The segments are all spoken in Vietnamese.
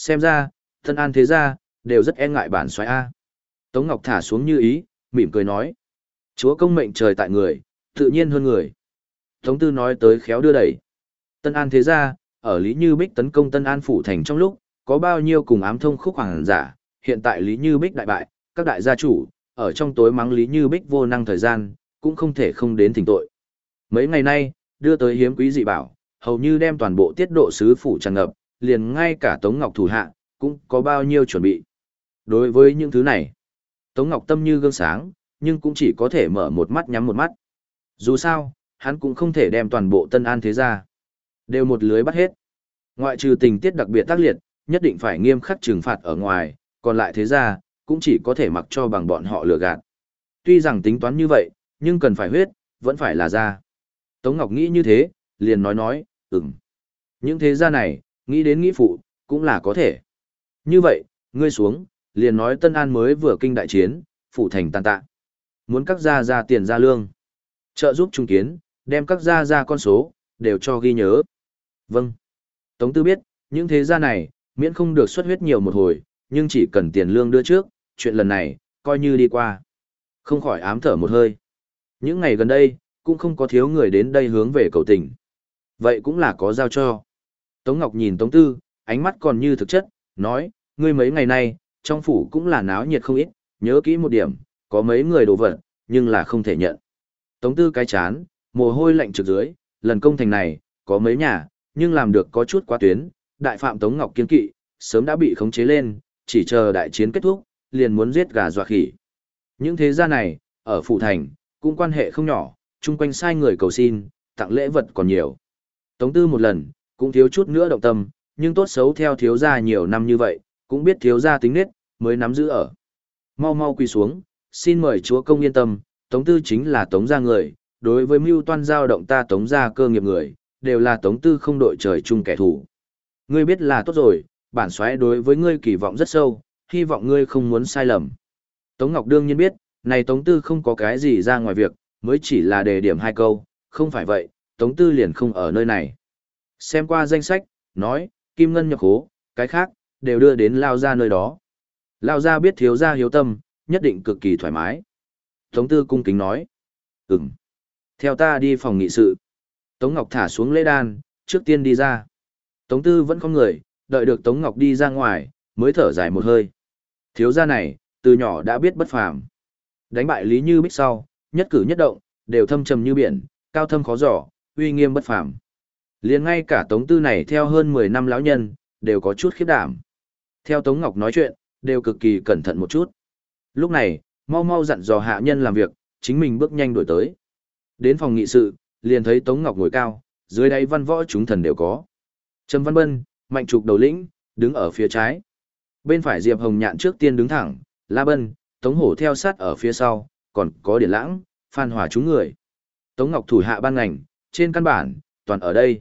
Xem ra, thân an thế gia, đều rất e ngại bản xoáy A. Tống Ngọc thả xuống như ý, mỉm cười nói. Chúa công mệnh trời tại người, tự nhiên hơn người. Tống Tư nói tới khéo đưa đẩy. Tân An thế gia, ở Lý Như Bích tấn công Tân An phủ thành trong lúc, có bao nhiêu cùng ám thông khúc hoàng giả, hiện tại Lý Như Bích đại bại, các đại gia chủ, ở trong tối mắng Lý Như Bích vô năng thời gian, cũng không thể không đến thỉnh tội. Mấy ngày nay, đưa tới hiếm quý dị bảo, hầu như đem toàn bộ tiết độ sứ phủ tràn ngập, liền ngay cả Tống Ngọc thủ hạ, cũng có bao nhiêu chuẩn bị. Đối với những thứ này, Tống Ngọc tâm như gương sáng, nhưng cũng chỉ có thể mở một mắt nhắm một mắt. Dù sao, hắn cũng không thể đem toàn bộ Tân An thế ra. Đều một lưới bắt hết. Ngoại trừ tình tiết đặc biệt tác liệt, nhất định phải nghiêm khắc trừng phạt ở ngoài, còn lại thế ra, cũng chỉ có thể mặc cho bằng bọn họ lừa gạt. Tuy rằng tính toán như vậy, nhưng cần phải huyết, vẫn phải là ra. Tống Ngọc nghĩ như thế, liền nói nói, ừm. Những thế gia này, nghĩ đến nghĩ phụ, cũng là có thể. Như vậy, ngươi xuống, liền nói Tân An mới vừa kinh đại chiến, phụ thành tàn tạ. Muốn các gia ra tiền ra lương. Trợ giúp trung kiến, đem các gia ra con số, đều cho ghi nhớ. Vâng. Tống Tư biết, những thế gia này, miễn không được xuất huyết nhiều một hồi, nhưng chỉ cần tiền lương đưa trước, chuyện lần này, coi như đi qua. Không khỏi ám thở một hơi. Những ngày gần đây, cũng không có thiếu người đến đây hướng về cầu tỉnh Vậy cũng là có giao cho. Tống Ngọc nhìn Tống Tư, ánh mắt còn như thực chất, nói, ngươi mấy ngày nay, trong phủ cũng là náo nhiệt không ít, nhớ kỹ một điểm, có mấy người đồ vật, nhưng là không thể nhận. Tống Tư cái chán, mồ hôi lạnh trực dưới, lần công thành này, có mấy nhà, nhưng làm được có chút quá tuyến, đại phạm Tống Ngọc kiên kỵ, sớm đã bị khống chế lên, chỉ chờ đại chiến kết thúc, liền muốn giết gà dọa khỉ. Những thế gia này, ở phủ thành, cũng quan hệ không nhỏ, chung quanh sai người cầu xin, tặng lễ vật còn nhiều. Tống tư một lần, cũng thiếu chút nữa động tâm, nhưng tốt xấu theo thiếu gia nhiều năm như vậy, cũng biết thiếu gia tính nết, mới nắm giữ ở. Mau mau quỳ xuống, xin mời chúa công yên tâm, tống tư chính là tống gia người, đối với mưu toan giao động ta tống gia cơ nghiệp người, đều là tống tư không đội trời chung kẻ thù. Ngươi biết là tốt rồi, bản xoáy đối với ngươi kỳ vọng rất sâu, hy vọng ngươi không muốn sai lầm. Tống Ngọc đương nhiên biết, này Tống Tư không có cái gì ra ngoài việc, mới chỉ là đề điểm hai câu, không phải vậy, Tống Tư liền không ở nơi này. Xem qua danh sách, nói, Kim Ngân nhập hố, cái khác, đều đưa đến Lao ra nơi đó. Lao ra biết thiếu gia hiếu tâm, nhất định cực kỳ thoải mái. Tống Tư cung kính nói, ừm. Theo ta đi phòng nghị sự. Tống Ngọc thả xuống lễ đan, trước tiên đi ra. Tống Tư vẫn không người, đợi được Tống Ngọc đi ra ngoài, mới thở dài một hơi. Thiếu gia này, từ nhỏ đã biết bất phàm. Đánh bại Lý Như Bích sau, nhất cử nhất động, đều thâm trầm như biển, cao thâm khó dò, uy nghiêm bất phàm. Liền ngay cả Tống Tư này theo hơn 10 năm lão nhân, đều có chút khiếp đảm. Theo Tống Ngọc nói chuyện, đều cực kỳ cẩn thận một chút. Lúc này, mau mau dặn dò hạ nhân làm việc, chính mình bước nhanh đổi tới. Đến phòng nghị sự, liền thấy Tống Ngọc ngồi cao, dưới đáy văn võ chúng thần đều có. Trầm Văn Bân, Mạnh Trục đầu lĩnh, đứng ở phía trái. Bên phải Diệp Hồng Nhạn trước tiên đứng thẳng, La Bân, Tống Hổ theo sát ở phía sau, còn có Điển Lãng, Phan Hòa chúng người. Tống Ngọc thủ hạ ban ngành, trên căn bản, toàn ở đây.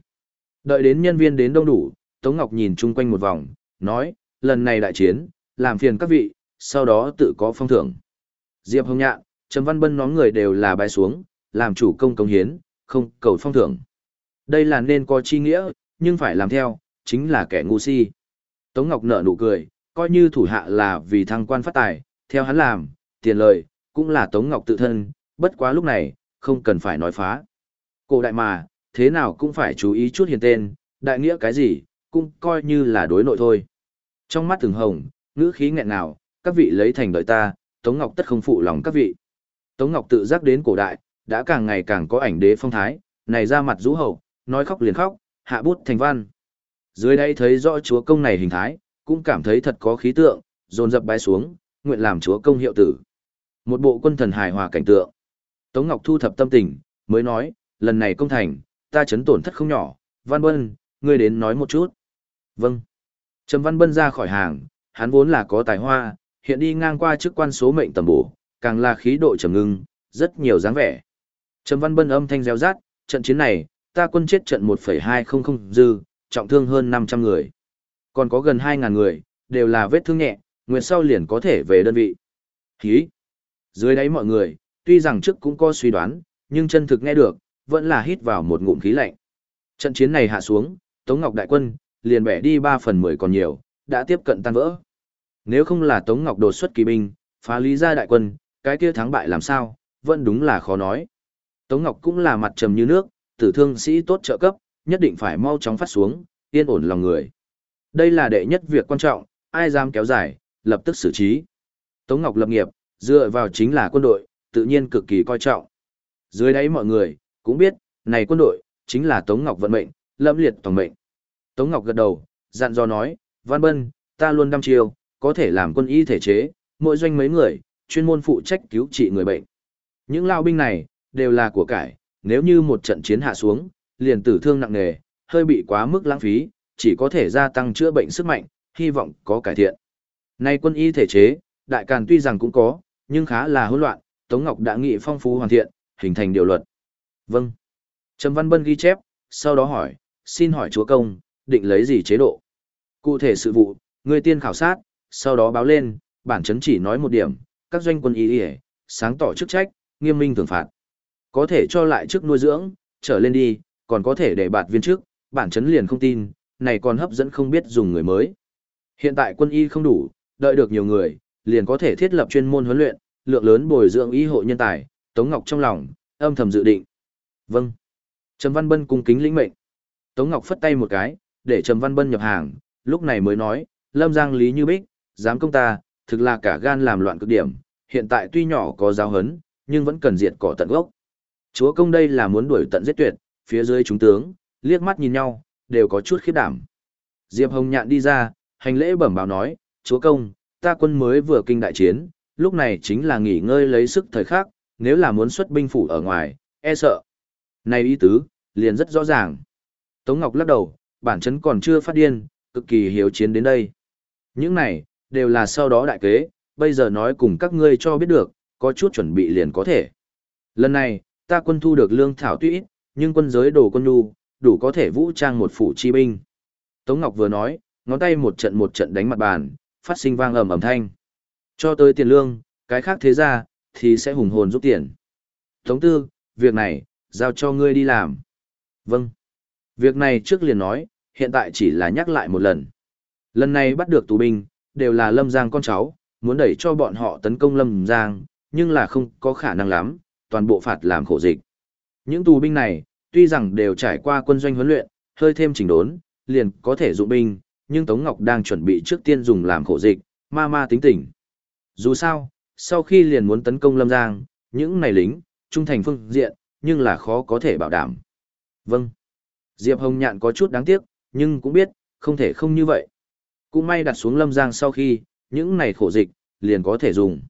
Đợi đến nhân viên đến đông đủ, Tống Ngọc nhìn chung quanh một vòng, nói, lần này đại chiến, làm phiền các vị, sau đó tự có phong thưởng. Diệp Hồng Nhạn, Trầm Văn Bân nhóm người đều là bài xuống, làm chủ công công hiến, không cầu phong thưởng. Đây là nên có chi nghĩa, nhưng phải làm theo, chính là kẻ ngu si. Tống Ngọc nở nụ cười, coi như thủ hạ là vì thăng quan phát tài, theo hắn làm, tiền lời, cũng là Tống Ngọc tự thân, bất quá lúc này, không cần phải nói phá. Cổ đại mà, thế nào cũng phải chú ý chút hiền tên, đại nghĩa cái gì, cũng coi như là đối nội thôi. Trong mắt thường hồng, ngữ khí nghẹn nào, các vị lấy thành đợi ta, Tống Ngọc tất không phụ lòng các vị. Tống Ngọc tự giác đến cổ đại, đã càng ngày càng có ảnh đế phong thái, này ra mặt rũ hậu, nói khóc liền khóc, hạ bút thành văn. Dưới đây thấy rõ chúa công này hình thái, cũng cảm thấy thật có khí tượng, dồn dập bái xuống, nguyện làm chúa công hiệu tử. Một bộ quân thần hài hòa cảnh tượng. Tống Ngọc thu thập tâm tình, mới nói, lần này công thành, ta chấn tổn thất không nhỏ, Văn Bân, ngươi đến nói một chút. Vâng. Trầm Văn Bân ra khỏi hàng, hắn vốn là có tài hoa, hiện đi ngang qua chức quan số mệnh tầm bổ, càng là khí độ trầm ngưng, rất nhiều dáng vẻ. Trầm Văn Bân âm thanh reo rát, trận chiến này, ta quân chết trận 1,200 dư, trọng thương hơn 500 người. Còn có gần 2.000 người, đều là vết thương nhẹ, nguyện sau liền có thể về đơn vị. Hí! Dưới đáy mọi người, tuy rằng trước cũng có suy đoán, nhưng chân thực nghe được, vẫn là hít vào một ngụm khí lạnh. Trận chiến này hạ xuống, Tống Ngọc Đại Quân, liền bẻ đi 3 phần 10 còn nhiều, đã tiếp cận tan vỡ. Nếu không là Tống Ngọc đột xuất kỳ binh, phá lý gia đại quân, cái kia thắng bại làm sao, vẫn đúng là khó nói. Tống Ngọc cũng là mặt trầm như nước, tử thương sĩ tốt trợ cấp, nhất định phải mau chóng phát xuống, yên ổn lòng người. Đây là đệ nhất việc quan trọng, ai dám kéo dài, lập tức xử trí. Tống Ngọc lập nghiệp, dựa vào chính là quân đội, tự nhiên cực kỳ coi trọng. Dưới đấy mọi người, cũng biết, này quân đội, chính là Tống Ngọc vận mệnh, lâm liệt tổng mệnh. Tống Ngọc gật đầu, dặn dò nói, Văn Bân, ta luôn đăm chiêu, có thể làm quân y thể chế, mỗi doanh mấy người, chuyên môn phụ trách cứu trị người bệnh. Những lao binh này, đều là của cải, nếu như một trận chiến hạ xuống, liền tử thương nặng nề, hơi bị quá mức lãng phí, chỉ có thể gia tăng chữa bệnh sức mạnh, hy vọng có cải thiện. Nay quân y thể chế, đại càn tuy rằng cũng có, nhưng khá là hỗn loạn, Tống Ngọc đã nghị phong phú hoàn thiện, hình thành điều luật. Vâng. Trầm Văn Bân ghi chép, sau đó hỏi, xin hỏi chúa công, định lấy gì chế độ? Cụ thể sự vụ, người tiên khảo sát, sau đó báo lên, bản chấn chỉ nói một điểm, các doanh quân y ý, sáng tỏ chức trách, nghiêm minh thưởng phạt. Có thể cho lại chức nuôi dưỡng, trở lên đi, còn có thể để bạt viên chức, bản chấn liền không tin, này còn hấp dẫn không biết dùng người mới. Hiện tại quân y không đủ, đợi được nhiều người, liền có thể thiết lập chuyên môn huấn luyện, lượng lớn bồi dưỡng y hộ nhân tài, Tống Ngọc trong lòng, âm thầm dự định. Vâng. Trầm Văn Bân cung kính lĩnh mệnh. Tống Ngọc phất tay một cái, để Trầm Văn Bân nhập hàng, lúc này mới nói, Lâm Giang Lý Như Bích, dám công ta, thực là cả gan làm loạn cực điểm, hiện tại tuy nhỏ có giáo hấn, nhưng vẫn cần diệt cỏ tận gốc. Chúa công đây là muốn đuổi tận giết tuyệt, phía dưới chúng tướng, liếc mắt nhìn nhau, đều có chút khiếp đảm. Diệp Hồng Nhạn đi ra, hành lễ bẩm báo nói, chúa công, ta quân mới vừa kinh đại chiến, lúc này chính là nghỉ ngơi lấy sức thời khắc, nếu là muốn xuất binh phủ ở ngoài, e sợ. Này ý tứ, liền rất rõ ràng. Tống Ngọc lắc đầu, bản chấn còn chưa phát điên, cực kỳ hiếu chiến đến đây. Những này, đều là sau đó đại kế, bây giờ nói cùng các ngươi cho biết được, có chút chuẩn bị liền có thể. Lần này, ta quân thu được lương thảo tuy ít, nhưng quân giới đồ quân nhu, đủ có thể vũ trang một phủ chi binh. Tống Ngọc vừa nói, ngón tay một trận một trận đánh mặt bàn, phát sinh vang ầm ầm thanh. Cho tới tiền lương, cái khác thế ra, thì sẽ hùng hồn giúp tiền. Tống Tư, việc này, giao cho ngươi đi làm. Vâng. Việc này trước liền nói, hiện tại chỉ là nhắc lại một lần. Lần này bắt được tù binh, đều là Lâm Giang con cháu, muốn đẩy cho bọn họ tấn công Lâm Giang, nhưng là không có khả năng lắm, toàn bộ phạt làm khổ dịch. Những tù binh này, tuy rằng đều trải qua quân doanh huấn luyện, hơi thêm chỉnh đốn, liền có thể dụng binh, nhưng Tống Ngọc đang chuẩn bị trước tiên dùng làm khổ dịch, ma ma tính tỉnh. Dù sao, sau khi liền muốn tấn công Lâm Giang, những này lính, trung thành phương diện, nhưng là khó có thể bảo đảm. Vâng. Diệp Hồng Nhạn có chút đáng tiếc, nhưng cũng biết, không thể không như vậy. Cũng may đặt xuống Lâm Giang sau khi, những này khổ dịch, liền có thể dùng.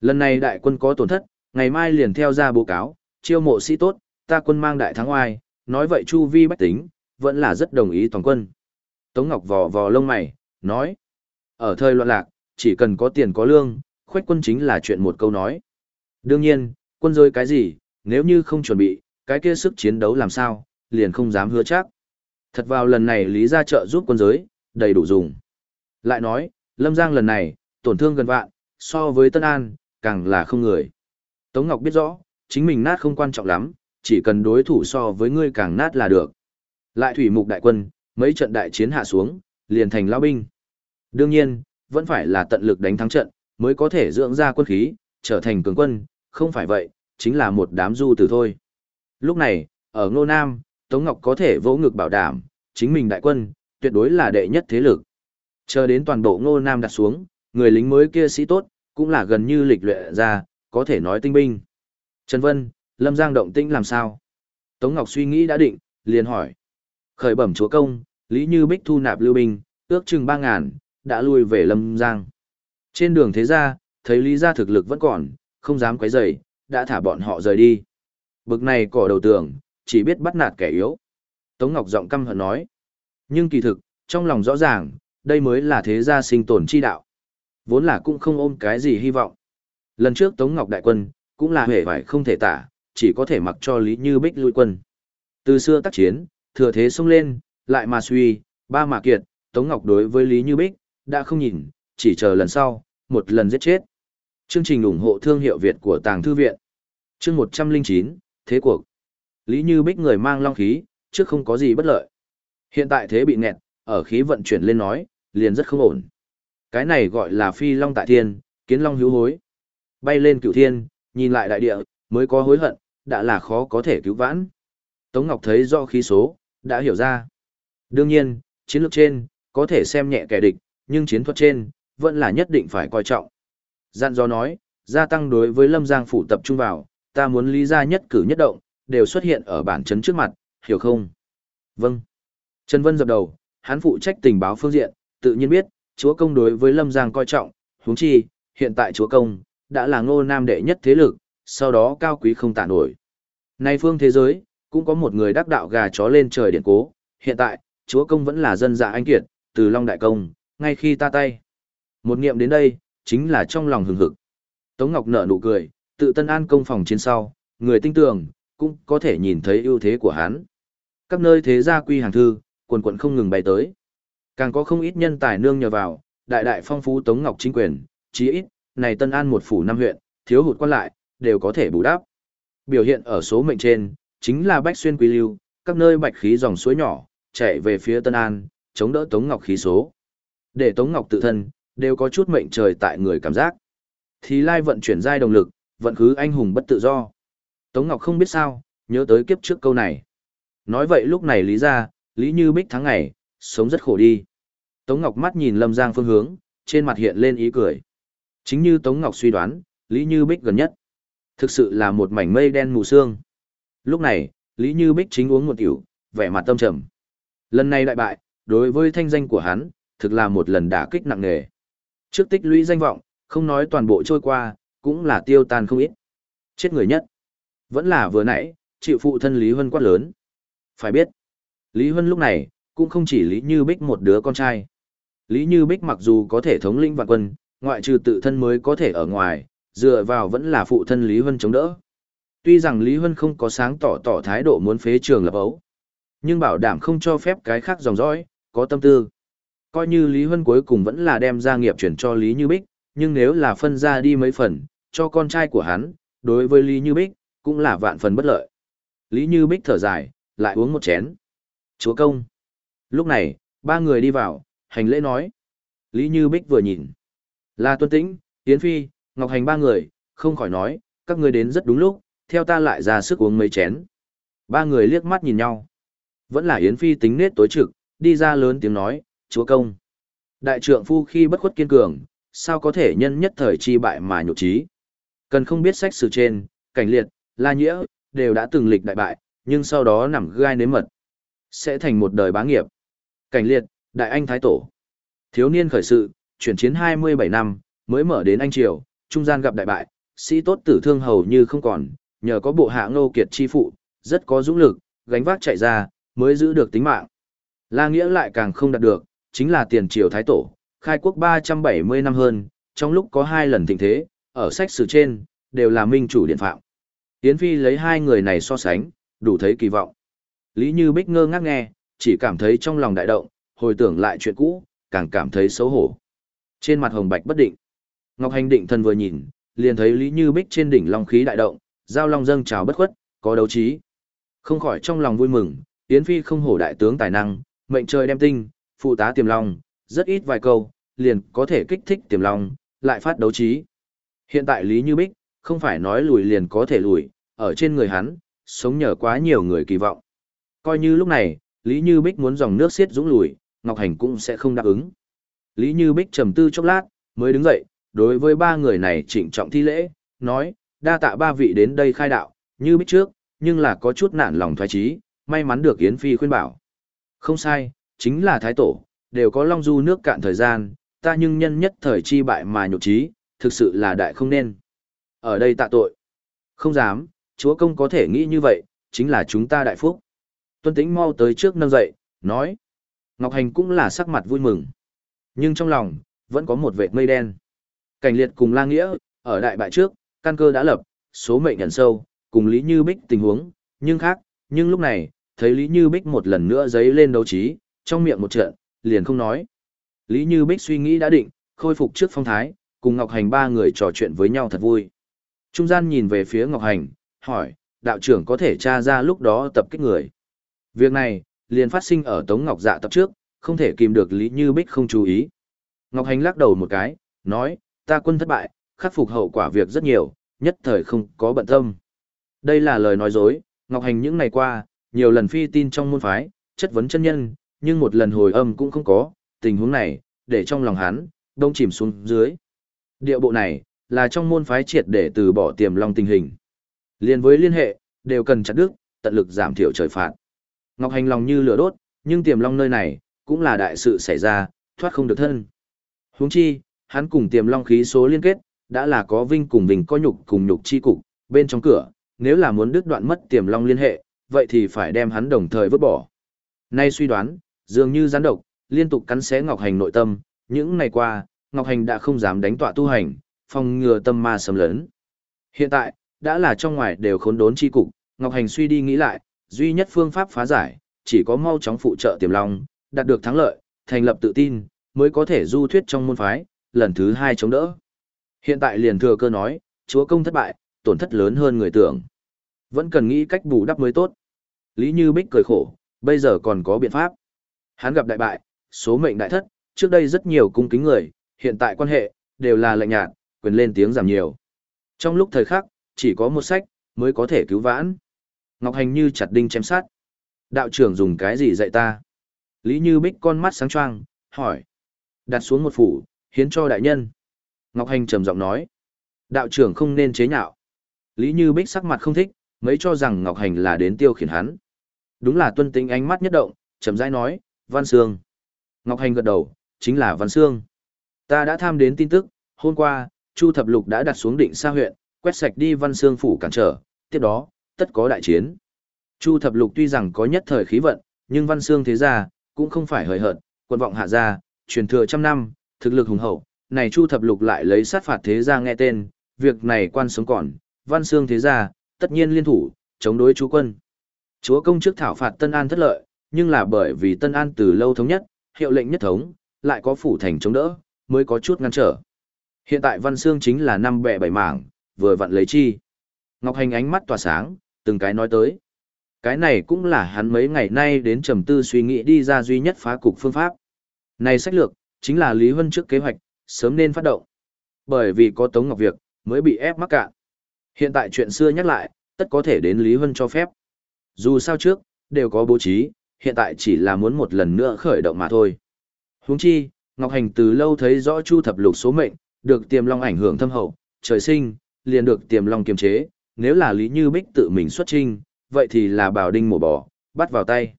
Lần này đại quân có tổn thất, ngày mai liền theo ra báo cáo, chiêu mộ sĩ tốt, ta quân mang đại thắng oai, nói vậy Chu Vi bách tính, vẫn là rất đồng ý toàn quân. Tống Ngọc vò vò lông mày, nói. Ở thời loạn lạc, chỉ cần có tiền có lương, khoách quân chính là chuyện một câu nói. Đương nhiên, quân rơi cái gì, nếu như không chuẩn bị, cái kia sức chiến đấu làm sao, liền không dám hứa chắc. Thật vào lần này Lý ra trợ giúp quân giới, đầy đủ dùng. Lại nói, Lâm Giang lần này, tổn thương gần vạn, so với Tân An, càng là không người. Tống Ngọc biết rõ, chính mình nát không quan trọng lắm, chỉ cần đối thủ so với ngươi càng nát là được. Lại thủy mục đại quân, mấy trận đại chiến hạ xuống, liền thành lao binh. Đương nhiên, vẫn phải là tận lực đánh thắng trận, mới có thể dưỡng ra quân khí, trở thành cường quân, không phải vậy, chính là một đám du tử thôi. Lúc này, ở Ngô Nam, Tống Ngọc có thể vỗ ngực bảo đảm, chính mình đại quân, tuyệt đối là đệ nhất thế lực. Chờ đến toàn bộ Ngô Nam đặt xuống, người lính mới kia sĩ tốt, cũng là gần như lịch luyện ra, có thể nói tinh binh. Trần Vân, Lâm Giang động tĩnh làm sao? Tống Ngọc suy nghĩ đã định, liền hỏi. Khởi bẩm chúa công, Lý Như Bích thu nạp lưu binh, ước chừng 3.000, đã lui về Lâm Giang. Trên đường thế ra, thấy Lý gia thực lực vẫn còn, không dám quấy rầy, đã thả bọn họ rời đi. Bực này cỏ đầu tường, chỉ biết bắt nạt kẻ yếu. Tống Ngọc giọng căm hận nói. Nhưng kỳ thực, trong lòng rõ ràng, đây mới là thế gia sinh tồn chi đạo. Vốn là cũng không ôm cái gì hy vọng. Lần trước Tống Ngọc đại quân, cũng là hề vải không thể tả, chỉ có thể mặc cho Lý Như Bích lui quân. Từ xưa tác chiến, thừa thế xông lên, lại mà suy, ba mà kiệt, Tống Ngọc đối với Lý Như Bích, đã không nhìn, chỉ chờ lần sau, một lần giết chết. Chương trình ủng hộ thương hiệu Việt của Tàng Thư Viện. Chương 109, Thế cuộc. Lý Như Bích người mang long khí, trước không có gì bất lợi. Hiện tại thế bị nghẹt, ở khí vận chuyển lên nói, liền rất không ổn. Cái này gọi là phi long tại thiên, kiến long hữu hối. Bay lên cửu thiên, nhìn lại đại địa, mới có hối hận, đã là khó có thể cứu vãn. Tống Ngọc thấy do khí số, đã hiểu ra. Đương nhiên, chiến lược trên, có thể xem nhẹ kẻ địch, nhưng chiến thuật trên, vẫn là nhất định phải coi trọng. Dặn do nói, gia tăng đối với Lâm Giang phủ tập trung vào, ta muốn lý ra nhất cử nhất động, đều xuất hiện ở bản chấn trước mặt, hiểu không? Vâng. Trần Vân dập đầu, hắn phụ trách tình báo phương diện, tự nhiên biết, chúa công đối với Lâm Giang coi trọng, huống chi, hiện tại chúa công, đã là ngô nam đệ nhất thế lực, sau đó cao quý không tả nổi. Nay phương thế giới, cũng có một người đắc đạo gà chó lên trời điện cố, hiện tại, chúa công vẫn là dân dạ anh kiệt, từ Long Đại Công, ngay khi ta tay. Một nghiệm đến đây, chính là trong lòng hừng hực. Tống Ngọc nở nụ cười, tự tân an công phòng chiến sau, người tinh tường, cũng có thể nhìn thấy ưu thế của hắn. Các nơi thế gia quy hàng thư, quần quần không ngừng bay tới. Càng có không ít nhân tài nương nhờ vào, đại đại phong phú Tống Ngọc chính quyền, chí ít, này Tân An một phủ năm huyện, thiếu hụt quan lại, đều có thể bù đắp. Biểu hiện ở số mệnh trên, chính là Bách Xuyên Quý Lưu, các nơi bạch khí dòng suối nhỏ, chạy về phía Tân An, chống đỡ Tống Ngọc khí số. Để Tống Ngọc tự thân, đều có chút mệnh trời tại người cảm giác. Thì lai vận chuyển giai động lực, vận khứ anh hùng bất tự do. Tống Ngọc không biết sao, nhớ tới kiếp trước câu này. Nói vậy lúc này lý ra, lý như bích tháng ngày, sống rất khổ đi. Tống Ngọc mắt nhìn Lâm Giang phương hướng, trên mặt hiện lên ý cười. Chính như Tống Ngọc suy đoán, Lý Như Bích gần nhất. Thực sự là một mảnh mây đen mù sương. Lúc này, Lý Như Bích chính uống một tiểu, vẻ mặt tâm trầm. Lần này đại bại, đối với thanh danh của hắn, thực là một lần đả kích nặng nề. Trước tích lũy danh vọng, không nói toàn bộ trôi qua, cũng là tiêu tan không ít. Chết người nhất. Vẫn là vừa nãy, chịu phụ thân Lý Huân quát lớn. Phải biết, Lý Huân lúc này, cũng không chỉ Lý Như Bích một đứa con trai. Lý Như Bích mặc dù có thể thống lĩnh vạn quân, ngoại trừ tự thân mới có thể ở ngoài, dựa vào vẫn là phụ thân Lý Huân chống đỡ. Tuy rằng Lý Huân không có sáng tỏ tỏ thái độ muốn phế trường lập ấu, nhưng bảo đảm không cho phép cái khác dòng dõi, có tâm tư. Coi như Lý Huân cuối cùng vẫn là đem gia nghiệp chuyển cho Lý Như Bích, nhưng nếu là phân ra đi mấy phần, cho con trai của hắn, đối với Lý Như Bích, cũng là vạn phần bất lợi. Lý Như Bích thở dài, lại uống một chén. Chúa công. Lúc này, ba người đi vào, hành lễ nói. Lý Như Bích vừa nhìn. Là Tuân Tĩnh, Yến Phi, Ngọc Hành ba người, không khỏi nói, các người đến rất đúng lúc, theo ta lại ra sức uống mấy chén. Ba người liếc mắt nhìn nhau. Vẫn là Yến Phi tính nết tối trực, đi ra lớn tiếng nói, chúa công. Đại trượng phu khi bất khuất kiên cường, sao có thể nhân nhất thời chi bại mà nhục trí. Cần không biết sách sử trên, cảnh liệt, la nhĩa, đều đã từng lịch đại bại, nhưng sau đó nằm gai nếm mật. Sẽ thành một đời bá nghiệp. Cảnh liệt, đại anh thái tổ. Thiếu niên khởi sự, chuyển chiến 27 năm, mới mở đến Anh Triều, trung gian gặp đại bại, sĩ tốt tử thương hầu như không còn, nhờ có bộ hạ ngô kiệt chi phụ, rất có dũng lực, gánh vác chạy ra, mới giữ được tính mạng. La Nghĩa lại càng không đạt được, chính là tiền triều thái tổ, khai quốc 370 năm hơn, trong lúc có hai lần thịnh thế, ở sách sử trên, đều là minh chủ điện phạm. Yến Phi lấy hai người này so sánh, đủ thấy kỳ vọng. Lý Như Bích ngơ ngác nghe, chỉ cảm thấy trong lòng đại động, hồi tưởng lại chuyện cũ, càng cảm thấy xấu hổ. Trên mặt hồng bạch bất định. Ngọc Hành định thân vừa nhìn, liền thấy Lý Như Bích trên đỉnh long khí đại động, giao long dâng trào bất khuất, có đấu trí. Không khỏi trong lòng vui mừng, Yến Phi không hổ đại tướng tài năng, mệnh trời đem tinh, phụ tá tiềm long, rất ít vài câu, liền có thể kích thích tiềm long, lại phát đấu trí. Hiện tại Lý Như Bích, không phải nói lùi liền có thể lùi, ở trên người hắn, sống nhờ quá nhiều người kỳ vọng. Coi như lúc này, Lý Như Bích muốn dòng nước xiết dũng lùi, Ngọc Hành cũng sẽ không đáp ứng. Lý Như Bích trầm tư chốc lát, mới đứng dậy, đối với ba người này trịnh trọng thi lễ, nói, đa tạ ba vị đến đây khai đạo, như Bích trước, nhưng là có chút nản lòng thoái trí, may mắn được Yến Phi khuyên bảo. Không sai, chính là Thái Tổ, đều có long du nước cạn thời gian, ta nhưng nhân nhất thời chi bại mà nhục trí, thực sự là đại không nên. Ở đây tạ tội. Không dám, chúa công có thể nghĩ như vậy, chính là chúng ta đại phúc. Tuân Tĩnh mau tới trước nâng dậy, nói. Ngọc Hành cũng là sắc mặt vui mừng. Nhưng trong lòng, vẫn có một vệt mây đen. Cảnh liệt cùng La Nghĩa, ở đại bại trước, căn cơ đã lập, số mệnh nhận sâu, cùng Lý Như Bích tình huống, nhưng khác, nhưng lúc này, thấy Lý Như Bích một lần nữa giấy lên đấu trí, trong miệng một trận, liền không nói. Lý Như Bích suy nghĩ đã định, khôi phục trước phong thái, cùng Ngọc Hành ba người trò chuyện với nhau thật vui. Trung gian nhìn về phía Ngọc Hành, hỏi, đạo trưởng có thể tra ra lúc đó tập kích người. Việc này, liền phát sinh ở Tống Ngọc Dạ tập trước, không thể kìm được Lý Như Bích không chú ý. Ngọc Hành lắc đầu một cái, nói, ta quân thất bại, khắc phục hậu quả việc rất nhiều, nhất thời không có bận tâm. Đây là lời nói dối, Ngọc Hành những ngày qua, nhiều lần phi tin trong môn phái, chất vấn chân nhân, nhưng một lần hồi âm cũng không có, tình huống này, để trong lòng hắn, đông chìm xuống dưới. Điệu bộ này, là trong môn phái triệt để từ bỏ tiềm long tình hình. Liên với liên hệ, đều cần chặt đứt, tận lực giảm thiểu trời phạt. Ngọc Hành lòng như lửa đốt, nhưng tiềm long nơi này, cũng là đại sự xảy ra, thoát không được thân. Huống chi, hắn cùng tiềm long khí số liên kết, đã là có vinh cùng vinh có nhục cùng nhục chi cục, bên trong cửa, nếu là muốn đứt đoạn mất tiềm long liên hệ, vậy thì phải đem hắn đồng thời vứt bỏ. Nay suy đoán, dường như gián độc, liên tục cắn xé Ngọc Hành nội tâm, những ngày qua, Ngọc Hành đã không dám đánh tọa tu hành, phòng ngừa tâm ma sầm lớn. Hiện tại, đã là trong ngoài đều khốn đốn chi cục, Ngọc Hành suy đi nghĩ lại, duy nhất phương pháp phá giải, chỉ có mau chóng phụ trợ tiềm long, đạt được thắng lợi, thành lập tự tin, mới có thể du thuyết trong môn phái, lần thứ hai chống đỡ. Hiện tại liền thừa cơ nói, chúa công thất bại, tổn thất lớn hơn người tưởng. Vẫn cần nghĩ cách bù đắp mới tốt. Lý Như Bích cười khổ, bây giờ còn có biện pháp. Hắn gặp đại bại, số mệnh đại thất, trước đây rất nhiều cung kính người, hiện tại quan hệ, đều là lạnh nhạt, quyền lên tiếng giảm nhiều. Trong lúc thời khắc, chỉ có một sách, mới có thể cứu vãn. Ngọc Hành như chặt đinh chém sát. Đạo trưởng dùng cái gì dạy ta? Lý Như Bích con mắt sáng choang, hỏi. Đặt xuống một phủ, hiến cho đại nhân. Ngọc Hành trầm giọng nói. Đạo trưởng không nên chế nhạo. Lý Như Bích sắc mặt không thích, mấy cho rằng Ngọc Hành là đến tiêu khiển hắn. Đúng là tuân tính ánh mắt nhất động, chậm rãi nói, Văn Sương. Ngọc Hành gật đầu, chính là Văn Sương. Ta đã tham đến tin tức, hôm qua, Chu Thập Lục đã đặt xuống định xa huyện, quét sạch đi Văn Sương phủ cản trở, tiếp đó, tất có đại chiến. Chu Thập Lục tuy rằng có nhất thời khí vận, nhưng Văn Sương thế gia, cũng không phải hời hợt, quân vọng hạ gia, truyền thừa trăm năm, thực lực hùng hậu, này Chu Thập Lục lại lấy sát phạt thế gia nghe tên, việc này quan sống còn, Văn Sương thế gia, tất nhiên liên thủ, chống đối chú quân. Chúa công trước thảo phạt Tân An thất lợi, nhưng là bởi vì Tân An từ lâu thống nhất, hiệu lệnh nhất thống, lại có phủ thành chống đỡ, mới có chút ngăn trở. Hiện tại Văn Xương chính là năm bẹ bảy mảng, vừa vặn lấy chi. Ngọc Hành ánh mắt tỏa sáng, từng cái nói tới. Cái này cũng là hắn mấy ngày nay đến trầm tư suy nghĩ đi ra duy nhất phá cục phương pháp. Này sách lược, chính là Lý Huân trước kế hoạch, sớm nên phát động. Bởi vì có Tống Ngọc Việc, mới bị ép mắc cạn. Hiện tại chuyện xưa nhắc lại, tất có thể đến Lý Huân cho phép. Dù sao trước, đều có bố trí, hiện tại chỉ là muốn một lần nữa khởi động mà thôi. Huống chi, Ngọc Hành từ lâu thấy rõ Chu thập lục số mệnh, được tiềm long ảnh hưởng thâm hậu, trời sinh, liền được tiềm long kiềm chế, nếu là Lý Như Bích tự mình xuất trinh, vậy thì là bảo đinh mổ bò, bắt vào tay.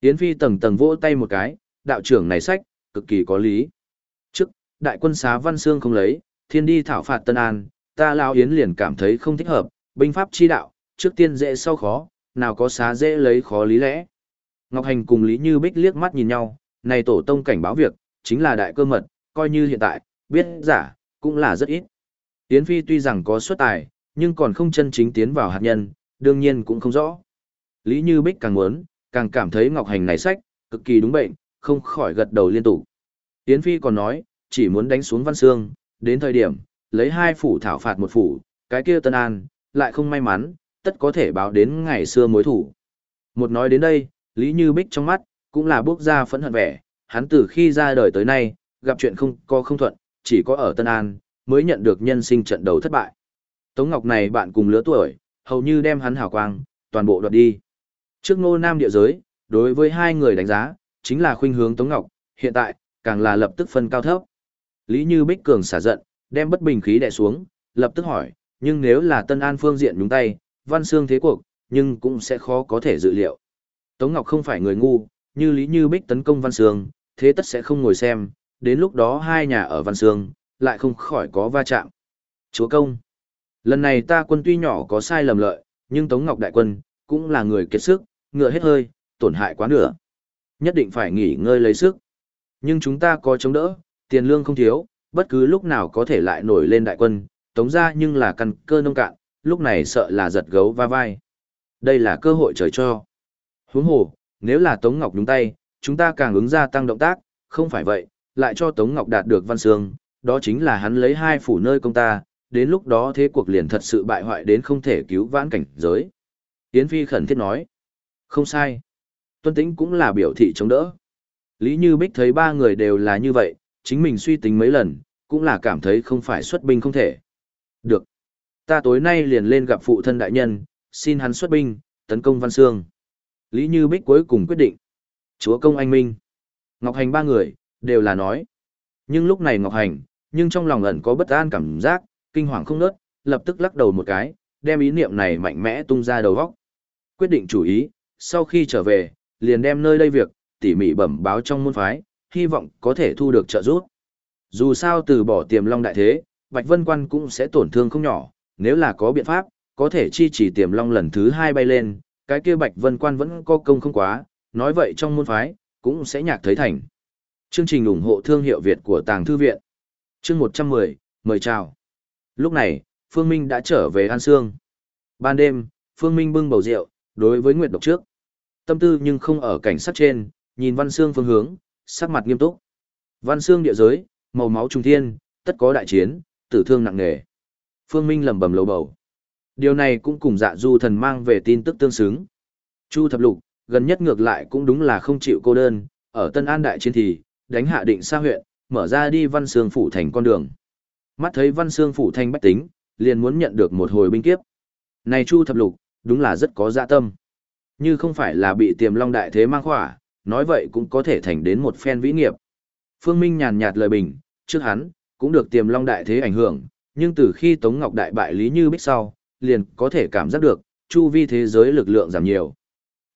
Yến Phi tầng tầng vỗ tay một cái, đạo trưởng này sách, cực kỳ có lý. Trước, đại quân xá Văn Xương không lấy, thiên đi thảo phạt Tân An, ta lao Yến liền cảm thấy không thích hợp, binh pháp chi đạo, trước tiên dễ sau khó, nào có xá dễ lấy khó lý lẽ. Ngọc Hành cùng Lý Như Bích liếc mắt nhìn nhau, này tổ tông cảnh báo việc, chính là đại cơ mật, coi như hiện tại, biết giả, cũng là rất ít. Yến Phi tuy rằng có xuất tài, nhưng còn không chân chính tiến vào hạt nhân, đương nhiên cũng không rõ. Lý Như Bích càng muốn, càng cảm thấy Ngọc Hành này sách, cực kỳ đúng bệnh, không khỏi gật đầu liên tục. Yến Phi còn nói, chỉ muốn đánh xuống Văn Sương, đến thời điểm, lấy hai phủ thảo phạt một phủ, cái kia Tân An, lại không may mắn, tất có thể báo đến ngày xưa mối thủ. Một nói đến đây, Lý Như Bích trong mắt, cũng là bước ra phẫn hận vẻ, hắn từ khi ra đời tới nay, gặp chuyện không có không thuận, chỉ có ở Tân An, mới nhận được nhân sinh trận đầu thất bại. Tống Ngọc này bạn cùng lứa tuổi, hầu như đem hắn hào quang, toàn bộ đoạt đi. Trước ngô nam địa giới, đối với hai người đánh giá, chính là khuynh hướng Tống Ngọc, hiện tại, càng là lập tức phân cao thấp. Lý Như Bích Cường xả giận, đem bất bình khí đè xuống, lập tức hỏi, nhưng nếu là Tân An phương diện nhúng tay, văn xương thế cuộc, nhưng cũng sẽ khó có thể dự liệu. Tống Ngọc không phải người ngu, như Lý Như Bích tấn công văn Sương, thế tất sẽ không ngồi xem, đến lúc đó hai nhà ở văn Sương, lại không khỏi có va chạm. Chúa công, lần này ta quân tuy nhỏ có sai lầm lợi, nhưng Tống Ngọc đại quân, cũng là người kiệt sức, ngựa hết hơi, tổn hại quá nửa. Nhất định phải nghỉ ngơi lấy sức. Nhưng chúng ta có chống đỡ, tiền lương không thiếu, bất cứ lúc nào có thể lại nổi lên đại quân, tống ra nhưng là căn cơ nông cạn, lúc này sợ là giật gấu va vai. Đây là cơ hội trời cho. Huống hồ, nếu là Tống Ngọc đúng tay, chúng ta càng ứng ra tăng động tác, không phải vậy, lại cho Tống Ngọc đạt được văn xương, đó chính là hắn lấy hai phủ nơi công ta, đến lúc đó thế cuộc liền thật sự bại hoại đến không thể cứu vãn cảnh giới. Yến Phi khẩn thiết nói, không sai. Tuân Tĩnh cũng là biểu thị chống đỡ. Lý Như Bích thấy ba người đều là như vậy, chính mình suy tính mấy lần, cũng là cảm thấy không phải xuất binh không thể. Được. Ta tối nay liền lên gặp phụ thân đại nhân, xin hắn xuất binh, tấn công Văn Sương. Lý Như Bích cuối cùng quyết định. Chúa công anh minh. Ngọc Hành ba người, đều là nói. Nhưng lúc này Ngọc Hành, nhưng trong lòng ẩn có bất an cảm giác, kinh hoàng không nớt, lập tức lắc đầu một cái, đem ý niệm này mạnh mẽ tung ra đầu góc. Quyết định chủ ý, sau khi trở về, liền đem nơi đây việc, tỉ mỉ bẩm báo trong môn phái, hy vọng có thể thu được trợ giúp. Dù sao từ bỏ tiềm long đại thế, Bạch Vân Quan cũng sẽ tổn thương không nhỏ, nếu là có biện pháp, có thể chi chỉ tiềm long lần thứ hai bay lên, cái kia Bạch Vân Quan vẫn có công không quá, nói vậy trong môn phái, cũng sẽ nhạc thấy thành. Chương trình ủng hộ thương hiệu Việt của Tàng Thư Viện. Chương 110, mời chào. Lúc này, Phương Minh đã trở về An Sương. Ban đêm, Phương Minh bưng bầu rượu, đối với Nguyệt Độc trước. Tâm tư nhưng không ở cảnh sát trên, nhìn Văn Sương phương hướng, sắc mặt nghiêm túc. Văn Sương địa giới, màu máu trung thiên, tất có đại chiến, tử thương nặng nề. Phương Minh lẩm bẩm lầu bầu. Điều này cũng cùng dạ du thần mang về tin tức tương xứng. Chu thập lục, gần nhất ngược lại cũng đúng là không chịu cô đơn, ở Tân An đại chiến thì, đánh hạ định xa huyện, mở ra đi Văn Sương phủ thành con đường. Mắt thấy Văn Sương phủ thành bách tính, liền muốn nhận được một hồi binh kiếp. Này Chu thập lục, đúng là rất có dạ tâm. Như không phải là bị tiềm long đại thế mang khỏa, nói vậy cũng có thể thành đến một phen vĩ nghiệp. Phương Minh nhàn nhạt lời bình, trước hắn, cũng được tiềm long đại thế ảnh hưởng, nhưng từ khi Tống Ngọc đại bại Lý Như Bích sau, liền có thể cảm giác được, chu vi thế giới lực lượng giảm nhiều.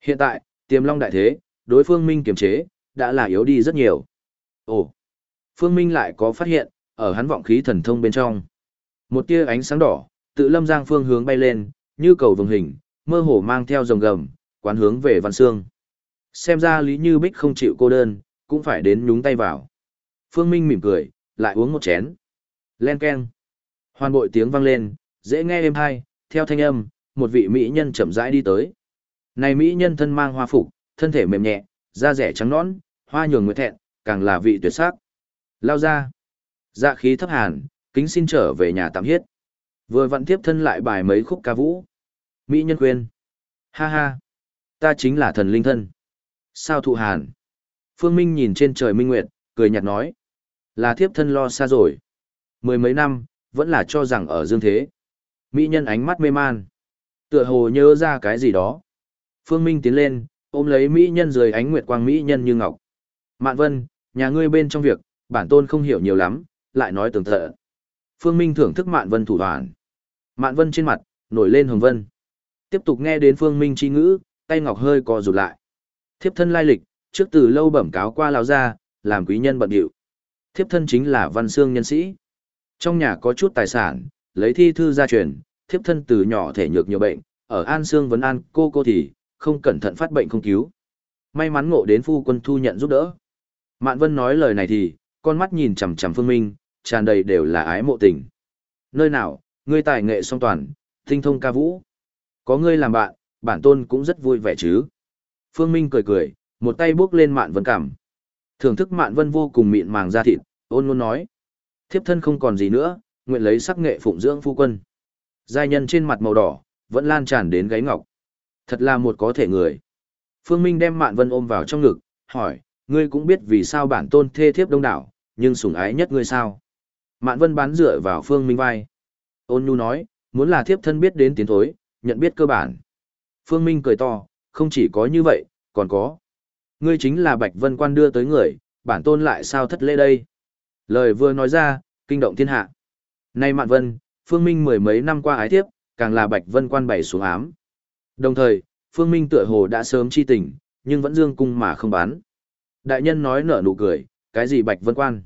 Hiện tại, tiềm long đại thế, đối phương Minh kiềm chế, đã là yếu đi rất nhiều. Ồ, Phương Minh lại có phát hiện, ở hắn vọng khí thần thông bên trong. Một tia ánh sáng đỏ, tự lâm giang phương hướng bay lên, như cầu vồng hình, mơ hồ mang theo rồng gầm, quán hướng về Văn xương Xem ra Lý Như Bích không chịu cô đơn, cũng phải đến nhúng tay vào. Phương Minh mỉm cười, lại uống một chén. Len keng. Hoàn bội tiếng vang lên, dễ nghe êm hay, theo thanh âm, một vị mỹ nhân chậm rãi đi tới. Này mỹ nhân thân mang hoa phục, thân thể mềm nhẹ, da rẻ trắng nõn, hoa nhường nguyệt thẹn, càng là vị tuyệt sắc. Lao ra. Dạ khí thấp hàn, kính xin trở về nhà tạm hiết. Vừa vặn tiếp thân lại bài mấy khúc ca vũ. Mỹ nhân khuyên. Ha ha. Ta chính là thần linh thân. Sao thụ hàn? Phương Minh nhìn trên trời minh nguyệt, cười nhạt nói. Là thiếp thân lo xa rồi. Mười mấy năm, vẫn là cho rằng ở dương thế. Mỹ nhân ánh mắt mê man. Tựa hồ nhớ ra cái gì đó. Phương Minh tiến lên, ôm lấy Mỹ nhân dưới ánh nguyệt quang Mỹ nhân như ngọc. Mạn Vân, nhà ngươi bên trong việc, bản tôn không hiểu nhiều lắm, lại nói tường thợ. Phương Minh thưởng thức Mạn Vân thủ đoạn. Mạn Vân trên mặt, nổi lên hồng vân. Tiếp tục nghe đến Phương Minh chi ngữ, tay ngọc hơi co rụt lại. Thiếp thân lai lịch, trước từ lâu bẩm cáo qua lão gia, làm quý nhân bận điệu. Thiếp thân chính là văn xương nhân sĩ. Trong nhà có chút tài sản, lấy thi thư gia truyền, thiếp thân từ nhỏ thể nhược nhiều bệnh, ở An Sương vấn an cô cô thì, không cẩn thận phát bệnh không cứu. May mắn ngộ đến phu quân thu nhận giúp đỡ. Mạn Vân nói lời này thì, con mắt nhìn chằm chằm Phương Minh, tràn đầy đều là ái mộ tình. Nơi nào, ngươi tài nghệ song toàn, tinh thông ca vũ. Có ngươi làm bạn, bản tôn cũng rất vui vẻ chứ. Phương Minh cười cười, một tay bước lên Mạn Vân cảm. Thưởng thức Mạn Vân vô cùng mịn màng da thịt, ôn luôn nói. Thiếp thân không còn gì nữa, nguyện lấy sắc nghệ phụng dưỡng phu quân. Giai nhân trên mặt màu đỏ, vẫn lan tràn đến gáy ngọc. Thật là một có thể người. Phương Minh đem Mạn Vân ôm vào trong ngực, hỏi, ngươi cũng biết vì sao bản tôn thê thiếp đông đảo, nhưng sủng ái nhất ngươi sao? Mạn Vân bán dựa vào Phương Minh vai. Ôn nhu nói, muốn là thiếp thân biết đến tiến thối, nhận biết cơ bản. Phương Minh cười to, không chỉ có như vậy, còn có. Ngươi chính là Bạch Vân Quan đưa tới người, bản tôn lại sao thất lễ đây? Lời vừa nói ra, kinh động thiên hạ. Nay Mạn Vân, Phương Minh mười mấy năm qua ái thiếp, càng là Bạch Vân Quan bày xuống ám. Đồng thời, Phương Minh tựa hồ đã sớm chi tình, nhưng vẫn dương cung mà không bán. Đại nhân nói nở nụ cười, cái gì Bạch Vân Quan?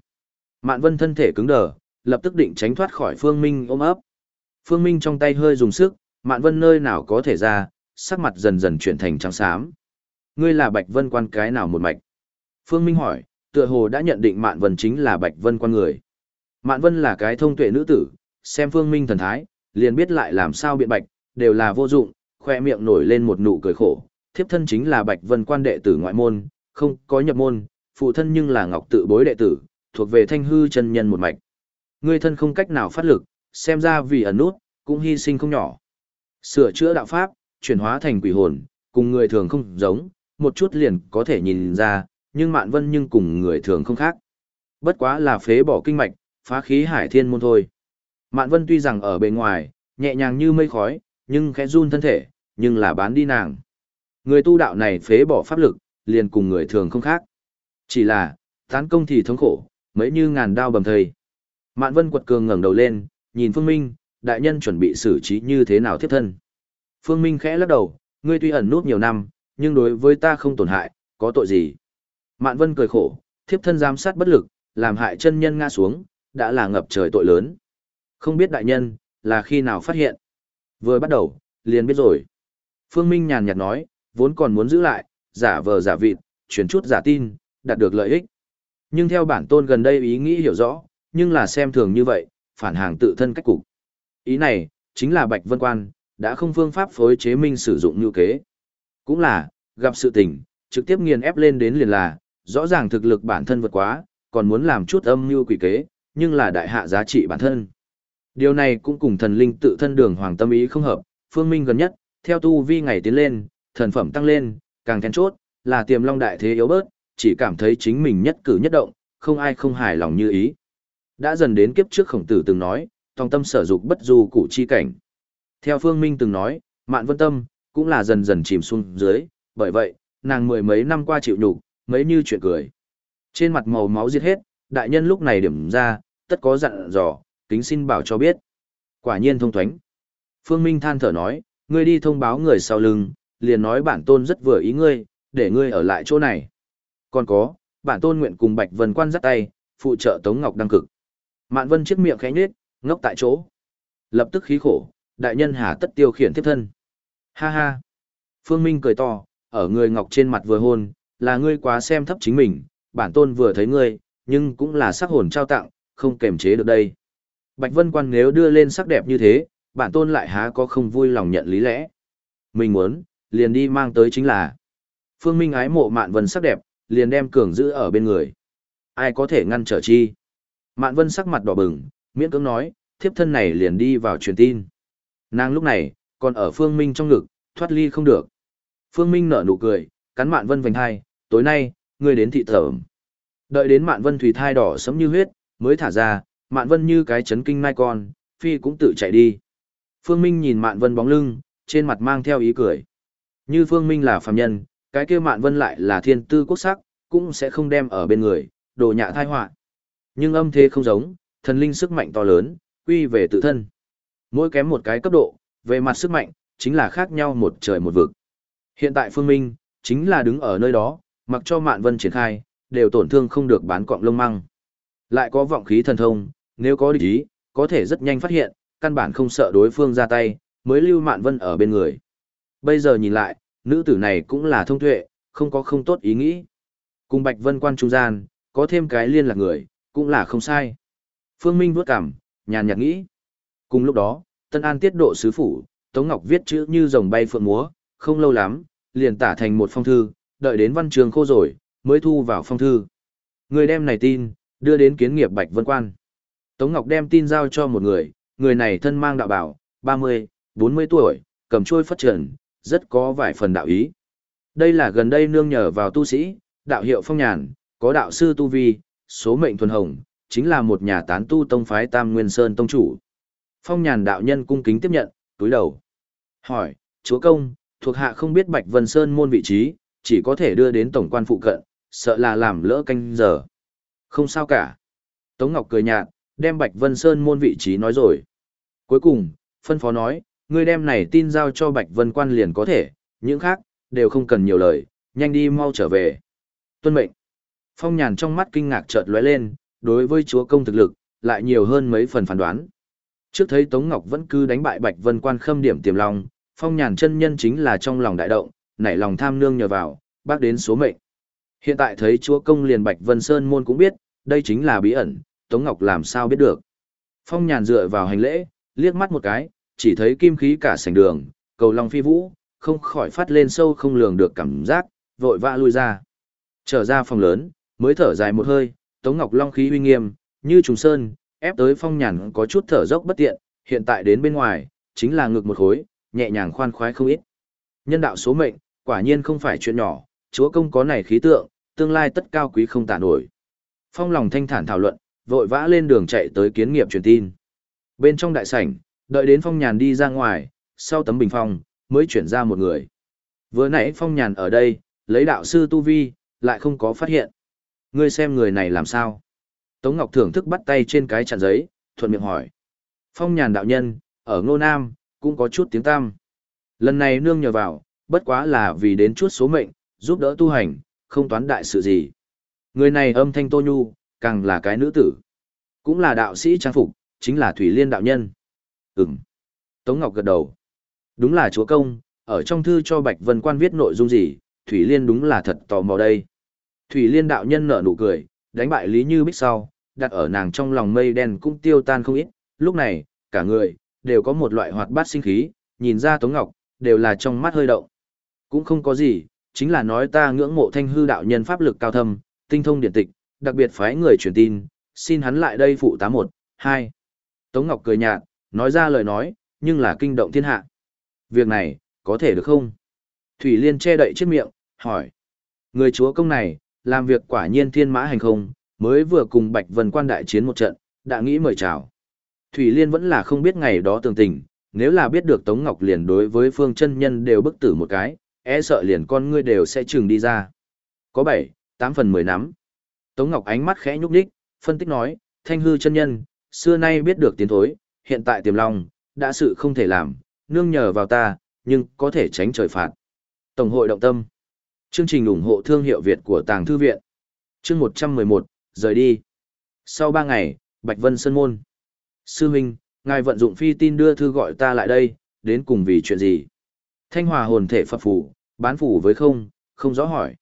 Mạn Vân thân thể cứng đờ, lập tức định tránh thoát khỏi Phương Minh ôm ấp. Phương Minh trong tay hơi dùng sức, Mạn Vân nơi nào có thể ra, sắc mặt dần dần chuyển thành trắng xám. Ngươi là Bạch Vân quan cái nào một mạch? Phương Minh hỏi, tựa hồ đã nhận định Mạn Vân chính là Bạch Vân quan người. Mạn Vân là cái thông tuệ nữ tử, xem Phương Minh thần thái, liền biết lại làm sao biện bạch, đều là vô dụng, khoe miệng nổi lên một nụ cười khổ. Thiếp thân chính là Bạch Vân quan đệ tử ngoại môn, không có nhập môn, phụ thân nhưng là Ngọc tự bối đệ tử, thuộc về thanh hư chân nhân một mạch. Ngươi thân không cách nào phát lực, xem ra vì ẩn nút, cũng hy sinh không nhỏ. Sửa chữa đạo pháp, chuyển hóa thành quỷ hồn, cùng người thường không giống, một chút liền có thể nhìn ra, nhưng Mạn Vân nhưng cùng người thường không khác. Bất quá là phế bỏ kinh mạch, phá khí hải thiên môn thôi. Mạn Vân tuy rằng ở bề ngoài, nhẹ nhàng như mây khói, nhưng khẽ run thân thể, nhưng là bán đi nàng. Người tu đạo này phế bỏ pháp lực, liền cùng người thường không khác. Chỉ là, tán công thì thống khổ, mấy như ngàn đao bầm thầy. Mạn Vân quật cường ngẩng đầu lên, nhìn Phương Minh, đại nhân chuẩn bị xử trí như thế nào tiếp thân. Phương Minh khẽ lắc đầu, ngươi tuy ẩn nút nhiều năm, nhưng đối với ta không tổn hại, có tội gì. Mạn Vân cười khổ, thiếp thân giám sát bất lực, làm hại chân nhân ngã xuống, đã là ngập trời tội lớn. Không biết đại nhân, là khi nào phát hiện. Vừa bắt đầu, liền biết rồi. Phương Minh nhàn nhạt nói, vốn còn muốn giữ lại, giả vờ giả vịt, chuyển chút giả tin, đạt được lợi ích. Nhưng theo bản tôn gần đây ý nghĩ hiểu rõ, nhưng là xem thường như vậy, phản hàng tự thân cách cục. Ý này, chính là Bạch Vân Quan, đã không phương pháp phối chế minh sử dụng như kế. Cũng là, gặp sự tình, trực tiếp nghiền ép lên đến liền là, rõ ràng thực lực bản thân vượt quá, còn muốn làm chút âm mưu quỷ kế, nhưng là đại hạ giá trị bản thân. Điều này cũng cùng thần linh tự thân đường hoàng tâm ý không hợp, phương minh gần nhất, theo tu vi ngày tiến lên, thần phẩm tăng lên, càng then chốt, là tiềm long đại thế yếu bớt, chỉ cảm thấy chính mình nhất cử nhất động, không ai không hài lòng như ý. Đã dần đến kiếp trước khổng tử từng nói, tòng tâm sở dục bất du cụ chi cảnh. Theo Phương Minh từng nói, mạn vân tâm, cũng là dần dần chìm xuống dưới, bởi vậy, nàng mười mấy năm qua chịu nhục, mấy như chuyện cười. Trên mặt màu máu giết hết, đại nhân lúc này điểm ra, tất có dặn dò, kính xin bảo cho biết. Quả nhiên thông thoánh. Phương Minh than thở nói, ngươi đi thông báo người sau lưng, liền nói bản tôn rất vừa ý ngươi, để ngươi ở lại chỗ này. Còn có, bản tôn nguyện cùng Bạch Vân quan dắt tay, phụ trợ Tống Ngọc đăng cực. Mạn Vân chiếc miệng khẽ nhếch, ngốc tại chỗ. Lập tức khí khổ, đại nhân hà tất tiêu khiển tiếp thân. Ha ha. Phương Minh cười to, ở người Ngọc trên mặt vừa hôn, là ngươi quá xem thấp chính mình, bản tôn vừa thấy ngươi, nhưng cũng là sắc hồn trao tặng, không kềm chế được đây. Bạch Vân Quan nếu đưa lên sắc đẹp như thế, bản tôn lại há có không vui lòng nhận lý lẽ. Mình muốn, liền đi mang tới chính là Phương Minh ái mộ Mạn Vân sắc đẹp, liền đem cường giữ ở bên người. Ai có thể ngăn trở chi? Mạn Vân sắc mặt đỏ bừng, miễn cưỡng nói, thiếp thân này liền đi vào truyền tin. Nàng lúc này, còn ở Phương Minh trong ngực, thoát ly không được. Phương Minh nở nụ cười, cắn Mạn Vân vành hai, tối nay, ngươi đến thị thẩm. Đợi đến Mạn Vân thủy thai đỏ sẫm như huyết, mới thả ra, Mạn Vân như cái chấn kinh mai con, phi cũng tự chạy đi. Phương Minh nhìn Mạn Vân bóng lưng, trên mặt mang theo ý cười. Như Phương Minh là phàm nhân, cái kia Mạn Vân lại là thiên tư quốc sắc, cũng sẽ không đem ở bên người, đồ nhạ thai họa. Nhưng âm thế không giống, thần linh sức mạnh to lớn, quy về tự thân. Mỗi kém một cái cấp độ, về mặt sức mạnh, chính là khác nhau một trời một vực. Hiện tại Phương Minh, chính là đứng ở nơi đó, mặc cho Mạn Vân triển khai, đều tổn thương không được bán cọng lông măng. Lại có vọng khí thần thông, nếu có địch ý, có thể rất nhanh phát hiện, căn bản không sợ đối phương ra tay, mới lưu Mạn Vân ở bên người. Bây giờ nhìn lại, nữ tử này cũng là thông tuệ, không có không tốt ý nghĩ. Cùng Bạch Vân quan trung gian, có thêm cái liên lạc người, cũng là không sai. Phương Minh vuốt cằm, nhàn nhạt nghĩ. Cùng lúc đó, Tân An tiết độ sứ phủ, Tống Ngọc viết chữ như rồng bay phượng múa, không lâu lắm, liền tả thành một phong thư, đợi đến văn trường khô rồi, mới thu vào phong thư. Người đem này tin, đưa đến kiến nghiệp Bạch Vân Quan. Tống Ngọc đem tin giao cho một người, người này thân mang đạo bảo, 30, 40 tuổi, cầm chuôi phất trần, rất có vài phần đạo ý. Đây là gần đây nương nhờ vào tu sĩ, đạo hiệu phong nhàn, có đạo sư tu vi, số mệnh thuần hồng, chính là một nhà tán tu tông phái Tam Nguyên Sơn tông chủ. Phong nhàn đạo nhân cung kính tiếp nhận, túi đầu. Hỏi, chúa công, thuộc hạ không biết Bạch Vân Sơn môn vị trí, chỉ có thể đưa đến tổng quan phụ cận, sợ là làm lỡ canh giờ. Không sao cả. Tống Ngọc cười nhạt, đem Bạch Vân Sơn môn vị trí nói rồi. Cuối cùng, phân phó nói, ngươi đem này tin giao cho Bạch Vân quan liền có thể, những khác, đều không cần nhiều lời, nhanh đi mau trở về. Tuân mệnh. Phong nhàn trong mắt kinh ngạc chợt lóe lên, đối với chúa công thực lực, lại nhiều hơn mấy phần phán đoán. Trước thấy Tống Ngọc vẫn cứ đánh bại Bạch Vân quan khâm điểm tiềm long, phong nhàn chân nhân chính là trong lòng đại động, nảy lòng tham nương nhờ vào, bác đến số mệnh. Hiện tại thấy chúa công liền Bạch Vân Sơn môn cũng biết, đây chính là bí ẩn, Tống Ngọc làm sao biết được. Phong nhàn dựa vào hành lễ, liếc mắt một cái, chỉ thấy kim khí cả sảnh đường, cầu long phi vũ, không khỏi phát lên sâu không lường được cảm giác, vội vã lui ra. Trở ra phòng lớn, mới thở dài một hơi, Tống Ngọc Long khí uy nghiêm, như trùng sơn, ép tới phong nhàn có chút thở dốc bất tiện, hiện tại đến bên ngoài, chính là ngực một khối, nhẹ nhàng khoan khoái không ít. Nhân đạo số mệnh, quả nhiên không phải chuyện nhỏ, chúa công có này khí tượng, tương lai tất cao quý không tả nổi. Phong lòng thanh thản thảo luận, vội vã lên đường chạy tới kiến nghiệp truyền tin. Bên trong đại sảnh, đợi đến phong nhàn đi ra ngoài, sau tấm bình phong, mới chuyển ra một người. Vừa nãy phong nhàn ở đây, lấy đạo sư tu vi, lại không có phát hiện. Ngươi xem người này làm sao? Tống Ngọc thưởng thức bắt tay trên cái chặn giấy, thuận miệng hỏi. Phong nhàn đạo nhân, ở Ngô Nam, cũng có chút tiếng tam. Lần này nương nhờ vào, bất quá là vì đến chút số mệnh, giúp đỡ tu hành, không toán đại sự gì. Người này âm thanh tô nhu, càng là cái nữ tử. Cũng là đạo sĩ trang phục, chính là Thủy Liên đạo nhân. Ừm. Tống Ngọc gật đầu. Đúng là chúa công, ở trong thư cho Bạch Vân Quan viết nội dung gì, Thủy Liên đúng là thật tò mò đây. Thủy Liên đạo nhân nở nụ cười, đánh bại Lý Như Bích sau, đặt ở nàng trong lòng mây đen cũng tiêu tan không ít, lúc này, cả người, đều có một loại hoạt bát sinh khí, nhìn ra Tống Ngọc, đều là trong mắt hơi động. Cũng không có gì, chính là nói ta ngưỡng mộ thanh hư đạo nhân pháp lực cao thâm, tinh thông điện tịch, đặc biệt phái người truyền tin, xin hắn lại đây phụ tá một, hai. Tống Ngọc cười nhạt, nói ra lời nói, nhưng là kinh động thiên hạ. Việc này, có thể được không? Thủy Liên che đậy chiếc miệng, hỏi. Người chúa công này, làm việc quả nhiên thiên mã hành không, mới vừa cùng Bạch Vân quan đại chiến một trận, đã nghĩ mời chào. Thủy Liên vẫn là không biết ngày đó tường tình, nếu là biết được Tống Ngọc liền đối với phương chân nhân đều bức tử một cái, e sợ liền con ngươi đều sẽ trừng đi ra. Có 7, 8 phần 10 nắm. Tống Ngọc ánh mắt khẽ nhúc nhích, phân tích nói, thanh hư chân nhân, xưa nay biết được tiến thối, hiện tại tiềm long, đã sự không thể làm, nương nhờ vào ta, nhưng có thể tránh trời phạt. Tổng hội động tâm. Chương trình ủng hộ thương hiệu Việt của Tàng Thư Viện. Chương 111, rời đi. Sau 3 ngày, Bạch Vân Sơn Môn. Sư Minh, ngài vận dụng phi tin đưa thư gọi ta lại đây, đến cùng vì chuyện gì? Thanh hòa hồn thể phật phủ, bán phủ với không, không rõ hỏi.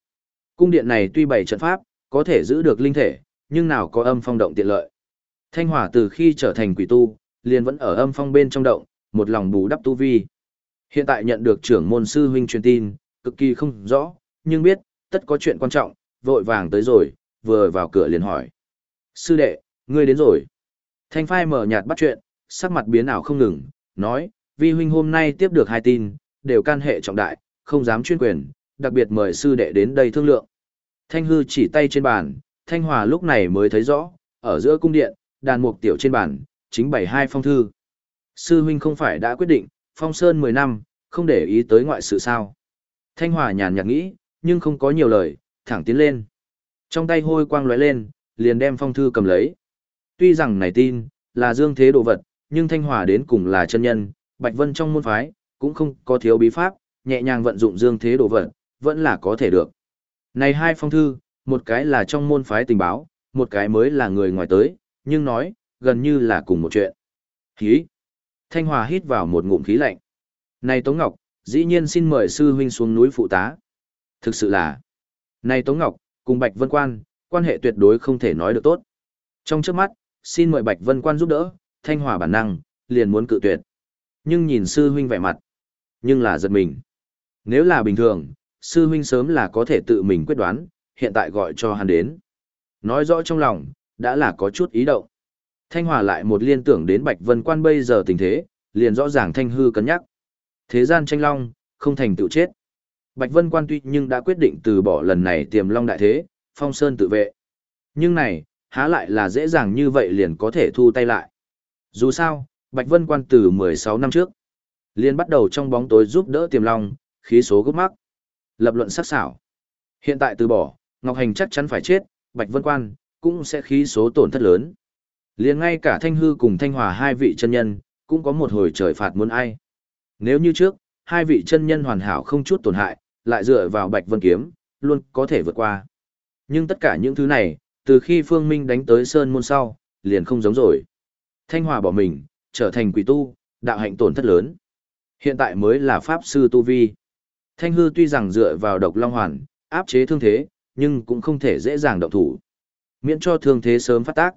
Cung điện này tuy bày trận pháp, có thể giữ được linh thể, nhưng nào có âm phong động tiện lợi. Thanh hòa từ khi trở thành quỷ tu, liền vẫn ở âm phong bên trong động, một lòng bù đắp tu vi. Hiện tại nhận được trưởng môn sư huynh truyền tin, cực kỳ không rõ, nhưng biết, tất có chuyện quan trọng, vội vàng tới rồi, vừa vào cửa liền hỏi. Sư đệ, ngươi đến rồi. Thanh phai mở nhạt bắt chuyện, sắc mặt biến ảo không ngừng, nói, vi huynh hôm nay tiếp được hai tin, đều can hệ trọng đại, không dám chuyên quyền, đặc biệt mời sư đệ đến đây thương lượng. Thanh hư chỉ tay trên bàn, Thanh Hòa lúc này mới thấy rõ, ở giữa cung điện, đàn mục tiểu trên bàn, chính bày hai phong thư. Sư huynh không phải đã quyết định, phong sơn 10 năm, không để ý tới ngoại sự sao. Thanh Hòa nhàn nhạt nghĩ, nhưng không có nhiều lời, thẳng tiến lên. Trong tay hôi quang lóe lên, liền đem phong thư cầm lấy. Tuy rằng này tin, là dương thế đồ vật, nhưng Thanh Hòa đến cùng là chân nhân, Bạch Vân trong môn phái, cũng không có thiếu bí pháp, nhẹ nhàng vận dụng dương thế đồ vật, vẫn là có thể được. Này hai phong thư, một cái là trong môn phái tình báo, một cái mới là người ngoài tới, nhưng nói, gần như là cùng một chuyện. Khí. Thanh Hòa hít vào một ngụm khí lạnh. Này Tống Ngọc, dĩ nhiên xin mời sư huynh xuống núi phụ tá. Thực sự là, này Tống Ngọc, cùng Bạch Vân Quan, quan hệ tuyệt đối không thể nói được tốt. Trong trước mắt, xin mời Bạch Vân Quan giúp đỡ, Thanh Hòa bản năng, liền muốn cự tuyệt. Nhưng nhìn sư huynh vẻ mặt, nhưng là giật mình. Nếu là bình thường, sư huynh sớm là có thể tự mình quyết đoán, hiện tại gọi cho hắn đến. Nói rõ trong lòng, đã là có chút ý động. Thanh Hòa lại một liên tưởng đến Bạch Vân Quan bây giờ tình thế, liền rõ ràng Thanh Hư cân nhắc. Thế gian tranh long, không thành tựu chết. Bạch Vân Quan tuy nhưng đã quyết định từ bỏ lần này tiềm long đại thế, phong sơn tự vệ. Nhưng này, há lại là dễ dàng như vậy liền có thể thu tay lại. Dù sao, Bạch Vân Quan từ 16 năm trước, liền bắt đầu trong bóng tối giúp đỡ tiềm long, khí số gấp mắc. Lập luận sắc sảo. Hiện tại từ bỏ, Ngọc Hành chắc chắn phải chết, Bạch Vân Quan cũng sẽ khí số tổn thất lớn. Liền ngay cả Thanh Hư cùng Thanh Hòa hai vị chân nhân, cũng có một hồi trời phạt muốn ai. Nếu như trước, hai vị chân nhân hoàn hảo không chút tổn hại, lại dựa vào Bạch Vân Kiếm, luôn có thể vượt qua. Nhưng tất cả những thứ này, từ khi Phương Minh đánh tới Sơn Môn sau, liền không giống rồi. Thanh Hòa bỏ mình, trở thành quỷ tu, đạo hạnh tổn thất lớn. Hiện tại mới là Pháp Sư Tu Vi. Thanh hư tuy rằng dựa vào độc long hoàn, áp chế thương thế, nhưng cũng không thể dễ dàng động thủ. Miễn cho thương thế sớm phát tác.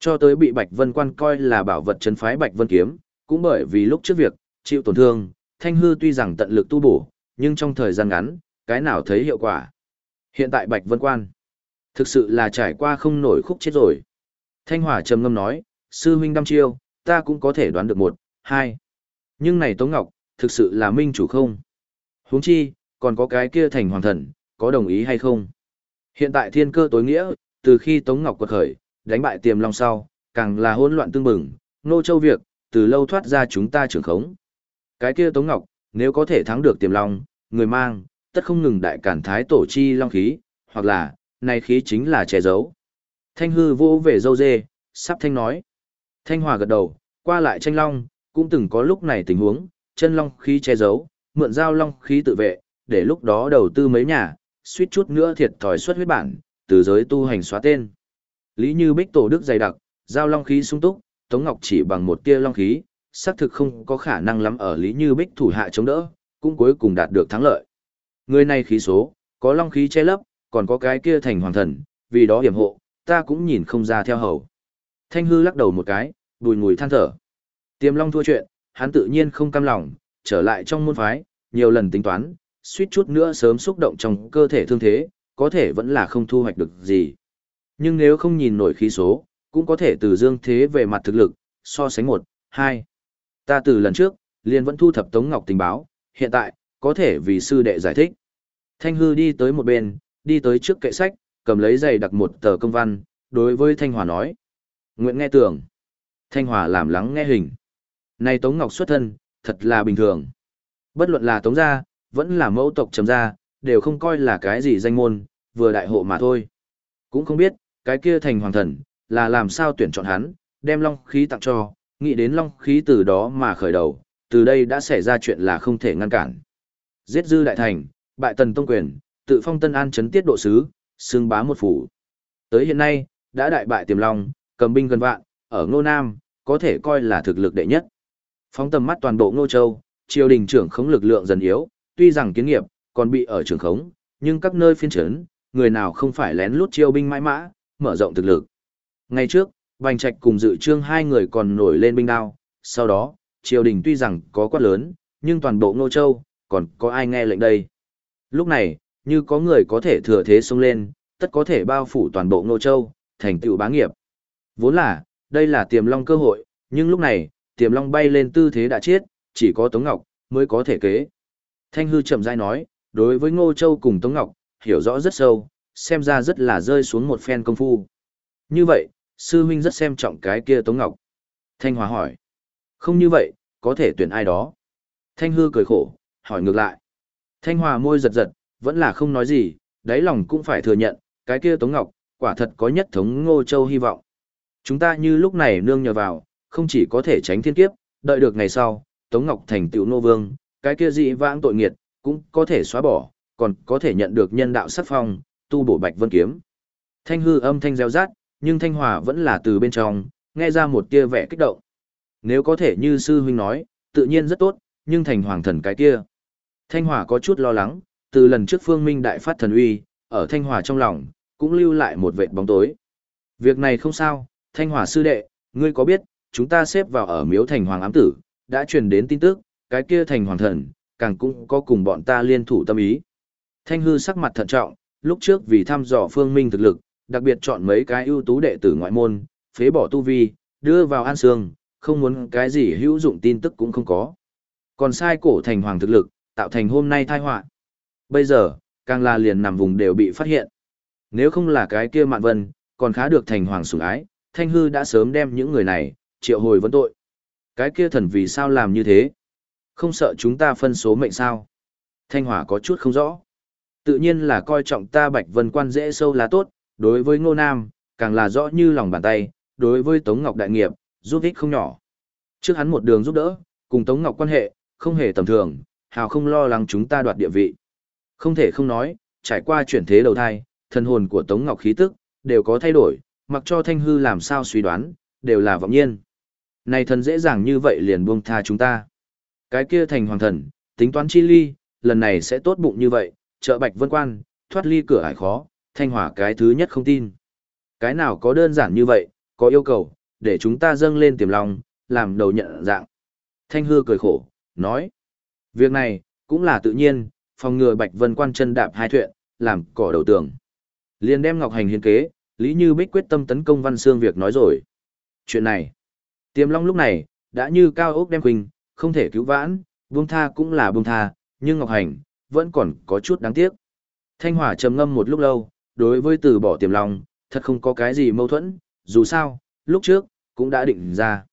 Cho tới bị Bạch Vân Quan coi là bảo vật chân phái Bạch Vân Kiếm, cũng bởi vì lúc trước việc, chịu tổn thương, Thanh hư tuy rằng tận lực tu bổ, nhưng trong thời gian ngắn, cái nào thấy hiệu quả. Hiện tại Bạch Vân Quan, thực sự là trải qua không nổi khúc chết rồi. Thanh Hỏa trầm ngâm nói, sư huynh đăm chiêu, ta cũng có thể đoán được một, hai. Nhưng này Tống Ngọc, thực sự là minh chủ không? Huống chi, còn có cái kia thành hoàng thần, có đồng ý hay không? Hiện tại thiên cơ tối nghĩa, từ khi Tống Ngọc quật khởi, đánh bại tiềm long sau, càng là hỗn loạn tương bừng, nô châu việc, từ lâu thoát ra chúng ta trưởng khống. Cái kia Tống Ngọc, nếu có thể thắng được tiềm long, người mang, tất không ngừng đại cản thái tổ chi long khí, hoặc là, này khí chính là che giấu. Thanh hư vô về dâu dê, sắp thanh nói. Thanh hòa gật đầu, qua lại tranh long, cũng từng có lúc này tình huống, chân long khí che giấu, mượn dao long khí tự vệ, để lúc đó đầu tư mấy nhà, suýt chút nữa thiệt thòi xuất huyết bản, từ giới tu hành xóa tên. Lý Như Bích tổ đức dày đặc, giao long khí sung túc, Tống Ngọc chỉ bằng một tia long khí, xác thực không có khả năng lắm ở Lý Như Bích thủ hạ chống đỡ, cũng cuối cùng đạt được thắng lợi. Người này khí số, có long khí che lấp, còn có cái kia thành hoàng thần, vì đó hiểm hộ, ta cũng nhìn không ra theo hầu. Thanh hư lắc đầu một cái, bùi ngùi than thở. Tiềm long thua chuyện, hắn tự nhiên không cam lòng, trở lại trong môn phái, nhiều lần tính toán, suýt chút nữa sớm xúc động trong cơ thể thương thế, có thể vẫn là không thu hoạch được gì. Nhưng nếu không nhìn nổi khí số, cũng có thể từ dương thế về mặt thực lực, so sánh một, hai. Ta từ lần trước, liền vẫn thu thập Tống Ngọc tình báo, hiện tại, có thể vì sư đệ giải thích. Thanh hư đi tới một bên, đi tới trước kệ sách, cầm lấy giày đặt một tờ công văn, đối với Thanh Hòa nói. Nguyện nghe tưởng. Thanh Hòa làm lắng nghe hình. Này Tống Ngọc xuất thân, thật là bình thường. Bất luận là Tống gia, vẫn là mẫu tộc trầm gia, đều không coi là cái gì danh môn, vừa đại hộ mà thôi. Cũng không biết, cái kia thành hoàng thần, là làm sao tuyển chọn hắn, đem long khí tặng cho, nghĩ đến long khí từ đó mà khởi đầu, từ đây đã xảy ra chuyện là không thể ngăn cản. Giết dư đại thành, bại tần tông quyền, tự phong tân an chấn tiết độ sứ, xương bá một phủ. Tới hiện nay, đã đại bại tiềm long, cầm binh gần vạn, ở Ngô Nam, có thể coi là thực lực đệ nhất. Phóng tầm mắt toàn bộ Ngô Châu, triều đình trưởng khống lực lượng dần yếu, tuy rằng kiến nghiệp, còn bị ở trường khống, nhưng các nơi phiên trấn, người nào không phải lén lút chiêu binh mãi mã, mở rộng thực lực. Ngày trước, Bành Trạch cùng dự trương hai người còn nổi lên binh đao, sau đó, triều đình tuy rằng có quát lớn, nhưng toàn bộ Ngô Châu, còn có ai nghe lệnh đây. Lúc này, như có người có thể thừa thế xông lên, tất có thể bao phủ toàn bộ Ngô Châu, thành tựu bá nghiệp. Vốn là, đây là tiềm long cơ hội, nhưng lúc này, tiềm long bay lên tư thế đã chết, chỉ có Tống Ngọc mới có thể kế. Thanh hư chậm rãi nói, đối với Ngô Châu cùng Tống Ngọc, hiểu rõ rất sâu, xem ra rất là rơi xuống một phen công phu. Như vậy, sư huynh rất xem trọng cái kia Tống Ngọc. Thanh Hòa hỏi, không như vậy, có thể tuyển ai đó. Thanh hư cười khổ, hỏi ngược lại. Thanh Hòa môi giật giật, vẫn là không nói gì, đáy lòng cũng phải thừa nhận, cái kia Tống Ngọc, quả thật có nhất thống Ngô Châu hy vọng. Chúng ta như lúc này nương nhờ vào, không chỉ có thể tránh thiên kiếp, đợi được ngày sau, Tống Ngọc thành tựu nô vương, cái kia dị vãng tội nghiệt, cũng có thể xóa bỏ, còn có thể nhận được nhân đạo sắc phong, tu bổ bạch vân kiếm. Thanh hư âm thanh reo rát, nhưng thanh hòa vẫn là từ bên trong, nghe ra một tia vẻ kích động. Nếu có thể như sư huynh nói, tự nhiên rất tốt, nhưng thành hoàng thần cái kia. Thanh hòa có chút lo lắng, từ lần trước phương minh đại phát thần uy, ở thanh hòa trong lòng, cũng lưu lại một vệt bóng tối. Việc này không sao, thanh hòa sư đệ, ngươi có biết, chúng ta xếp vào ở miếu thành hoàng ám tử, đã truyền đến tin tức, cái kia thành hoàng thần, càng cũng có cùng bọn ta liên thủ tâm ý. Thanh hư sắc mặt thận trọng, lúc trước vì thăm dò phương minh thực lực, đặc biệt chọn mấy cái ưu tú đệ tử ngoại môn, phế bỏ tu vi, đưa vào an sương, không muốn cái gì hữu dụng tin tức cũng không có. Còn sai cổ thành hoàng thực lực, tạo thành hôm nay tai họa. Bây giờ, càng là liền nằm vùng đều bị phát hiện. Nếu không là cái kia mạn vân, còn khá được thành hoàng sủng ái, thanh hư đã sớm đem những người này, triệu hồi vấn tội. Cái kia thần vì sao làm như thế? Không sợ chúng ta phân số mệnh sao? Thanh hỏa có chút không rõ. Tự nhiên là coi trọng ta Bạch Vân Quan dễ sâu là tốt, đối với Ngô Nam, càng là rõ như lòng bàn tay, đối với Tống Ngọc đại nghiệp, giúp ích không nhỏ. Trước hắn một đường giúp đỡ, cùng Tống Ngọc quan hệ, không hề tầm thường, hào không lo lắng chúng ta đoạt địa vị. Không thể không nói, trải qua chuyển thế đầu thai, thần hồn của Tống Ngọc khí tức, đều có thay đổi, mặc cho Thanh Hư làm sao suy đoán, đều là vọng nhiên. Này thần dễ dàng như vậy liền buông tha chúng ta. Cái kia thành hoàng thần, tính toán chi ly, lần này sẽ tốt bụng như vậy, trợ bạch vân quan, thoát ly cửa ải khó, thanh hỏa cái thứ nhất không tin. Cái nào có đơn giản như vậy, có yêu cầu, để chúng ta dâng lên tiềm lòng, làm đầu nhận dạng. Thanh hư cười khổ, nói. Việc này, cũng là tự nhiên, phòng ngừa bạch vân quan chân đạp hai thuyện, làm cỏ đầu tường. liền đem Ngọc Hành hiến kế, Lý Như Bích quyết tâm tấn công Văn Xương việc nói rồi. Chuyện này, tiềm long lúc này, đã như cao ốc đem quỳnh, không thể cứu vãn, buông tha cũng là buông tha, nhưng Ngọc Hành, vẫn còn có chút đáng tiếc. Thanh Hỏa trầm ngâm một lúc lâu, đối với từ bỏ tiềm long, thật không có cái gì mâu thuẫn, dù sao, lúc trước, cũng đã định ra.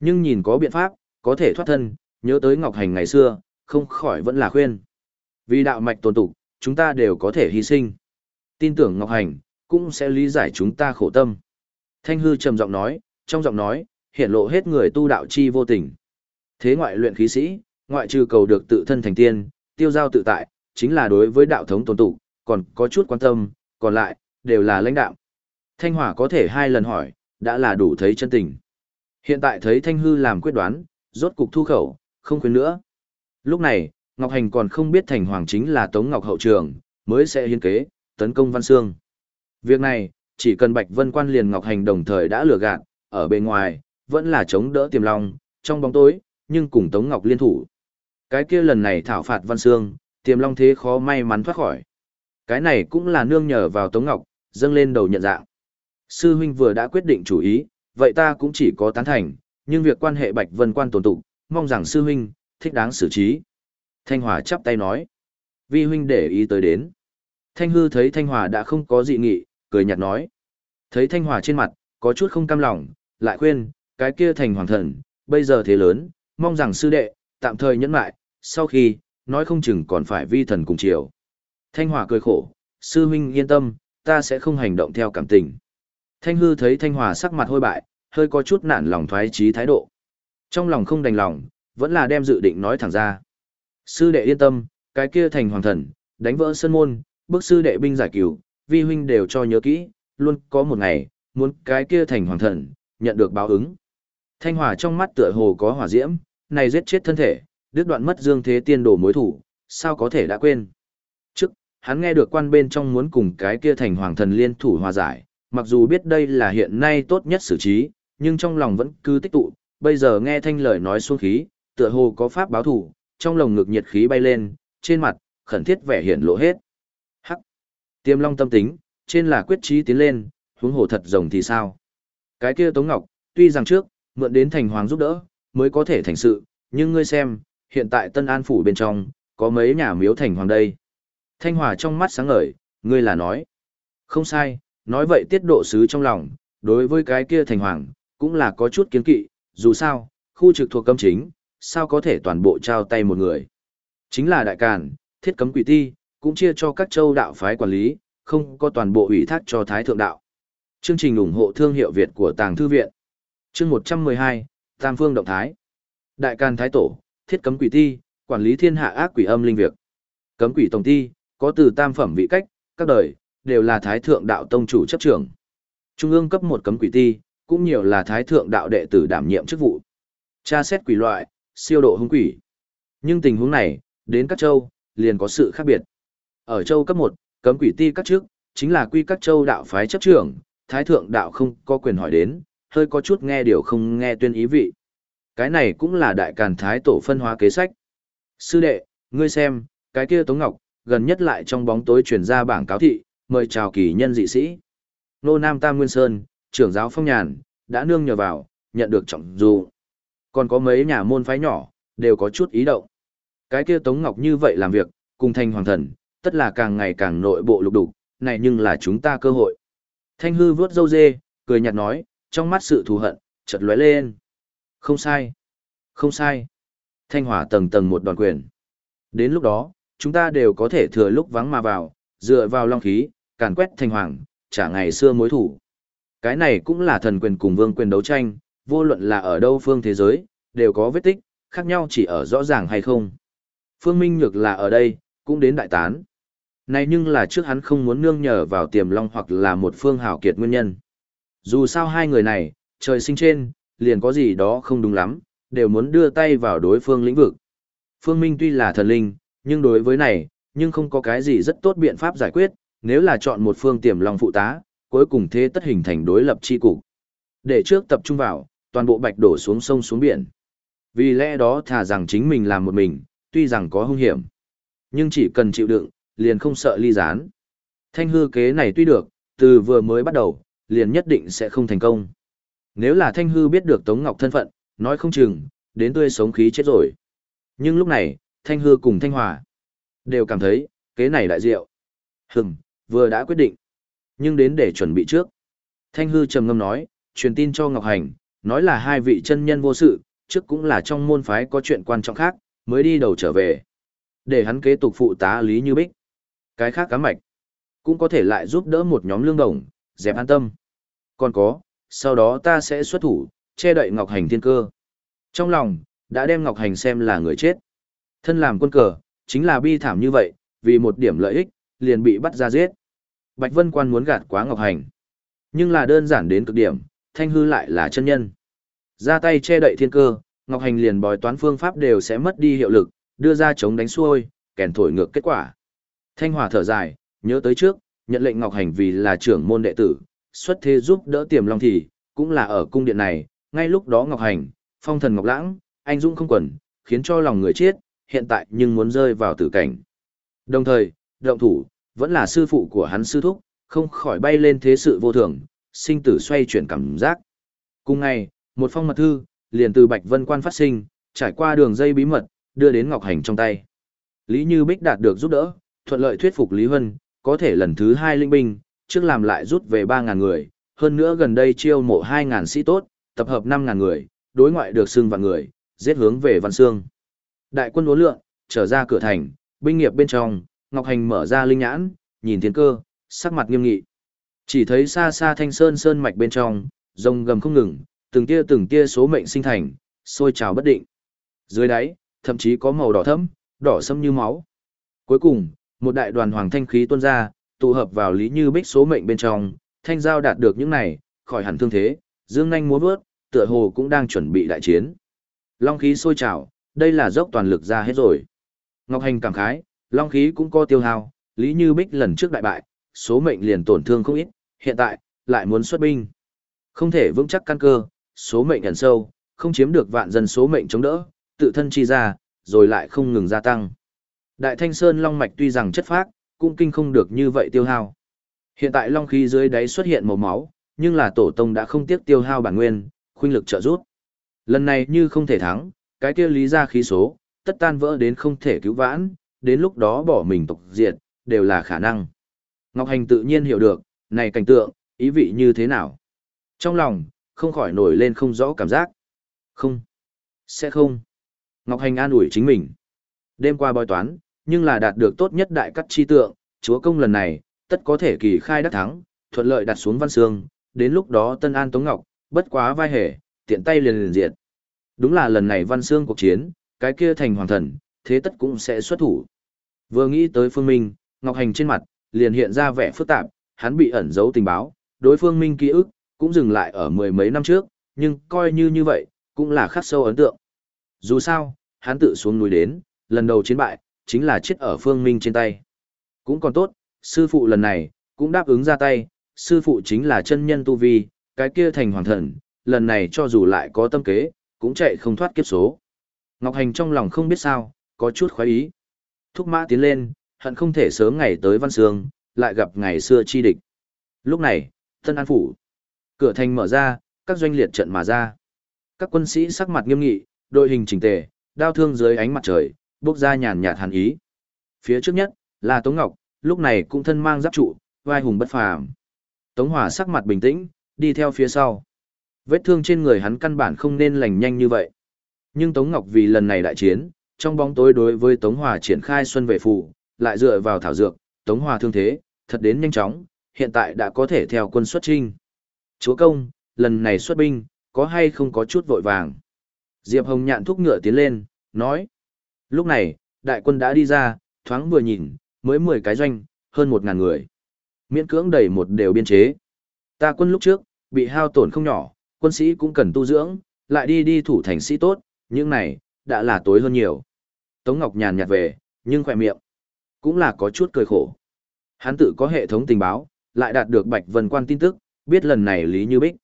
Nhưng nhìn có biện pháp, có thể thoát thân, nhớ tới Ngọc Hành ngày xưa, không khỏi vẫn là khuyên. Vì đạo mạch tồn tục, chúng ta đều có thể hy sinh. Tin tưởng Ngọc Hành, cũng sẽ lý giải chúng ta khổ tâm. Thanh hư trầm giọng nói, trong giọng nói, hiện lộ hết người tu đạo chi vô tình. Thế ngoại luyện khí sĩ, ngoại trừ cầu được tự thân thành tiên, tiêu giao tự tại, chính là đối với đạo thống tồn tụ, còn có chút quan tâm, còn lại, đều là lãnh đạo. Thanh Hỏa có thể hai lần hỏi, đã là đủ thấy chân tình. Hiện tại thấy Thanh Hư làm quyết đoán, rốt cục thu khẩu, không khuyến nữa. Lúc này, Ngọc Hành còn không biết Thành Hoàng chính là Tống Ngọc Hậu Trường, mới sẽ hiên kế, tấn công Văn Sương. Việc này, chỉ cần Bạch Vân Quan liền Ngọc Hành đồng thời đã lừa gạt, ở bên ngoài, vẫn là chống đỡ tiềm long, trong bóng tối, nhưng cùng Tống Ngọc liên thủ. Cái kia lần này thảo phạt Văn Sương, tiềm long thế khó may mắn thoát khỏi. Cái này cũng là nương nhờ vào Tống Ngọc, dâng lên đầu nhận dạng. Sư huynh vừa đã quyết định chủ ý, vậy ta cũng chỉ có tán thành, nhưng việc quan hệ Bạch Vân Quan tồn tụ, mong rằng sư huynh, thích đáng xử trí. Thanh Hòa chắp tay nói. Vi huynh để ý tới đến. Thanh hư thấy Thanh Hòa đã không có dị nghị, cười nhạt nói. Thấy Thanh Hòa trên mặt, có chút không cam lòng, lại khuyên, cái kia thành hoàng thần, bây giờ thế lớn, mong rằng sư đệ, tạm thời nhẫn lại, sau khi, nói không chừng còn phải vi thần cùng chiều. Thanh Hòa cười khổ, sư huynh yên tâm, ta sẽ không hành động theo cảm tình. Thanh hư thấy Thanh Hòa sắc mặt hôi bại, hơi có chút nản lòng thoái trí thái độ. Trong lòng không đành lòng, vẫn là đem dự định nói thẳng ra. Sư đệ yên tâm, cái kia thành hoàng thần, đánh vỡ sân môn, bức sư đệ binh giải cứu, vi huynh đều cho nhớ kỹ, luôn có một ngày, muốn cái kia thành hoàng thần, nhận được báo ứng. Thanh hòa trong mắt tựa hồ có hỏa diễm, này giết chết thân thể, đứt đoạn mất dương thế tiên đồ mối thủ, sao có thể đã quên. Trước, hắn nghe được quan bên trong muốn cùng cái kia thành hoàng thần liên thủ hòa giải, mặc dù biết đây là hiện nay tốt nhất xử trí, nhưng trong lòng vẫn cứ tích tụ, bây giờ nghe thanh lời nói xuống khí, tựa hồ có pháp báo thủ, trong lồng ngực nhiệt khí bay lên, trên mặt, khẩn thiết vẻ hiện lộ hết. Hắc. Tiêm long tâm tính, trên là quyết trí tiến lên, huống hồ thật rồng thì sao? Cái kia Tống Ngọc, tuy rằng trước, mượn đến thành hoàng giúp đỡ, mới có thể thành sự, nhưng ngươi xem, hiện tại Tân An Phủ bên trong, có mấy nhà miếu thành hoàng đây. Thanh Hòa trong mắt sáng ngời, ngươi là nói. Không sai, nói vậy tiết độ sứ trong lòng, đối với cái kia thành hoàng, cũng là có chút kiến kỵ, dù sao, khu trực thuộc cấm chính, sao có thể toàn bộ trao tay một người. Chính là đại càn, thiết cấm quỷ ti, cũng chia cho các châu đạo phái quản lý, không có toàn bộ ủy thác cho Thái Thượng Đạo. Chương trình ủng hộ thương hiệu Việt của Tàng Thư Viện. Chương 112, Tam Phương Động Thái. Đại Càn Thái Tổ, thiết cấm quỷ ti, quản lý thiên hạ ác quỷ âm linh việc. Cấm quỷ tổng ti, có từ tam phẩm vị cách, các đời, đều là Thái Thượng Đạo Tông chủ chấp trưởng. Trung ương cấp một cấm quỷ ti, cũng nhiều là Thái Thượng Đạo đệ tử đảm nhiệm chức vụ. Tra xét quỷ loại, siêu độ hung quỷ. Nhưng tình huống này, đến các châu, liền có sự khác biệt. Ở châu cấp 1, cấm quỷ ti các trước, chính là quy các châu đạo phái chấp trưởng, thái thượng đạo không có quyền hỏi đến, hơi có chút nghe điều không nghe tuyên ý vị. Cái này cũng là đại càn thái tổ phân hóa kế sách. Sư đệ, ngươi xem, cái kia Tống Ngọc, gần nhất lại trong bóng tối truyền ra bảng cáo thị, mời chào kỳ nhân dị sĩ. Nô Nam Tam Nguyên Sơn, trưởng giáo phong nhàn, đã nương nhờ vào, nhận được trọng dù. Còn có mấy nhà môn phái nhỏ, đều có chút ý động. Cái kia Tống Ngọc như vậy làm việc, cùng thanh hoàng thần, tất là càng ngày càng nội bộ lục đục, này nhưng là chúng ta cơ hội. Thanh hư vướt dâu dê, cười nhạt nói, trong mắt sự thù hận, chợt lóe lên. Không sai. Không sai. Thanh hỏa tầng tầng một đoàn quyền. Đến lúc đó, chúng ta đều có thể thừa lúc vắng mà vào, dựa vào long khí, càn quét thanh hoàng, trả ngày xưa mối thủ. Cái này cũng là thần quyền cùng vương quyền đấu tranh, vô luận là ở đâu phương thế giới, đều có vết tích, khác nhau chỉ ở rõ ràng hay không. Phương Minh Nhược là ở đây, cũng đến đại tán. Này nhưng là trước hắn không muốn nương nhờ vào tiềm long hoặc là một phương hào kiệt nguyên nhân. Dù sao hai người này, trời sinh trên, liền có gì đó không đúng lắm, đều muốn đưa tay vào đối phương lĩnh vực. Phương Minh tuy là thần linh, nhưng đối với này, nhưng không có cái gì rất tốt biện pháp giải quyết, nếu là chọn một phương tiềm long phụ tá, cuối cùng thế tất hình thành đối lập chi cục. Để trước tập trung vào, toàn bộ bạch đổ xuống sông xuống biển. Vì lẽ đó thà rằng chính mình làm một mình, tuy rằng có hung hiểm, nhưng chỉ cần chịu đựng, liền không sợ ly gián. Thanh hư kế này tuy được, từ vừa mới bắt đầu, liền nhất định sẽ không thành công. Nếu là Thanh hư biết được Tống Ngọc thân phận, nói không chừng, đến tươi sống khí chết rồi. Nhưng lúc này, Thanh hư cùng Thanh Hòa đều cảm thấy, kế này đại diệu. Hừm, vừa đã quyết định, nhưng đến để chuẩn bị trước. Thanh hư trầm ngâm nói, truyền tin cho Ngọc Hành, nói là hai vị chân nhân vô sự, trước cũng là trong môn phái có chuyện quan trọng khác, mới đi đầu trở về. Để hắn kế tục phụ tá Lý Như Bích. Cái khác cá mạch, cũng có thể lại giúp đỡ một nhóm lương đồng, dẹp an tâm. Còn có, sau đó ta sẽ xuất thủ, che đậy Ngọc Hành thiên cơ. Trong lòng, đã đem Ngọc Hành xem là người chết. Thân làm quân cờ, chính là bi thảm như vậy, vì một điểm lợi ích, liền bị bắt ra giết. Bạch Vân Quan muốn gạt quá Ngọc Hành. Nhưng là đơn giản đến cực điểm, Thanh Hư lại là chân nhân. Ra tay che đậy thiên cơ, Ngọc Hành liền bói toán phương pháp đều sẽ mất đi hiệu lực, đưa ra chống đánh xuôi, kèn thổi ngược kết quả. Thanh Hòa thở dài, nhớ tới trước, nhận lệnh Ngọc Hành vì là trưởng môn đệ tử, xuất thế giúp đỡ tiềm long thì, cũng là ở cung điện này, ngay lúc đó Ngọc Hành, phong thần Ngọc Lãng, anh Dũng không quần, khiến cho lòng người chết, hiện tại nhưng muốn rơi vào tử cảnh. Đồng thời, động thủ, vẫn là sư phụ của hắn sư thúc, không khỏi bay lên thế sự vô thường, sinh tử xoay chuyển cảm giác. Cùng ngày, một phong mật thư, liền từ Bạch Vân Quan phát sinh, trải qua đường dây bí mật, đưa đến Ngọc Hành trong tay. Lý Như Bích đạt được giúp đỡ, thuận lợi thuyết phục Lý Hân, có thể lần thứ hai linh binh, trước làm lại rút về 3.000 người, hơn nữa gần đây chiêu mộ 2.000 sĩ tốt, tập hợp 5.000 người, đối ngoại được xưng vạn người, giết hướng về Văn Sương. Đại quân uốn lượng, trở ra cửa thành, binh nghiệp bên trong, Ngọc Hành mở ra linh nhãn, nhìn thiên cơ, sắc mặt nghiêm nghị. Chỉ thấy xa xa thanh sơn sơn mạch bên trong, rồng gầm không ngừng, từng tia từng tia số mệnh sinh thành, sôi trào bất định. Dưới đáy, thậm chí có màu đỏ thẫm, đỏ sẫm như máu. Cuối cùng, một đại đoàn hoàng thanh khí tuôn ra, tụ hợp vào lý như bích số mệnh bên trong, thanh giao đạt được những này, khỏi hẳn thương thế, dương nhanh múa vớt, tựa hồ cũng đang chuẩn bị đại chiến. Long khí sôi trào, đây là dốc toàn lực ra hết rồi. Ngọc Hành cảm khái, long khí cũng có tiêu hao, lý như bích lần trước đại bại, số mệnh liền tổn thương không ít, hiện tại, lại muốn xuất binh. Không thể vững chắc căn cơ, số mệnh ẩn sâu, không chiếm được vạn dân số mệnh chống đỡ, tự thân chi ra, rồi lại không ngừng gia tăng. Đại Thanh Sơn Long Mạch tuy rằng chất phác, cũng kinh không được như vậy tiêu hao. Hiện tại long khí dưới đáy xuất hiện màu máu, nhưng là tổ tông đã không tiếc tiêu hao bản nguyên, khuynh lực trợ rút. Lần này như không thể thắng, cái kia lý ra khí số, tất tan vỡ đến không thể cứu vãn, đến lúc đó bỏ mình tộc diệt, đều là khả năng. Ngọc Hành tự nhiên hiểu được, này cảnh tượng, ý vị như thế nào. Trong lòng, không khỏi nổi lên không rõ cảm giác. Không. Sẽ không. Ngọc Hành an ủi chính mình. Đêm qua bói toán, nhưng là đạt được tốt nhất đại cắt chi tượng, chúa công lần này, tất có thể kỳ khai đắc thắng, thuận lợi đặt xuống văn xương, đến lúc đó Tân An Tống Ngọc, bất quá vai hề, tiện tay liền liền diệt. Đúng là lần này văn xương cuộc chiến, cái kia thành hoàng thần, thế tất cũng sẽ xuất thủ. Vừa nghĩ tới Phương Minh, Ngọc Hành trên mặt, liền hiện ra vẻ phức tạp, hắn bị ẩn giấu tình báo, đối Phương Minh ký ức, cũng dừng lại ở mười mấy năm trước, nhưng coi như như vậy, cũng là khắc sâu ấn tượng. Dù sao, hắn tự xuống núi đến, lần đầu chiến bại, chính là chết ở Phương Minh trên tay. Cũng còn tốt, sư phụ lần này, cũng đáp ứng ra tay, sư phụ chính là chân nhân tu vi, cái kia thành hoàng thần, lần này cho dù lại có tâm kế, cũng chạy không thoát kiếp số. Ngọc Hành trong lòng không biết sao, có chút khoái ý. Thúc mã tiến lên, hận không thể sớm ngày tới Văn Sương, lại gặp ngày xưa chi địch. Lúc này, Tân An Phủ. Cửa thành mở ra, các doanh liệt trận mà ra. Các quân sĩ sắc mặt nghiêm nghị, đội hình chỉnh tề, đao thương dưới ánh mặt trời, bốc ra nhàn nhạt hàn ý. Phía trước nhất, là Tống Ngọc, lúc này cũng thân mang giáp trụ, vai hùng bất phàm. Tống Hòa sắc mặt bình tĩnh, đi theo phía sau. Vết thương trên người hắn căn bản không nên lành nhanh như vậy. Nhưng Tống Ngọc vì lần này đại chiến, trong bóng tối đối với Tống Hòa triển khai xuân về phủ, lại dựa vào thảo dược, Tống Hòa thương thế, thật đến nhanh chóng, hiện tại đã có thể theo quân xuất trinh. Chúa công, lần này xuất binh, có hay không có chút vội vàng. Diệp Hồng nhạn thúc ngựa tiến lên, nói. Lúc này, đại quân đã đi ra, thoáng vừa nhìn, mới 10 cái doanh, hơn 1.000 người. Miễn cưỡng đầy một đều biên chế. Ta quân lúc trước, bị hao tổn không nhỏ, quân sĩ cũng cần tu dưỡng, lại đi đi thủ thành sĩ tốt, những này, đã là tối hơn nhiều. Tống Ngọc nhàn nhạt về, nhưng khỏe miệng, cũng là có chút cười khổ. Hắn tự có hệ thống tình báo, lại đạt được Bạch Vân Quan tin tức, biết lần này Lý Như Bích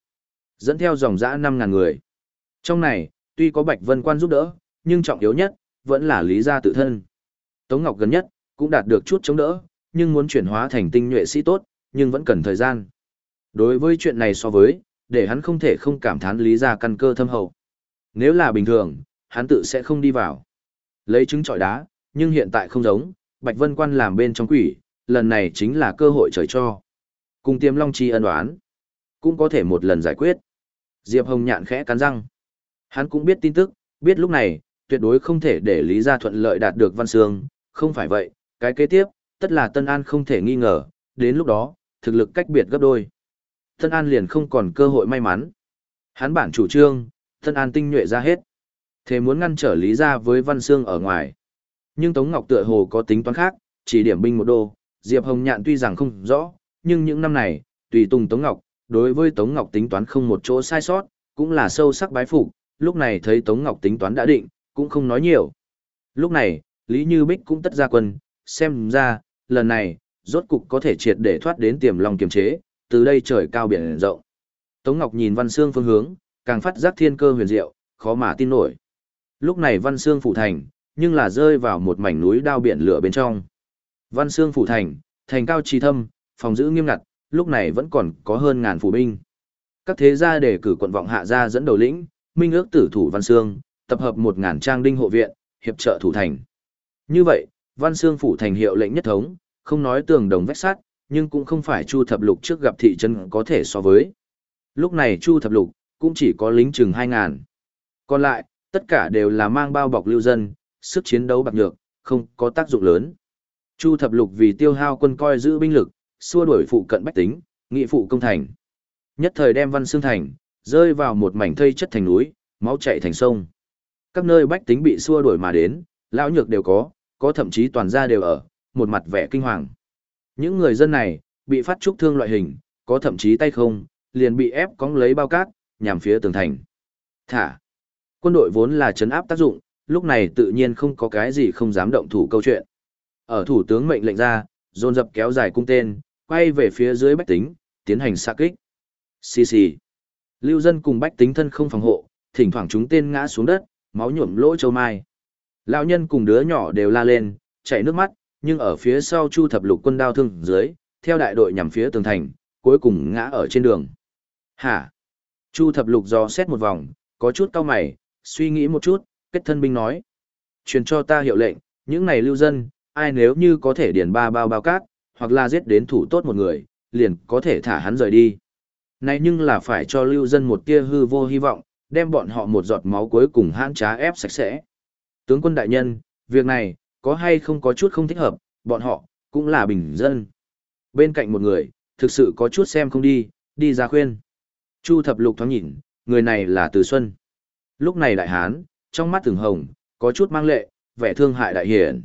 dẫn theo dòng dã 5.000 người. Trong này, tuy có Bạch Vân Quan giúp đỡ, nhưng trọng yếu nhất, vẫn là Lý gia tự thân. Tống Ngọc gần nhất, cũng đạt được chút chống đỡ, nhưng muốn chuyển hóa thành tinh nhuệ sĩ tốt, nhưng vẫn cần thời gian. Đối với chuyện này so với, để hắn không thể không cảm thán Lý gia căn cơ thâm hậu. Nếu là bình thường, hắn tự sẽ không đi vào. Lấy trứng trọi đá, nhưng hiện tại không giống, Bạch Vân Quan làm bên trong quỷ, lần này chính là cơ hội trời cho. Cùng Tiêm long chi ân đoán, cũng có thể một lần giải quyết. Diệp Hồng nhạn khẽ cắn răng. Hắn cũng biết tin tức, biết lúc này, tuyệt đối không thể để Lý Gia thuận lợi đạt được Văn Sương, không phải vậy, cái kế tiếp, tất là Tân An không thể nghi ngờ, đến lúc đó, thực lực cách biệt gấp đôi. Tân An liền không còn cơ hội may mắn. Hắn bản chủ trương, Tân An tinh nhuệ ra hết. Thế muốn ngăn trở Lý Gia với Văn Sương ở ngoài. Nhưng Tống Ngọc tựa hồ có tính toán khác, chỉ điểm binh một đô, Diệp Hồng Nhạn tuy rằng không rõ, nhưng những năm này, tùy tùng Tống Ngọc, đối với Tống Ngọc tính toán không một chỗ sai sót, cũng là sâu sắc bái phục, lúc này thấy Tống Ngọc tính toán đã định, cũng không nói nhiều. Lúc này, Lý Như Bích cũng tất ra quân, xem ra, lần này, rốt cục có thể triệt để thoát đến tiềm lòng kiềm chế, từ đây trời cao biển rộng. Tống Ngọc nhìn Văn Xương phương hướng, càng phát giác thiên cơ huyền diệu, khó mà tin nổi. Lúc này Văn Xương phủ thành, nhưng là rơi vào một mảnh núi đao biển lửa bên trong. Văn Xương phủ thành, thành cao trì thâm, phòng giữ nghiêm ngặt, lúc này vẫn còn có hơn ngàn phủ binh. Các thế gia để cử quận vọng hạ gia dẫn đầu lĩnh, minh ước tử thủ Văn Xương, tập hợp một ngàn trang đinh hộ viện, hiệp trợ thủ thành. Như vậy, Văn Xương phủ thành hiệu lệnh nhất thống, không nói tường đồng vách sắt, nhưng cũng không phải Chu Thập Lục trước gặp thị trấn có thể so với. Lúc này Chu Thập Lục cũng chỉ có lính chừng 2000. Còn lại, tất cả đều là mang bao bọc lưu dân, sức chiến đấu bạc nhược, không có tác dụng lớn. Chu Thập Lục vì tiêu hao quân coi giữ binh lực, xua đuổi phụ cận bách tính, nghị phụ công thành. Nhất thời đem Văn Xương thành rơi vào một mảnh thây chất thành núi, máu chảy thành sông. Các nơi bách tính bị xua đuổi mà đến, lão nhược đều có, có thậm chí toàn gia đều ở, một mặt vẻ kinh hoàng. Những người dân này, bị phát trúc thương loại hình, có thậm chí tay không, liền bị ép cóng lấy bao cát, nhằm phía tường thành. Thả. Quân đội vốn là chấn áp tác dụng, lúc này tự nhiên không có cái gì không dám động thủ câu chuyện. Ở thủ tướng mệnh lệnh ra, dồn dập kéo dài cung tên, quay về phía dưới bách tính, tiến hành xạ kích. Xì xì. Lưu dân cùng bách tính thân không phòng hộ, thỉnh thoảng chúng tên ngã xuống đất, máu nhuộm lỗ châu mai. Lão nhân cùng đứa nhỏ đều la lên, chảy nước mắt, nhưng ở phía sau Chu Thập Lục quân đao thương dưới, theo đại đội nhằm phía tường thành, cuối cùng ngã ở trên đường. Hả? Chu Thập Lục do xét một vòng, có chút cau mày, suy nghĩ một chút, kết thân binh nói. Truyền cho ta hiệu lệnh, những này lưu dân, ai nếu như có thể điền ba bao bao cát, hoặc là giết đến thủ tốt một người, liền có thể thả hắn rời đi. Này nhưng là phải cho lưu dân một tia hư vô hy vọng, đem bọn họ một giọt máu cuối cùng hãn trá ép sạch sẽ. Tướng quân đại nhân, việc này, có hay không có chút không thích hợp, bọn họ, cũng là bình dân. Bên cạnh một người, thực sự có chút xem không đi, đi ra khuyên. Chu thập lục thoáng nhìn, người này là Từ Xuân. Lúc này đại hán, trong mắt thường hồng, có chút mang lệ, vẻ thương hại đại hiển.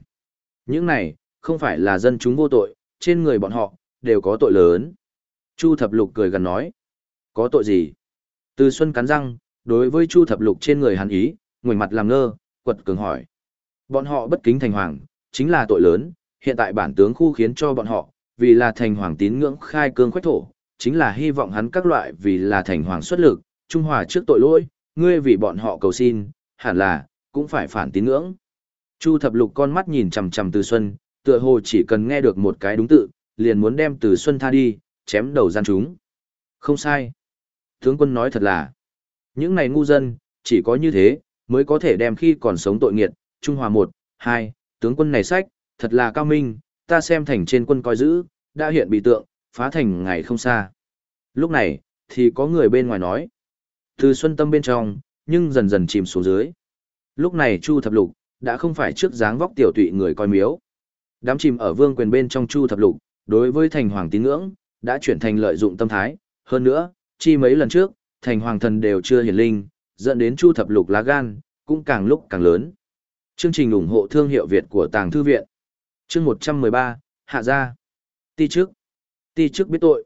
Những này, không phải là dân chúng vô tội, trên người bọn họ, đều có tội lớn. Chu thập lục cười gần nói. Có tội gì? Từ Xuân cắn răng, đối với Chu thập lục trên người hắn ý, ngoảnh mặt làm ngơ, quật cường hỏi. Bọn họ bất kính thành hoàng, chính là tội lớn, hiện tại bản tướng khu khiến cho bọn họ, vì là thành hoàng tín ngưỡng khai cương khoách thổ, chính là hy vọng hắn các loại vì là thành hoàng xuất lực, trung hòa trước tội lỗi, ngươi vì bọn họ cầu xin, hẳn là, cũng phải phản tín ngưỡng. Chu thập lục con mắt nhìn chằm chằm từ xuân, tựa hồ chỉ cần nghe được một cái đúng tự, liền muốn đem từ xuân tha đi, chém đầu gian chúng. Không sai. Tướng quân nói thật là, những này ngu dân, chỉ có như thế, mới có thể đem khi còn sống tội nghiệt, Trung Hòa một, hai, tướng quân này sách, thật là cao minh, ta xem thành trên quân coi giữ, đã hiện bị tượng, phá thành ngày không xa. Lúc này, thì có người bên ngoài nói. Từ xuân tâm bên trong, nhưng dần dần chìm xuống dưới. Lúc này Chu Thập Lục, đã không phải trước dáng vóc tiểu tụy người coi miếu. Đám chìm ở vương quyền bên trong Chu Thập Lục, đối với thành hoàng tín ngưỡng, đã chuyển thành lợi dụng tâm thái. Hơn nữa, chi mấy lần trước, thành hoàng thần đều chưa hiển linh, dẫn đến Chu Thập Lục lá gan, cũng càng lúc càng lớn. Chương trình ủng hộ thương hiệu Việt của Tàng Thư Viện. Chương 113, Hạ gia. Ti trước. Ti trước biết tội.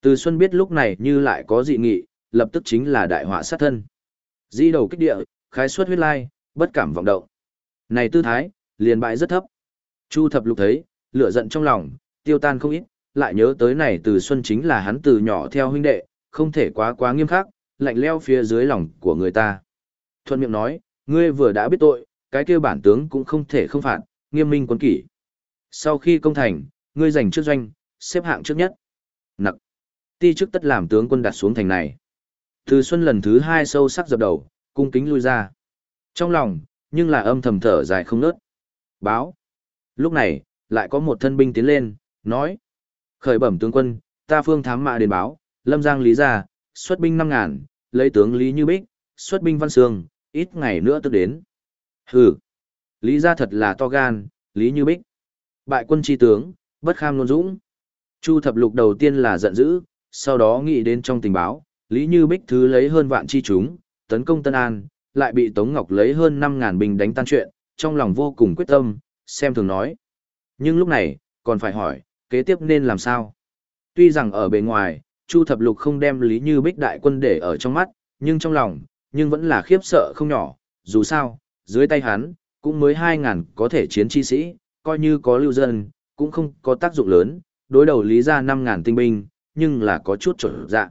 Từ Xuân biết lúc này như lại có dị nghị, lập tức chính là đại họa sát thân. Di đầu kích địa, khái suất huyết lai, bất cảm vọng động. Này tư thái, liền bại rất thấp. Chu thập lục thấy, lửa giận trong lòng, tiêu tan không ít, lại nhớ tới này từ Xuân chính là hắn từ nhỏ theo huynh đệ, không thể quá quá nghiêm khắc, lạnh leo phía dưới lòng của người ta. Thuận miệng nói, ngươi vừa đã biết tội, cái kia bản tướng cũng không thể không phạt, nghiêm minh quân kỷ. Sau khi công thành, ngươi giành trước doanh, xếp hạng trước nhất. Nặc. Ti trước tất làm tướng quân đặt xuống thành này. Từ Xuân lần thứ hai sâu sắc dập đầu, cung kính lui ra. Trong lòng, nhưng là âm thầm thở dài không nớt. Báo. Lúc này, lại có một thân binh tiến lên, nói. Khởi bẩm tướng quân, ta phương thám mã đến báo, Lâm Giang Lý gia, xuất binh năm ngàn, lấy tướng Lý Như Bích, xuất binh Văn Sương, ít ngày nữa tức đến. Hừ. Lý gia thật là to gan, Lý Như Bích. Bại quân chi tướng, bất kham luôn dũng. Chu thập lục đầu tiên là giận dữ, sau đó nghĩ đến trong tình báo, Lý Như Bích thứ lấy hơn vạn chi chúng, tấn công Tân An, lại bị Tống Ngọc lấy hơn 5.000 binh đánh tan chuyện, trong lòng vô cùng quyết tâm, xem thường nói. Nhưng lúc này, còn phải hỏi, kế tiếp nên làm sao? Tuy rằng ở bề ngoài, Chu Thập Lục không đem Lý Như Bích đại quân để ở trong mắt, nhưng trong lòng, nhưng vẫn là khiếp sợ không nhỏ, dù sao, dưới tay hắn, cũng mới 2.000 có thể chiến chi sĩ, coi như có lưu dân, cũng không có tác dụng lớn, đối đầu Lý ra 5.000 tinh binh, nhưng là có chút trở dạ.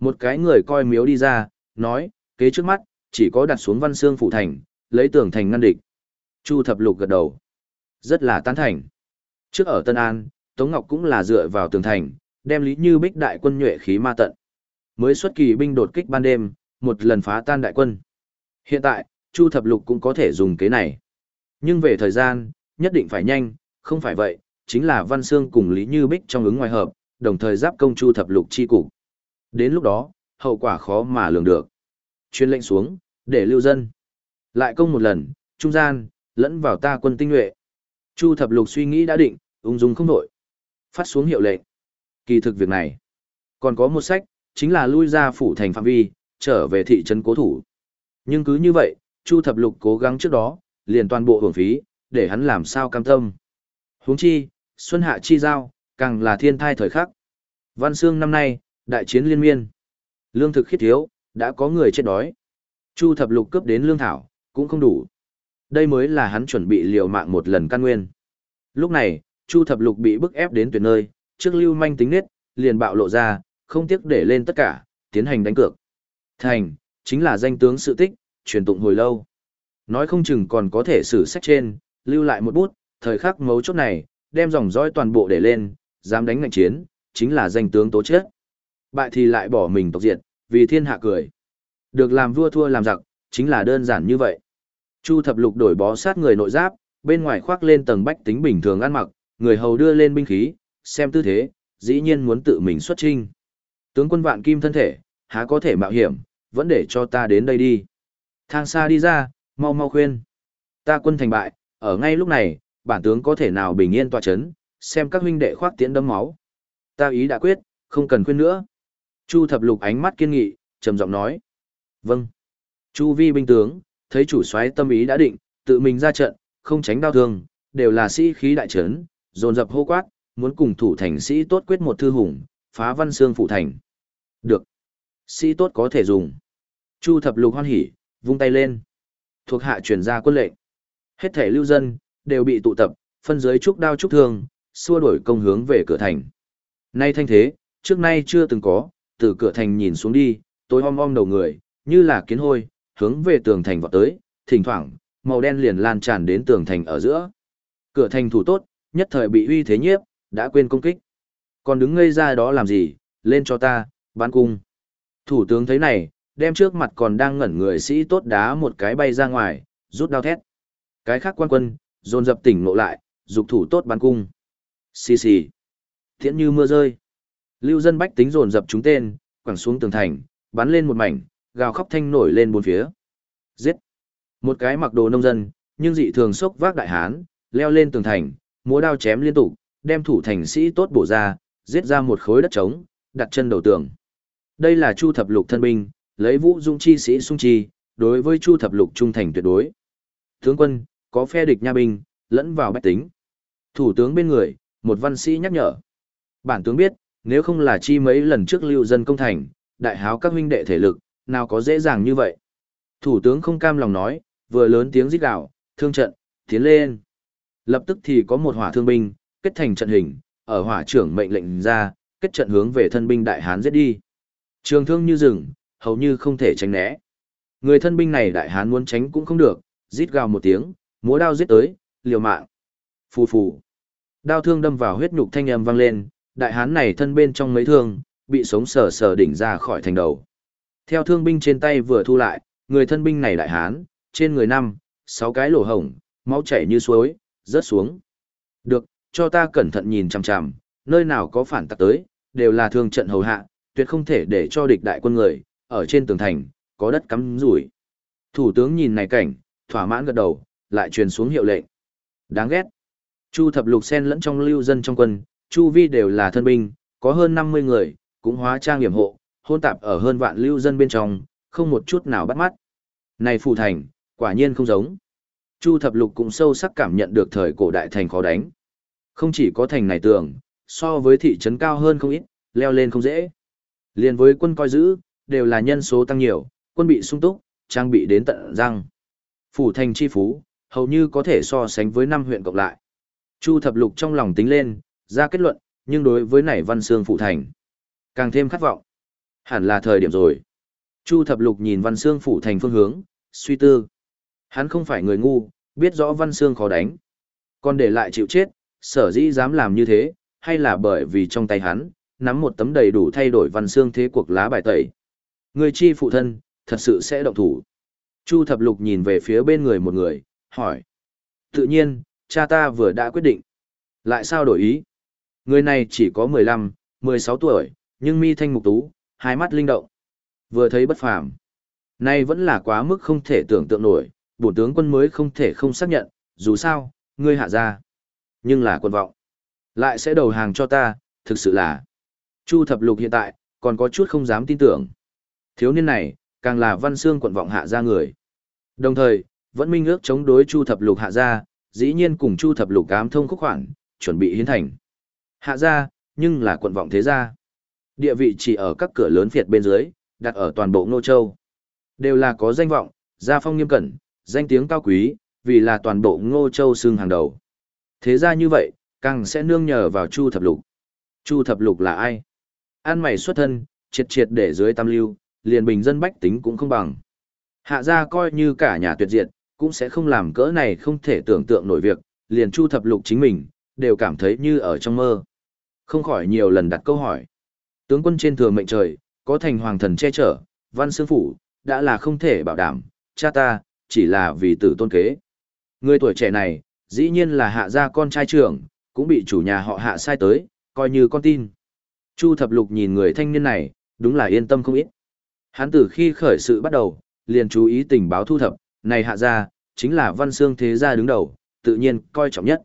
Một cái người coi miếu đi ra, nói, kế trước mắt, chỉ có đặt xuống văn xương phủ thành, lấy tường thành ngăn địch. Chu thập lục gật đầu. Rất là tán thành. Trước ở Tân An, Tống Ngọc cũng là dựa vào tường thành, đem Lý Như Bích đại quân nhuệ khí ma tận. Mới xuất kỳ binh đột kích ban đêm, một lần phá tan đại quân. Hiện tại, Chu thập lục cũng có thể dùng kế này. Nhưng về thời gian, nhất định phải nhanh, không phải vậy, chính là Văn Xương cùng Lý Như Bích trong ứng ngoài hợp, đồng thời giáp công Chu thập lục chi cục. Đến lúc đó, hậu quả khó mà lường được. Chuyên lệnh xuống, để lưu dân. Lại công một lần, trung gian, lẫn vào ta quân tinh nhuệ. Chu thập lục suy nghĩ đã định, ung dung không đổi. Phát xuống hiệu lệnh. Kỳ thực việc này. Còn có một sách, chính là lui ra phủ thành phạm vi, trở về thị trấn cố thủ. Nhưng cứ như vậy, Chu thập lục cố gắng trước đó, liền toàn bộ hưởng phí, để hắn làm sao cam tâm. Huống chi, xuân hạ chi giao, càng là thiên thai thời khắc. Văn Sương năm nay, đại chiến liên miên. Lương thực khiết thiếu, đã có người chết đói. Chu thập lục cướp đến lương thảo, cũng không đủ. Đây mới là hắn chuẩn bị liều mạng một lần căn nguyên. Lúc này, Chu thập lục bị bức ép đến tuyệt nơi, trước lưu manh tính nết, liền bạo lộ ra, không tiếc để lên tất cả, tiến hành đánh cược. Thành, chính là danh tướng sự tích, truyền tụng hồi lâu. Nói không chừng còn có thể xử sách trên, lưu lại một bút, thời khắc mấu chốt này, đem dòng dõi toàn bộ để lên, dám đánh ngạnh chiến, chính là danh tướng tố chết. Bại thì lại bỏ mình tộc diệt, vì thiên hạ cười. Được làm vua thua làm giặc, chính là đơn giản như vậy. Chu thập lục đổi bó sát người nội giáp, bên ngoài khoác lên tầng bách tính bình thường ăn mặc, người hầu đưa lên binh khí, xem tư thế, dĩ nhiên muốn tự mình xuất trinh. Tướng quân vạn kim thân thể, há có thể mạo hiểm, vẫn để cho ta đến đây đi. Thang xa đi ra, mau mau khuyên. Ta quân thành bại, ở ngay lúc này, bản tướng có thể nào bình yên tòa chấn, xem các huynh đệ khoác tiễn đấm máu. Ta ý đã quyết, không cần khuyên nữa. Chu thập lục ánh mắt kiên nghị, trầm giọng nói. Vâng. Chu vi binh tướng, thấy chủ soái tâm ý đã định, tự mình ra trận, không tránh đau thương, đều là sĩ khí đại trấn, dồn dập hô quát, muốn cùng thủ thành sĩ tốt quyết một thư hùng, phá văn xương phụ thành. Được. Sĩ tốt có thể dùng. Chu thập lục hoan hỉ, vung tay lên. Thuộc hạ truyền ra quân lệnh. Hết thể lưu dân, đều bị tụ tập, phân giới trúc đao trúc thương, xua đuổi công hướng về cửa thành. Nay thanh thế, trước nay chưa từng có, từ cửa thành nhìn xuống đi, tối om om đầu người, như là kiến hôi, hướng về tường thành vọt tới, thỉnh thoảng, màu đen liền lan tràn đến tường thành ở giữa. Cửa thành thủ tốt, nhất thời bị uy thế nhiếp, đã quên công kích. Còn đứng ngây ra đó làm gì, lên cho ta, bán cung. Thủ tướng thấy này, đem trước mặt còn đang ngẩn người sĩ tốt đá một cái bay ra ngoài, rút đao thét. Cái khác quan quân, dồn dập tỉnh ngộ lại, dục thủ tốt bán cung. Xì xì. Thiện như mưa rơi. Lưu dân bách tính dồn dập chúng tên, quẳng xuống tường thành, bắn lên một mảnh, gào khóc thanh nổi lên bốn phía. Giết! Một cái mặc đồ nông dân, nhưng dị thường sốc vác đại hán, leo lên tường thành, múa đao chém liên tục, đem thủ thành sĩ tốt bổ ra, giết ra một khối đất trống, đặt chân đầu tường. Đây là Chu thập lục thân binh, lấy vũ dung chi sĩ sung chi, đối với Chu thập lục trung thành tuyệt đối. Tướng quân, có phe địch nha binh, lẫn vào bách tính. Thủ tướng bên người, một văn sĩ nhắc nhở. Bản tướng biết, nếu không là chi mấy lần trước lưu dân công thành, đại háo các huynh đệ thể lực, nào có dễ dàng như vậy. Thủ tướng không cam lòng nói, vừa lớn tiếng rít gào, thương trận, tiến lên. Lập tức thì có một hỏa thương binh, kết thành trận hình, ở hỏa trưởng mệnh lệnh ra, kết trận hướng về thân binh đại hán giết đi. Trường thương như rừng, hầu như không thể tránh né. Người thân binh này đại hán muốn tránh cũng không được, rít gào một tiếng, múa đao giết tới, liều mạng. Phù phù. Đao thương đâm vào huyết nhục thanh âm vang lên, đại hán này thân bên trong mấy thương, bị sống sờ sờ đỉnh ra khỏi thành đầu. Theo thương binh trên tay vừa thu lại, người thân binh này đại hán, trên người năm, sáu cái lỗ hổng, máu chảy như suối, rớt xuống. Được, cho ta cẩn thận nhìn chằm chằm, nơi nào có phản tặc tới, đều là thương trận hầu hạ, tuyệt không thể để cho địch đại quân người, ở trên tường thành, có đất cắm rủi. Thủ tướng nhìn này cảnh, thỏa mãn gật đầu, lại truyền xuống hiệu lệnh. Đáng ghét. Chu thập lục sen lẫn trong lưu dân trong quân, chu vi đều là thân binh, có hơn 50 người, cũng hóa trang hiểm hộ, hôn tạp ở hơn vạn lưu dân bên trong, không một chút nào bắt mắt. Này phủ thành, quả nhiên không giống. Chu thập lục cũng sâu sắc cảm nhận được thời cổ đại thành khó đánh. Không chỉ có thành này tường, so với thị trấn cao hơn không ít, leo lên không dễ. Liên với quân coi giữ, đều là nhân số tăng nhiều, quân bị sung túc, trang bị đến tận răng. Phủ thành chi phú, hầu như có thể so sánh với năm huyện cộng lại. Chu thập lục trong lòng tính lên, ra kết luận, nhưng đối với nảy văn xương phủ thành, càng thêm khát vọng. Hẳn là thời điểm rồi. Chu thập lục nhìn văn xương phủ thành phương hướng, suy tư. Hắn không phải người ngu, biết rõ văn xương khó đánh. Còn để lại chịu chết, sở dĩ dám làm như thế, hay là bởi vì trong tay hắn, nắm một tấm đầy đủ thay đổi văn xương thế cuộc lá bài tẩy. Người chi phụ thân, thật sự sẽ động thủ. Chu thập lục nhìn về phía bên người một người, hỏi. Tự nhiên, cha ta vừa đã quyết định. Lại sao đổi ý? Người này chỉ có 15, 16 tuổi, nhưng mi thanh mục tú, hai mắt linh động. Vừa thấy bất phàm. Nay vẫn là quá mức không thể tưởng tượng nổi, bổ tướng quân mới không thể không xác nhận, dù sao, ngươi hạ ra. Nhưng là quân vọng. Lại sẽ đầu hàng cho ta, thực sự là. Chu thập lục hiện tại, còn có chút không dám tin tưởng. Thiếu niên này, càng là văn xương quận vọng hạ ra người. Đồng thời, vẫn minh ước chống đối Chu thập lục hạ ra, dĩ nhiên cùng Chu thập lục cám thông khúc khoản, chuẩn bị hiến thành. Hạ ra, nhưng là quận vọng thế gia. Địa vị chỉ ở các cửa lớn phiệt bên dưới, đặt ở toàn bộ Ngô Châu. Đều là có danh vọng, gia phong nghiêm cẩn, danh tiếng cao quý, vì là toàn bộ Ngô Châu xương hàng đầu. Thế ra như vậy, càng sẽ nương nhờ vào Chu Thập Lục. Chu Thập Lục là ai? An mày xuất thân, triệt triệt để dưới tam lưu, liền bình dân bách tính cũng không bằng. Hạ gia coi như cả nhà tuyệt diệt, cũng sẽ không làm cỡ này không thể tưởng tượng nổi việc, liền Chu Thập Lục chính mình, đều cảm thấy như ở trong mơ. Không khỏi nhiều lần đặt câu hỏi. Tướng quân trên thừa mệnh trời, có thành hoàng thần che chở, văn sư phủ, đã là không thể bảo đảm, cha ta, chỉ là vì tử tôn kế. Người tuổi trẻ này, dĩ nhiên là hạ gia con trai trưởng, cũng bị chủ nhà họ hạ sai tới, coi như con tin. Chu thập lục nhìn người thanh niên này, đúng là yên tâm không ít. Hắn từ khi khởi sự bắt đầu, liền chú ý tình báo thu thập, này hạ gia, chính là văn xương thế gia đứng đầu, tự nhiên coi trọng nhất.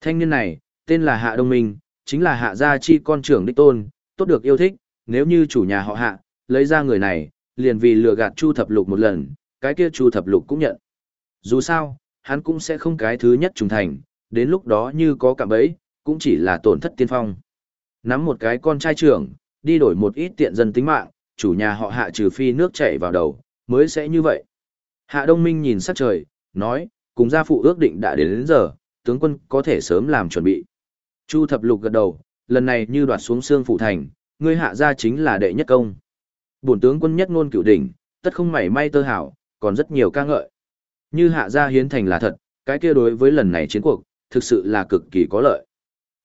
Thanh niên này, tên là Hạ Đông Minh, chính là Hạ gia chi con trưởng đích tôn, tốt được yêu thích, nếu như chủ nhà họ Hạ, lấy ra người này, liền vì lừa gạt Chu Thập Lục một lần, cái kia Chu Thập Lục cũng nhận. Dù sao, hắn cũng sẽ không cái thứ nhất trùng thành, đến lúc đó như có cạm bẫy, cũng chỉ là tổn thất tiên phong. Nắm một cái con trai trưởng, đi đổi một ít tiện dân tính mạng, chủ nhà họ Hạ trừ phi nước chảy vào đầu, mới sẽ như vậy. Hạ Đông Minh nhìn sắc trời, nói, cùng gia phụ ước định đã đến, đến giờ, tướng quân có thể sớm làm chuẩn bị. Chu Thập Lục gật đầu, lần này như đoạt xuống xương phủ thành, ngươi hạ gia chính là đệ nhất công. Bổn tướng quân nhất ngôn cửu đỉnh, tất không mảy may tơ hảo, còn rất nhiều ca ngợi. Như hạ gia hiến thành là thật, cái kia đối với lần này chiến cuộc, thực sự là cực kỳ có lợi.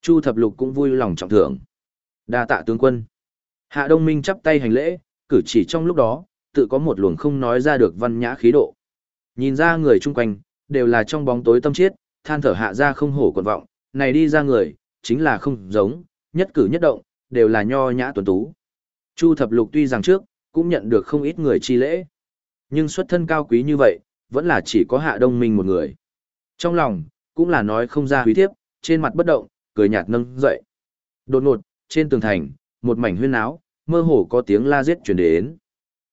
Chu Thập Lục cũng vui lòng trọng thưởng. Đa tạ tướng quân. Hạ Đông Minh chắp tay hành lễ, cử chỉ trong lúc đó, tự có một luồng không nói ra được văn nhã khí độ. Nhìn ra người chung quanh, đều là trong bóng tối tâm chiết, than thở hạ ra không hổ quần vọng, này đi ra người, chính là không giống, nhất cử nhất động, đều là nho nhã tuấn tú. Chu thập lục tuy rằng trước, cũng nhận được không ít người chi lễ. Nhưng xuất thân cao quý như vậy, vẫn là chỉ có hạ đông minh một người. Trong lòng, cũng là nói không ra húy thiếp, trên mặt bất động, cười nhạt nâng dậy. Đột ngột, trên tường thành, một mảnh huyên áo, mơ hồ có tiếng la giết chuyển đến.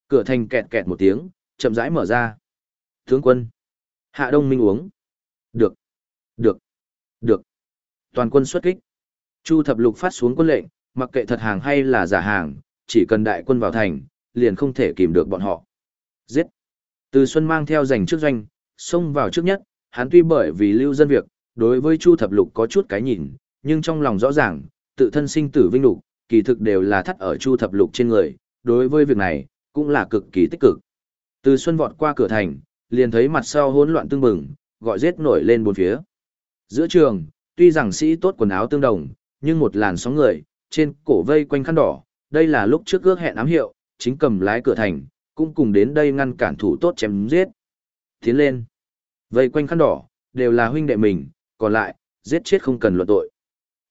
Cửa thành kẹt kẹt một tiếng, chậm rãi mở ra. Tướng quân. Hạ đông minh uống. Được. Được. Được. Toàn quân xuất kích. Chu thập lục phát xuống quân lệnh, mặc kệ thật hàng hay là giả hàng, chỉ cần đại quân vào thành, liền không thể kìm được bọn họ. Giết. Từ Xuân mang theo giành trước doanh, xông vào trước nhất, hắn tuy bởi vì lưu dân việc, đối với Chu thập lục có chút cái nhìn, nhưng trong lòng rõ ràng, tự thân sinh tử vinh lục, kỳ thực đều là thắt ở Chu thập lục trên người, đối với việc này, cũng là cực kỳ tích cực. Từ Xuân vọt qua cửa thành, liền thấy mặt sau hỗn loạn tương bừng, gọi giết nổi lên bốn phía. Giữa trường, tuy rằng sĩ tốt quần áo tương đồng, nhưng một làn sóng người, trên cổ vây quanh khăn đỏ, đây là lúc trước ước hẹn ám hiệu, chính cầm lái cửa thành, cũng cùng đến đây ngăn cản thủ tốt chém giết. Tiến lên, vây quanh khăn đỏ, đều là huynh đệ mình, còn lại, giết chết không cần luận tội.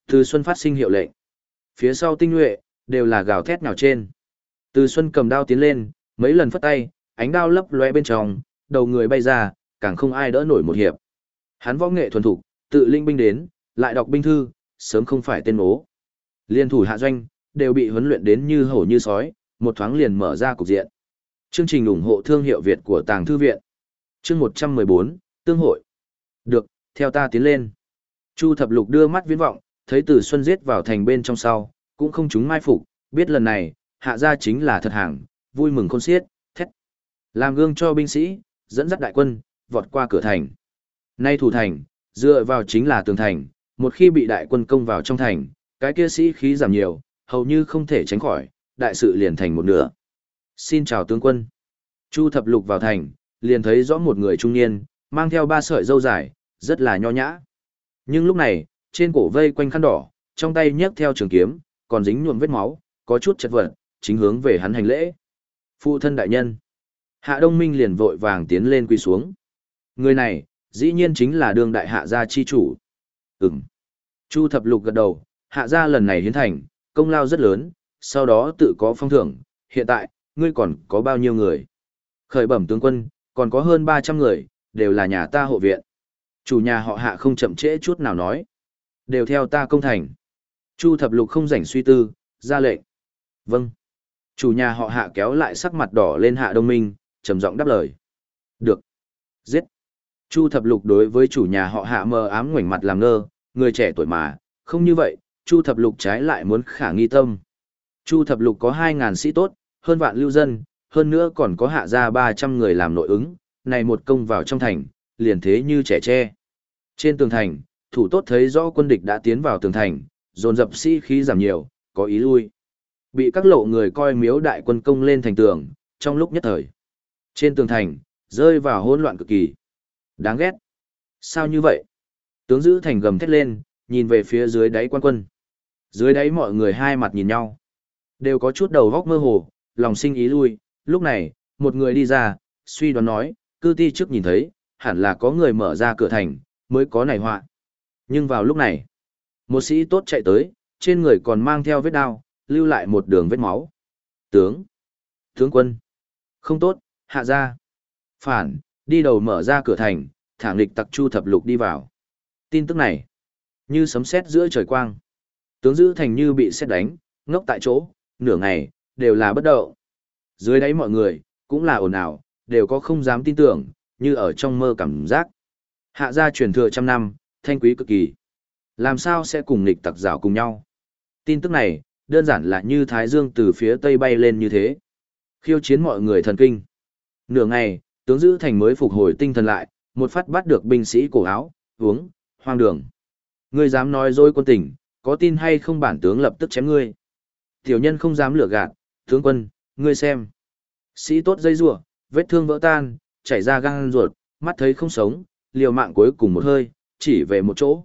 Từ Xuân phát sinh hiệu lệnh. Phía sau tinh nhuệ, đều là gào thét nào trên. Từ Xuân cầm đao tiến lên, mấy lần phất tay, ánh đao lấp lóe bên trong, đầu người bay ra, càng không ai đỡ nổi một hiệp. Hắn võ nghệ thuần thục, tự linh binh đến, lại đọc binh thư, sớm không phải tên ố. Liên thủ hạ doanh, đều bị huấn luyện đến như hổ như sói, một thoáng liền mở ra cục diện. Chương trình ủng hộ thương hiệu Việt của Tàng Thư Viện. Chương 114, Tương hội. Được, theo ta tiến lên. Chu Thập Lục đưa mắt viễn vọng, thấy Từ Xuân giết vào thành bên trong sau, cũng không chúng mai phục, biết lần này, hạ gia chính là thật hàng, vui mừng khôn xiết, thét. Làm gương cho binh sĩ, dẫn dắt đại quân, vọt qua cửa thành. Nay thủ thành, dựa vào chính là tường thành, một khi bị đại quân công vào trong thành, cái kia sĩ khí giảm nhiều, hầu như không thể tránh khỏi, đại sự liền thành một nửa. Xin chào tướng quân. Chu thập lục vào thành, liền thấy rõ một người trung niên, mang theo ba sợi dâu dài, rất là nho nhã. Nhưng lúc này, trên cổ vây quanh khăn đỏ, trong tay nhấc theo trường kiếm, còn dính nhuộm vết máu, có chút chật vật, chính hướng về hắn hành lễ. Phụ thân đại nhân. Hạ Đông Minh liền vội vàng tiến lên quỳ xuống. Người này, dĩ nhiên chính là đương đại hạ gia chi chủ. Ừm. Chu thập lục gật đầu, hạ gia lần này hiến thành, công lao rất lớn, sau đó tự có phong thưởng, hiện tại, ngươi còn có bao nhiêu người? Khởi bẩm tướng quân, còn có hơn 300 người, đều là nhà ta hộ viện. Chủ nhà họ hạ không chậm trễ chút nào nói. Đều theo ta công thành. Chu thập lục không rảnh suy tư, ra lệnh. Vâng. Chủ nhà họ hạ kéo lại sắc mặt đỏ lên hạ đông minh, trầm giọng đáp lời. Được. Giết. Chu thập lục đối với chủ nhà họ hạ mờ ám ngoảnh mặt làm ngơ, người trẻ tuổi mà, không như vậy, Chu thập lục trái lại muốn khả nghi tâm. Chu thập lục có 2.000 sĩ tốt, hơn vạn lưu dân, hơn nữa còn có hạ ra 300 người làm nội ứng, này một công vào trong thành, liền thế như trẻ tre. Trên tường thành, thủ tốt thấy rõ quân địch đã tiến vào tường thành, dồn dập sĩ khí giảm nhiều, có ý lui. Bị các lộ người coi miếu đại quân công lên thành tường, trong lúc nhất thời. Trên tường thành, rơi vào hỗn loạn cực kỳ. Đáng ghét. Sao như vậy? Tướng giữ thành gầm thét lên, nhìn về phía dưới đáy quan quân. Dưới đáy mọi người hai mặt nhìn nhau. Đều có chút đầu góc mơ hồ, lòng sinh ý lui. Lúc này, một người đi ra, suy đoán nói, cư ti trước nhìn thấy, hẳn là có người mở ra cửa thành, mới có này họa. Nhưng vào lúc này, một sĩ tốt chạy tới, trên người còn mang theo vết đao, lưu lại một đường vết máu. Tướng! Tướng quân! Không tốt, hạ ra! Phản, đi đầu mở ra cửa thành, thẳng lịch tặc chu thập lục đi vào. Tin tức này, như sấm sét giữa trời quang. Tướng giữ thành như bị sét đánh, ngốc tại chỗ, nửa ngày, đều là bất động. Dưới đáy mọi người, cũng là ồn ào, đều có không dám tin tưởng, như ở trong mơ cảm giác. Hạ gia truyền thừa trăm năm, thanh quý cực kỳ. Làm sao sẽ cùng nghịch tặc rào cùng nhau? Tin tức này, đơn giản là như Thái Dương từ phía tây bay lên như thế. Khiêu chiến mọi người thần kinh. Nửa ngày, tướng giữ thành mới phục hồi tinh thần lại, một phát bắt được binh sĩ cổ áo, uống, hoang đường. Ngươi dám nói dối quân tình, có tin hay không bản tướng lập tức chém ngươi. Tiểu nhân không dám lừa gạt, tướng quân, ngươi xem. Sĩ tốt dây rủa, vết thương vỡ tan, chảy ra gan ruột, mắt thấy không sống, liều mạng cuối cùng một hơi, chỉ về một chỗ.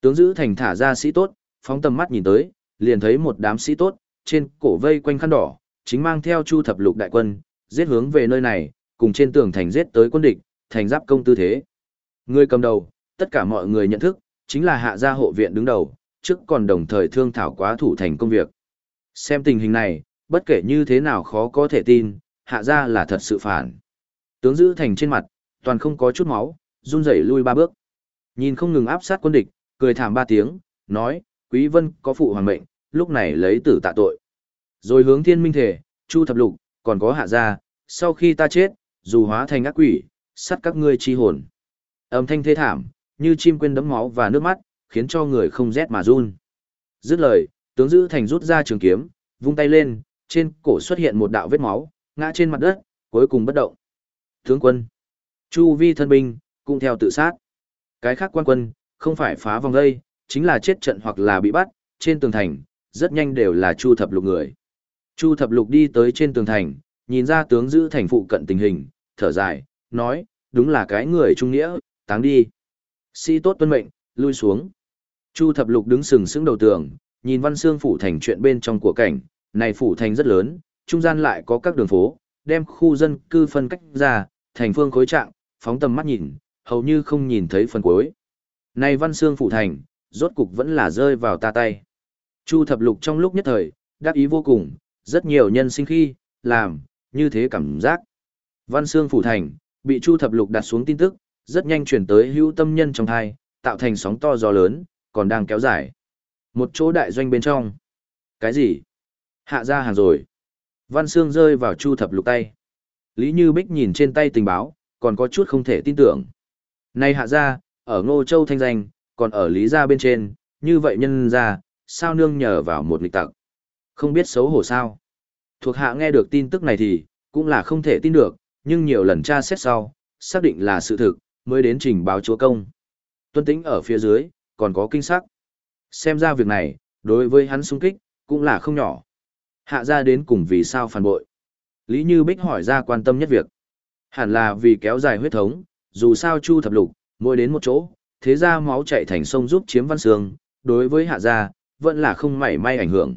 Tướng giữ thành thả ra sĩ tốt, phóng tầm mắt nhìn tới, liền thấy một đám sĩ tốt, trên cổ vây quanh khăn đỏ, chính mang theo chu thập lục đại quân, giết hướng về nơi này, cùng trên tường thành giết tới quân địch, thành giáp công tư thế. Người cầm đầu, tất cả mọi người nhận thức, chính là hạ gia hộ viện đứng đầu, trước còn đồng thời thương thảo quá thủ thành công việc. Xem tình hình này, bất kể như thế nào khó có thể tin, hạ gia là thật sự phản. Tướng giữ thành trên mặt, toàn không có chút máu, run rẩy lui ba bước. Nhìn không ngừng áp sát quân địch, cười thảm ba tiếng, nói, Quý Vân có phụ hoàng mệnh, lúc này lấy tử tạ tội. Rồi hướng thiên minh thể, chu thập lục, còn có hạ gia, sau khi ta chết, dù hóa thành ác quỷ, sát các ngươi chi hồn. Âm thanh thê thảm, như chim quên đấm máu và nước mắt, khiến cho người không rét mà run. Dứt lời, tướng giữ thành rút ra trường kiếm, vung tay lên, trên cổ xuất hiện một đạo vết máu, ngã trên mặt đất, cuối cùng bất động. Tướng quân, chu vi thân binh, cũng theo tự sát. Cái khác quan quân, không phải phá vòng dây, chính là chết trận hoặc là bị bắt, trên tường thành, rất nhanh đều là chu thập lục người. Chu thập lục đi tới trên tường thành, nhìn ra tướng giữ thành phụ cận tình hình, thở dài, nói, đúng là cái người trung nghĩa, táng đi. Sĩ tốt tuân mệnh, lui xuống. Chu thập lục đứng sừng sững đầu tường, nhìn văn xương phủ thành chuyện bên trong của cảnh, này phủ thành rất lớn, trung gian lại có các đường phố, đem khu dân cư phân cách ra, thành phương khối trạng, phóng tầm mắt nhìn, hầu như không nhìn thấy phần cuối. Này văn xương phủ thành, rốt cục vẫn là rơi vào ta tay. Chu thập lục trong lúc nhất thời, đắc ý vô cùng, rất nhiều nhân sinh khi, làm, như thế cảm giác. Văn Xương Phủ Thành, bị Chu Thập Lục đặt xuống tin tức, rất nhanh chuyển tới hữu tâm nhân trong thai, tạo thành sóng to gió lớn, còn đang kéo dài. Một chỗ đại doanh bên trong. Cái gì? Hạ ra hàng rồi. Văn Xương rơi vào Chu Thập Lục tay. Lý Như Bích nhìn trên tay tình báo, còn có chút không thể tin tưởng. Này hạ ra, ở Ngô Châu thanh danh, còn ở Lý gia bên trên, như vậy nhân ra, sao nương nhờ vào một nghịch tặc. Không biết xấu hổ sao. Thuộc hạ nghe được tin tức này thì, cũng là không thể tin được, nhưng nhiều lần tra xét sau, xác định là sự thực, mới đến trình báo chúa công. Tuân tính ở phía dưới, còn có kinh sắc. Xem ra việc này, đối với hắn xung kích, cũng là không nhỏ. Hạ ra đến cùng vì sao phản bội. Lý Như Bích hỏi ra quan tâm nhất việc. Hẳn là vì kéo dài huyết thống, dù sao Chu thập lục, mỗi đến một chỗ, thế ra máu chạy thành sông giúp chiếm văn sương, đối với hạ gia, vẫn là không mảy may ảnh hưởng.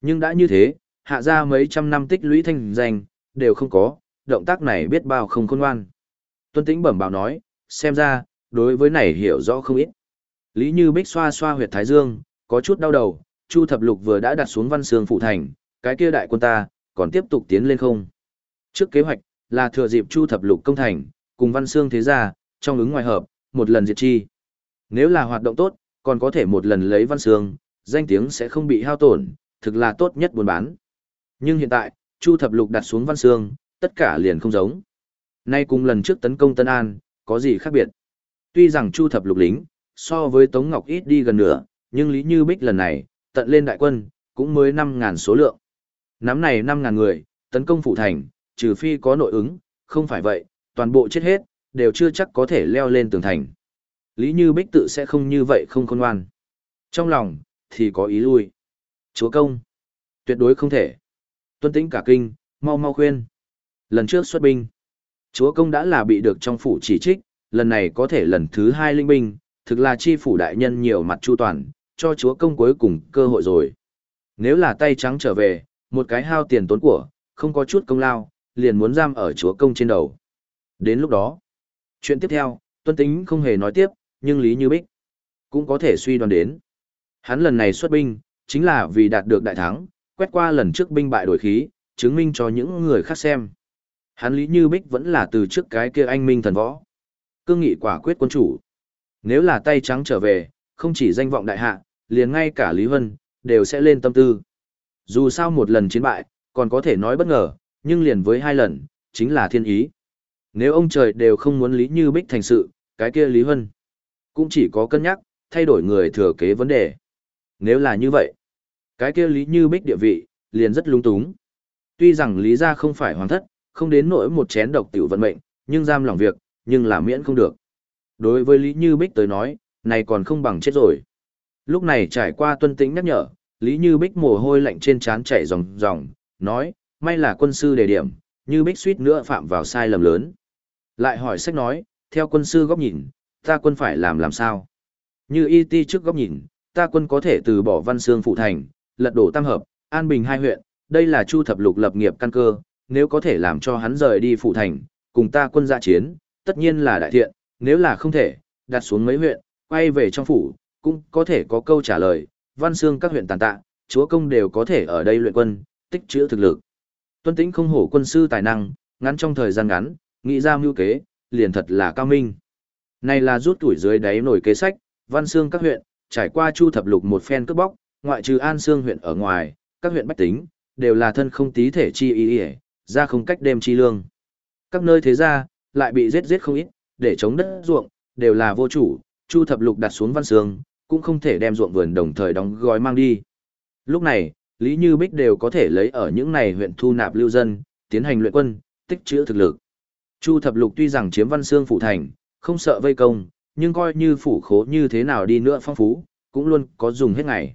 Nhưng đã như thế, hạ gia mấy trăm năm tích lũy thanh danh, đều không có, động tác này biết bao không khôn ngoan. Tuân tĩnh bẩm bảo nói, xem ra, đối với này hiểu rõ không ít. Lý Như Bích xoa xoa huyệt thái dương, có chút đau đầu, Chu Thập Lục vừa đã đặt xuống văn sương phụ thành, cái kia đại quân ta, còn tiếp tục tiến lên không. Trước kế hoạch, là thừa dịp Chu Thập Lục công thành, cùng văn sương thế gia, trong ứng ngoài hợp, một lần diệt chi. Nếu là hoạt động tốt, còn có thể một lần lấy văn sương, danh tiếng sẽ không bị hao tổn, thực là tốt nhất buôn bán. Nhưng hiện tại, Chu Thập Lục đặt xuống văn sương, tất cả liền không giống. Nay cùng lần trước tấn công Tân An, có gì khác biệt? Tuy rằng Chu Thập Lục lính, so với Tống Ngọc ít đi gần nửa, nhưng Lý Như Bích lần này, tận lên đại quân, cũng mới 5.000 số lượng. Nắm này 5.000 người, tấn công phủ thành, trừ phi có nội ứng, không phải vậy, toàn bộ chết hết, đều chưa chắc có thể leo lên tường thành. Lý Như Bích tự sẽ không như vậy không khôn ngoan. Trong lòng, thì có ý lui. Chúa công, tuyệt đối không thể. Tuân tĩnh cả kinh, mau mau khuyên. Lần trước xuất binh, chúa công đã là bị được trong phủ chỉ trích, lần này có thể lần thứ hai linh binh, thực là chi phủ đại nhân nhiều mặt chu toàn, cho chúa công cuối cùng cơ hội rồi. Nếu là tay trắng trở về, một cái hao tiền tốn của, không có chút công lao, liền muốn giam ở chúa công trên đầu. Đến lúc đó, chuyện tiếp theo, tuân tính không hề nói tiếp, nhưng Lý Như Bích cũng có thể suy đoán đến. Hắn lần này xuất binh, chính là vì đạt được đại thắng, quét qua lần trước binh bại đổi khí, chứng minh cho những người khác xem. Hắn Lý Như Bích vẫn là từ trước cái kia anh minh thần võ. Cương nghị quả quyết quân chủ. Nếu là tay trắng trở về, không chỉ danh vọng đại hạ, liền ngay cả Lý Vân, đều sẽ lên tâm tư. Dù sao một lần chiến bại, còn có thể nói bất ngờ, nhưng liền với hai lần, chính là thiên ý. Nếu ông trời đều không muốn Lý Như Bích thành sự, cái kia Lý huân cũng chỉ có cân nhắc, thay đổi người thừa kế vấn đề. Nếu là như vậy, cái kia Lý Như Bích địa vị, liền rất lung túng. Tuy rằng Lý gia không phải hoàng thất, không đến nỗi một chén độc tiểu vận mệnh, nhưng giam lòng việc, nhưng là miễn không được. Đối với Lý Như Bích tới nói, này còn không bằng chết rồi. Lúc này trải qua tuân tĩnh nhắc nhở, Lý Như Bích mồ hôi lạnh trên trán chảy ròng ròng, nói, may là quân sư đề điểm, Như Bích suýt nữa phạm vào sai lầm lớn. Lại hỏi sách nói, theo quân sư góc nhìn, ta quân phải làm làm sao? Như y ti trước góc nhìn, ta quân có thể từ bỏ văn xương phụ thành, lật đổ tam hợp, an bình hai huyện, đây là chu thập lục lập nghiệp căn cơ, nếu có thể làm cho hắn rời đi phụ thành, cùng ta quân ra chiến, tất nhiên là đại thiện, nếu là không thể, đặt xuống mấy huyện, quay về trong phủ, cũng có thể có câu trả lời, văn xương các huyện tàn tạ, chúa công đều có thể ở đây luyện quân, tích trữ thực lực. Tuân tĩnh không hổ quân sư tài năng, ngắn trong thời gian ngắn, nghĩ ra mưu kế, liền thật là cao minh. Này là rút tuổi dưới đáy nổi kế sách, văn xương các huyện, trải qua chu thập lục một phen cướp bóc, ngoại trừ an xương huyện ở ngoài, các huyện bách tính, đều là thân không tí thể chi ý, ý ra không cách đêm chi lương. Các nơi thế gia, lại bị giết giết không ít, để chống đất ruộng, đều là vô chủ, chu thập lục đặt xuống văn xương, cũng không thể đem ruộng vườn đồng thời đóng gói mang đi. Lúc này, Lý Như Bích đều có thể lấy ở những này huyện thu nạp lưu dân, tiến hành luyện quân, tích trữ thực lực. Chu Thập Lục tuy rằng chiếm Văn Xương phủ thành, không sợ vây công, nhưng coi như phủ khố như thế nào đi nữa phong phú, cũng luôn có dùng hết ngày.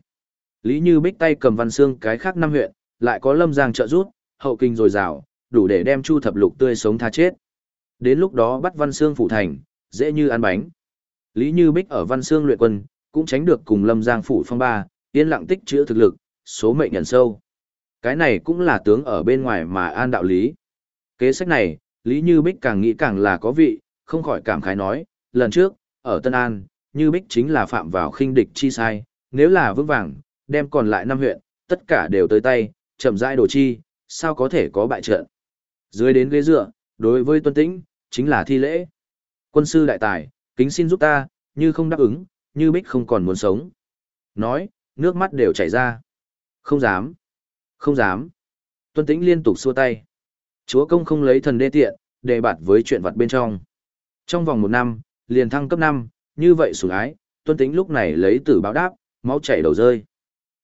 Lý Như Bích tay cầm Văn Xương cái khác năm huyện, lại có Lâm Giang trợ rút, hậu kinh dồi dào, đủ để đem Chu Thập Lục tươi sống tha chết. Đến lúc đó bắt Văn Xương phủ thành, dễ như ăn bánh. Lý Như Bích ở Văn Xương luyện quân, cũng tránh được cùng Lâm Giang phủ phong ba, yên lặng tích chữa thực lực, số mệnh nhận sâu. Cái này cũng là tướng ở bên ngoài mà an đạo lý. Kế sách này, Lý Như Bích càng nghĩ càng là có vị, không khỏi cảm khái nói, lần trước, ở Tân An, Như Bích chính là phạm vào khinh địch chi sai, nếu là vững vàng, đem còn lại năm huyện, Tất cả đều tới tay, chậm rãi đồ chi, sao có thể có bại trận. Dưới đến ghế dựa, đối với tuân tĩnh, chính là thi lễ. Quân sư đại tài, kính xin giúp ta, như không đáp ứng, như bích không còn muốn sống. Nói, nước mắt đều chảy ra. Không dám. Không dám. Tuân tĩnh liên tục xua tay. Chúa công không lấy thần đê tiện, đề bạt với chuyện vật bên trong. Trong vòng một năm, liền thăng cấp năm, như vậy sủng ái, tuân tĩnh lúc này lấy tử báo đáp, máu chảy đầu rơi.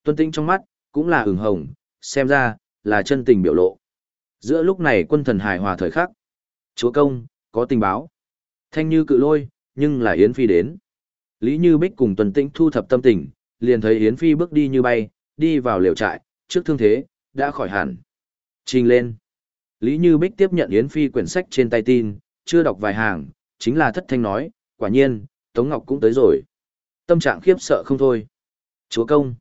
Tuân tĩnh trong mắt, cũng là ửng hồng, xem ra, là chân tình biểu lộ. Giữa lúc này quân thần hài hòa thời khắc. Chúa công, có tình báo. Thanh như cự lôi, nhưng là Yến Phi đến. Lý Như Bích cùng Tuần Tĩnh thu thập tâm tình, liền thấy Yến Phi bước đi như bay, đi vào liều trại, trước thương thế, đã khỏi hẳn. Trình lên. Lý Như Bích tiếp nhận Yến Phi quyển sách trên tay tin, chưa đọc vài hàng, chính là thất thanh nói, quả nhiên, Tống Ngọc cũng tới rồi. Tâm trạng khiếp sợ không thôi. Chúa công.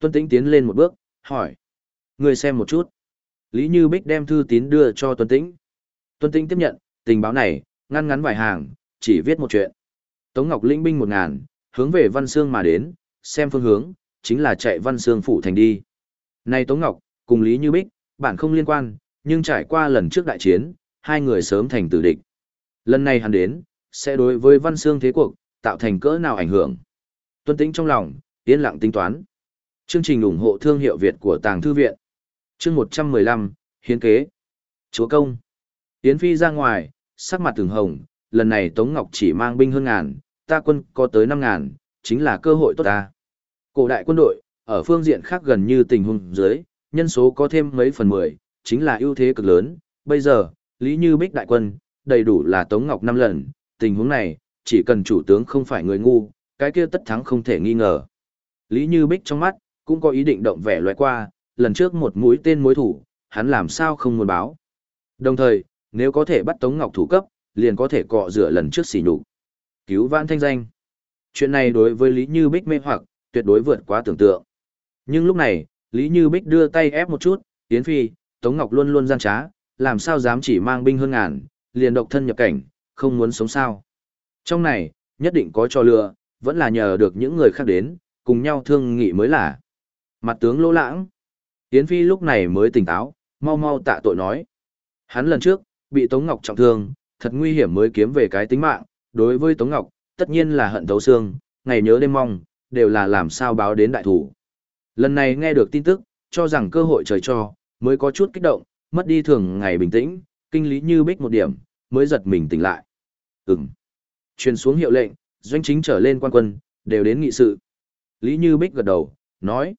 Tuân Tĩnh tiến lên một bước, hỏi. Người xem một chút. Lý Như Bích đem thư tín đưa cho Tuân Tĩnh. Tuân Tĩnh tiếp nhận, tình báo này, ngăn ngắn vài hàng, chỉ viết một chuyện. Tống Ngọc lĩnh binh một ngàn, hướng về Văn Sương mà đến, xem phương hướng, chính là chạy Văn Sương phủ thành đi. Này Tống Ngọc, cùng Lý Như Bích, bản không liên quan, nhưng trải qua lần trước đại chiến, hai người sớm thành tử địch. Lần này hắn đến, sẽ đối với Văn Sương thế cuộc, tạo thành cỡ nào ảnh hưởng. Tuân tĩnh trong lòng, yên lặng tính toán. Chương trình ủng hộ thương hiệu Việt của Tàng Thư Viện. Chương 115, Hiến kế. Chúa công. Yến Phi ra ngoài, sắc mặt từng hồng, lần này Tống Ngọc chỉ mang binh hơn ngàn, ta quân có tới năm ngàn, chính là cơ hội tốt ta. Cổ đại quân đội, ở phương diện khác gần như tình huống dưới, nhân số có thêm mấy phần mười, chính là ưu thế cực lớn. Bây giờ, Lý Như Bích đại quân, đầy đủ là Tống Ngọc năm lần, tình huống này, chỉ cần chủ tướng không phải người ngu, cái kia tất thắng không thể nghi ngờ. Lý Như Bích trong mắt, cũng có ý định động vẻ loại qua, lần trước một mũi tên mối thủ, hắn làm sao không muốn báo. Đồng thời, nếu có thể bắt Tống Ngọc thủ cấp, liền có thể cọ rửa lần trước xỉ nhục. Cứu vãn thanh danh. Chuyện này đối với Lý Như Bích mê hoặc, tuyệt đối vượt quá tưởng tượng. Nhưng lúc này, Lý Như Bích đưa tay ép một chút, Yến Phi, Tống Ngọc luôn luôn gian trá, làm sao dám chỉ mang binh hơn ngàn, liền độc thân nhập cảnh, không muốn sống sao. Trong này, nhất định có trò lừa, vẫn là nhờ được những người khác đến, cùng nhau thương nghị mới là. Mặt tướng lỗ lãng. Yến Phi lúc này mới tỉnh táo, mau mau tạ tội nói. Hắn lần trước, bị Tống Ngọc trọng thương, thật nguy hiểm mới kiếm về cái tính mạng, đối với Tống Ngọc, tất nhiên là hận thấu xương, ngày nhớ đêm mong, đều là làm sao báo đến đại thủ. Lần này nghe được tin tức, cho rằng cơ hội trời cho, mới có chút kích động, mất đi thường ngày bình tĩnh, kinh lý như bích một điểm, mới giật mình tỉnh lại. Ừm. Truyền xuống hiệu lệnh, doanh chính trở lên quan quân, đều đến nghị sự. Lý Như Bích gật đầu, nói.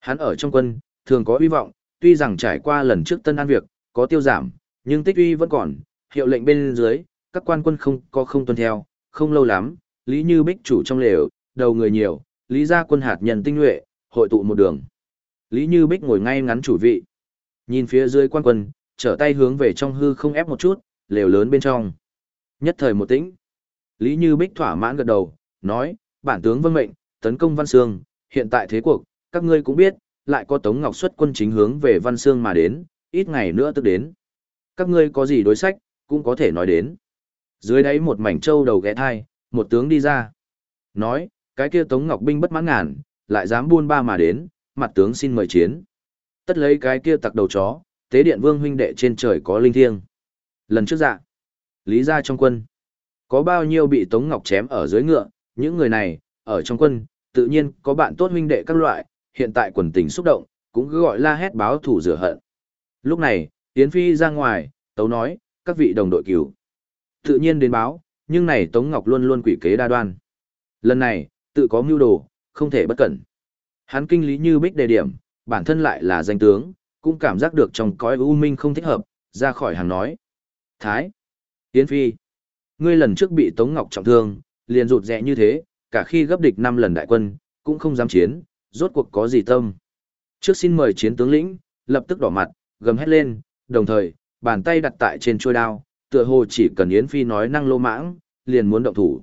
Hắn ở trong quân, thường có hy vọng, tuy rằng trải qua lần trước tân an việc, có tiêu giảm, nhưng tích uy vẫn còn, hiệu lệnh bên dưới, các quan quân không có không tuân theo, không lâu lắm, Lý Như Bích chủ trong lều, đầu người nhiều, Lý gia quân hạt nhân tinh nhuệ, hội tụ một đường. Lý Như Bích ngồi ngay ngắn chủ vị. Nhìn phía dưới quan quân, trở tay hướng về trong hư không ép một chút, lều lớn bên trong. Nhất thời một tĩnh. Lý Như Bích thỏa mãn gật đầu, nói, bản tướng vân mệnh, tấn công Văn Sương, hiện tại thế cuộc, các ngươi cũng biết, lại có Tống Ngọc xuất quân chính hướng về Văn Sương mà đến, ít ngày nữa tức đến. Các ngươi có gì đối sách, cũng có thể nói đến. Dưới đáy một mảnh trâu đầu ghé thai, một tướng đi ra. Nói, cái kia Tống Ngọc binh bất mãn ngàn, lại dám buôn ba mà đến, mặt tướng xin mời chiến. Tất lấy cái kia tặc đầu chó, tế điện vương huynh đệ trên trời có linh thiêng. Lần trước dạ, lý ra trong quân. Có bao nhiêu bị Tống Ngọc chém ở dưới ngựa, những người này, ở trong quân, tự nhiên có bạn tốt huynh đệ các loại, hiện tại quần tình xúc động, cũng cứ gọi la hét báo thủ rửa hận. Lúc này, Yến Phi ra ngoài, Tấu nói, các vị đồng đội cửu, Tự nhiên đến báo, nhưng này Tống Ngọc luôn luôn quỷ kế đa đoan. Lần này, tự có mưu đồ, không thể bất cẩn. Hắn kinh lý như bích đề điểm, bản thân lại là danh tướng, cũng cảm giác được trong cõi u minh không thích hợp, ra khỏi hàng nói. Thái! Yến Phi! Ngươi lần trước bị Tống Ngọc trọng thương, liền rụt rẽ như thế, cả khi gấp địch năm lần đại quân, cũng không dám chiến, rốt cuộc có gì tâm. Trước xin mời chiến tướng lĩnh, lập tức đỏ mặt, gầm hét lên, đồng thời, bàn tay đặt tại trên chuôi đao, tựa hồ chỉ cần Yến Phi nói năng lô mãng, liền muốn động thủ.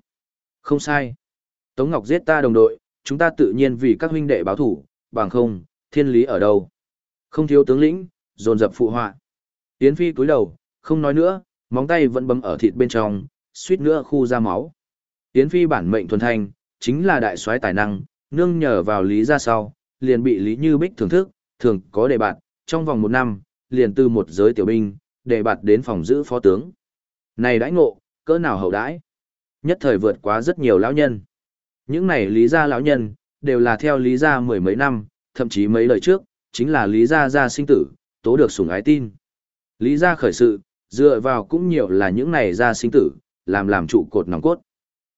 Không sai. Tống Ngọc giết ta đồng đội, chúng ta tự nhiên vì các huynh đệ báo thủ, bằng không, thiên lý ở đâu. Không thiếu tướng lĩnh, dồn dập phụ họa. Yến Phi cúi đầu, không nói nữa, móng tay vẫn bấm ở thịt bên trong, suýt nữa khu ra máu. Yến Phi bản mệnh thuần thanh, chính là đại soái tài năng, nương nhờ vào lý ra sau, liền bị Lý Như Bích thưởng thức, thường có đề bạt, trong vòng một năm, liền từ một giới tiểu binh, đề bạt đến phòng giữ phó tướng. Này đãi ngộ, cỡ nào hậu đãi? Nhất thời vượt quá rất nhiều lão nhân. Những này lý gia lão nhân, đều là theo lý gia mười mấy năm, thậm chí mấy lời trước, chính là lý gia gia sinh tử, tố được sủng ái tin. Lý gia khởi sự, dựa vào cũng nhiều là những này gia sinh tử, làm làm trụ cột nòng cốt.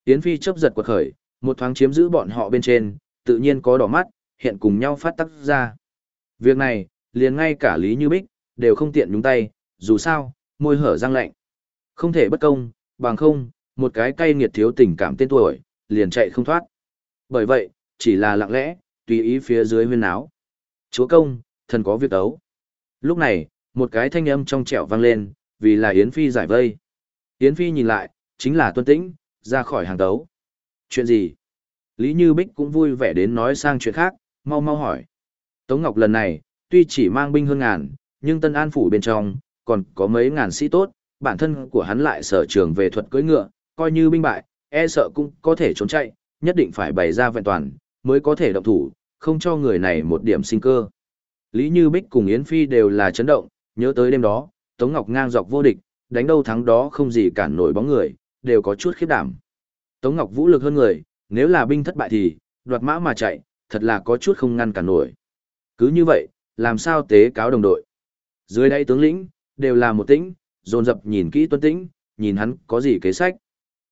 Tiến Phi chấp giật quật khởi, một thoáng chiếm giữ bọn họ bên trên, tự nhiên có đỏ mắt, hiện cùng nhau phát tắc ra. Việc này, liền ngay cả Lý Như Bích, đều không tiện nhúng tay, dù sao, môi hở răng lạnh. Không thể bất công, bằng không, một cái cay nghiệt thiếu tình cảm tên tuổi, liền chạy không thoát. Bởi vậy, chỉ là lặng lẽ, tùy ý phía dưới huyên áo. Chúa công, thần có việc ấu. Lúc này, một cái thanh âm trong trẻo vang lên, vì là Yến Phi giải vây. Yến Phi nhìn lại, chính là tuân tĩnh, ra khỏi hàng tấu. Chuyện gì? Lý Như Bích cũng vui vẻ đến nói sang chuyện khác, mau mau hỏi. Tống Ngọc lần này, tuy chỉ mang binh hơn ngàn, nhưng Tân An Phủ bên trong, còn có mấy ngàn sĩ tốt, bản thân của hắn lại sở trường về thuật cưỡi ngựa, coi như binh bại, e sợ cũng có thể trốn chạy, nhất định phải bày ra vẹn toàn, mới có thể động thủ, không cho người này một điểm sinh cơ. Lý Như Bích cùng Yến Phi đều là chấn động, nhớ tới đêm đó, Tống Ngọc ngang dọc vô địch, đánh đâu thắng đó không gì cản nổi bóng người, đều có chút khiếp đảm. Tống Ngọc vũ lực hơn người, nếu là binh thất bại thì, đoạt mã mà chạy, thật là có chút không ngăn cản nổi. Cứ như vậy, làm sao tế cáo đồng đội. Dưới đây tướng lĩnh, đều là một tĩnh, dồn dập nhìn kỹ tuân tĩnh, nhìn hắn có gì kế sách.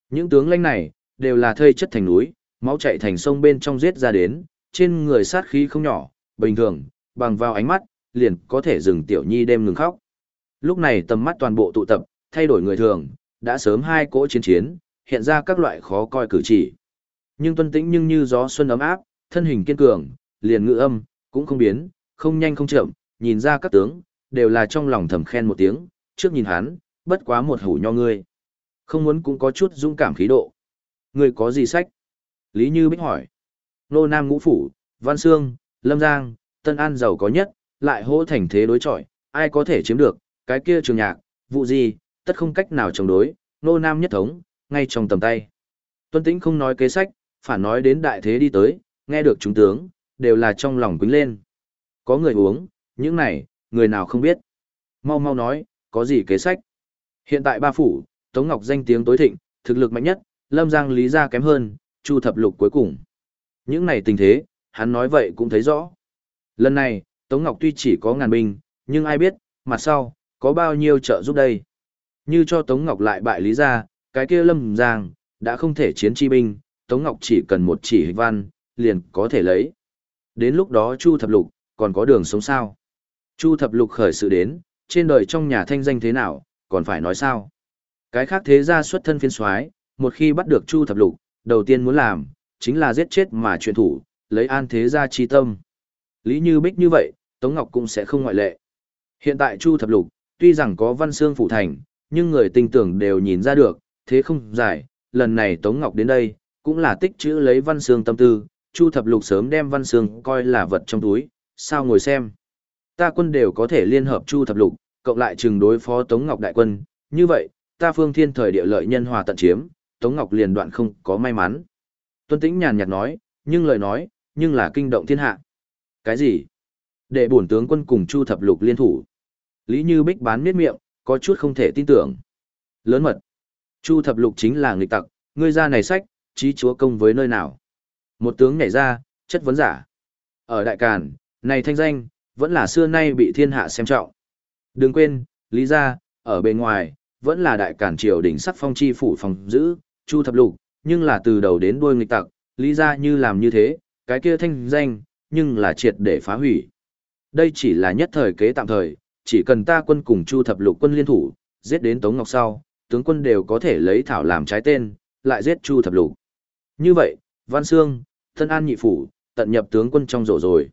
Những tướng lãnh này, đều là thây chất thành núi, máu chạy thành sông bên trong giết ra đến, trên người sát khí không nhỏ, bình thường, bằng vào ánh mắt, liền có thể dừng tiểu nhi đêm ngừng khóc. Lúc này tầm mắt toàn bộ tụ tập, thay đổi người thường, đã sớm hai cỗ chiến chiến, hiện ra các loại khó coi cử chỉ. Nhưng tuân tĩnh nhưng như gió xuân ấm áp, thân hình kiên cường, liền ngự âm, cũng không biến, không nhanh không chậm, nhìn ra các tướng, đều là trong lòng thầm khen một tiếng, trước nhìn hắn, bất quá một hủ nho ngươi. Không muốn cũng có chút dũng cảm khí độ. Ngươi có gì sách? Lý Như Bích hỏi. Nô Nam Ngũ Phủ, Văn Sương, Lâm Giang, Tân An giàu có nhất, lại hỗ thành thế đối chọi, ai có thể chiếm được, cái kia trường nhạc, vụ gì, tất không cách nào chống đối, Nô Nam nhất thống, ngay trong tầm tay. Tuân Tĩnh không nói kế sách, phản nói đến đại thế đi tới, nghe được chúng tướng, đều là trong lòng quính lên. Có người uống, những này, người nào không biết. Mau mau nói, có gì kế sách. Hiện tại ba phủ, Tống Ngọc danh tiếng tối thịnh, thực lực mạnh nhất, Lâm Giang lý Gia kém hơn, Chu thập lục cuối cùng. Những này tình thế, hắn nói vậy cũng thấy rõ. Lần này, Tống Ngọc tuy chỉ có ngàn binh, nhưng ai biết, mặt sau, có bao nhiêu trợ giúp đây. Như cho Tống Ngọc lại bại lý Gia cái kia Lâm Giang, đã không thể chiến chi binh, Tống Ngọc chỉ cần một chỉ hình văn, liền có thể lấy. Đến lúc đó Chu thập lục, còn có đường sống sao. Chu thập lục khởi sự đến, trên đời trong nhà thanh danh thế nào, còn phải nói sao. Cái khác thế gia xuất thân phiên soái một khi bắt được Chu thập lục, đầu tiên muốn làm, chính là giết chết mà truyền thủ, lấy an thế gia chi tâm. Lý Như Bích như vậy, Tống Ngọc cũng sẽ không ngoại lệ. Hiện tại Chu thập lục, tuy rằng có văn xương phủ thành, nhưng người tình tưởng đều nhìn ra được, thế không giải, lần này Tống Ngọc đến đây, cũng là tích chữ lấy văn xương tâm tư, Chu thập lục sớm đem văn xương coi là vật trong túi, sao ngồi xem. Ta quân đều có thể liên hợp Chu thập lục, cộng lại chừng đối phó Tống Ngọc đại quân, như vậy, ta phương thiên thời địa lợi nhân hòa tận chiếm, Tống Ngọc liền đoạn không có may mắn. Tuân Tĩnh nhàn nhạt nói, nhưng lời nói, nhưng là kinh động thiên hạ. Cái gì? Để bổn tướng quân cùng Chu thập lục liên thủ. Lý Như Bích bán miết miệng, có chút không thể tin tưởng. Lớn mật. Chu thập lục chính là nghịch tặc, ngươi ra này sách, trí chúa công với nơi nào. Một tướng nhảy ra, chất vấn giả. Ở Đại Càn, này thanh danh, vẫn là xưa nay bị thiên hạ xem trọng. Đừng quên, lý ra, ở bên ngoài, vẫn là Đại Càn triều đỉnh sắc phong chi phủ phòng giữ, Chu thập lục, nhưng là từ đầu đến đuôi nghịch tặc, lý ra như làm như thế, cái kia thanh danh, nhưng là triệt để phá hủy. Đây chỉ là nhất thời kế tạm thời, chỉ cần ta quân cùng Chu thập lục quân liên thủ, giết đến Tống Ngọc sau, tướng quân đều có thể lấy thảo làm trái tên, lại giết Chu thập lục. Như vậy, Văn Sương, Thân An nhị phủ, tận nhập tướng quân trong rổ rồi.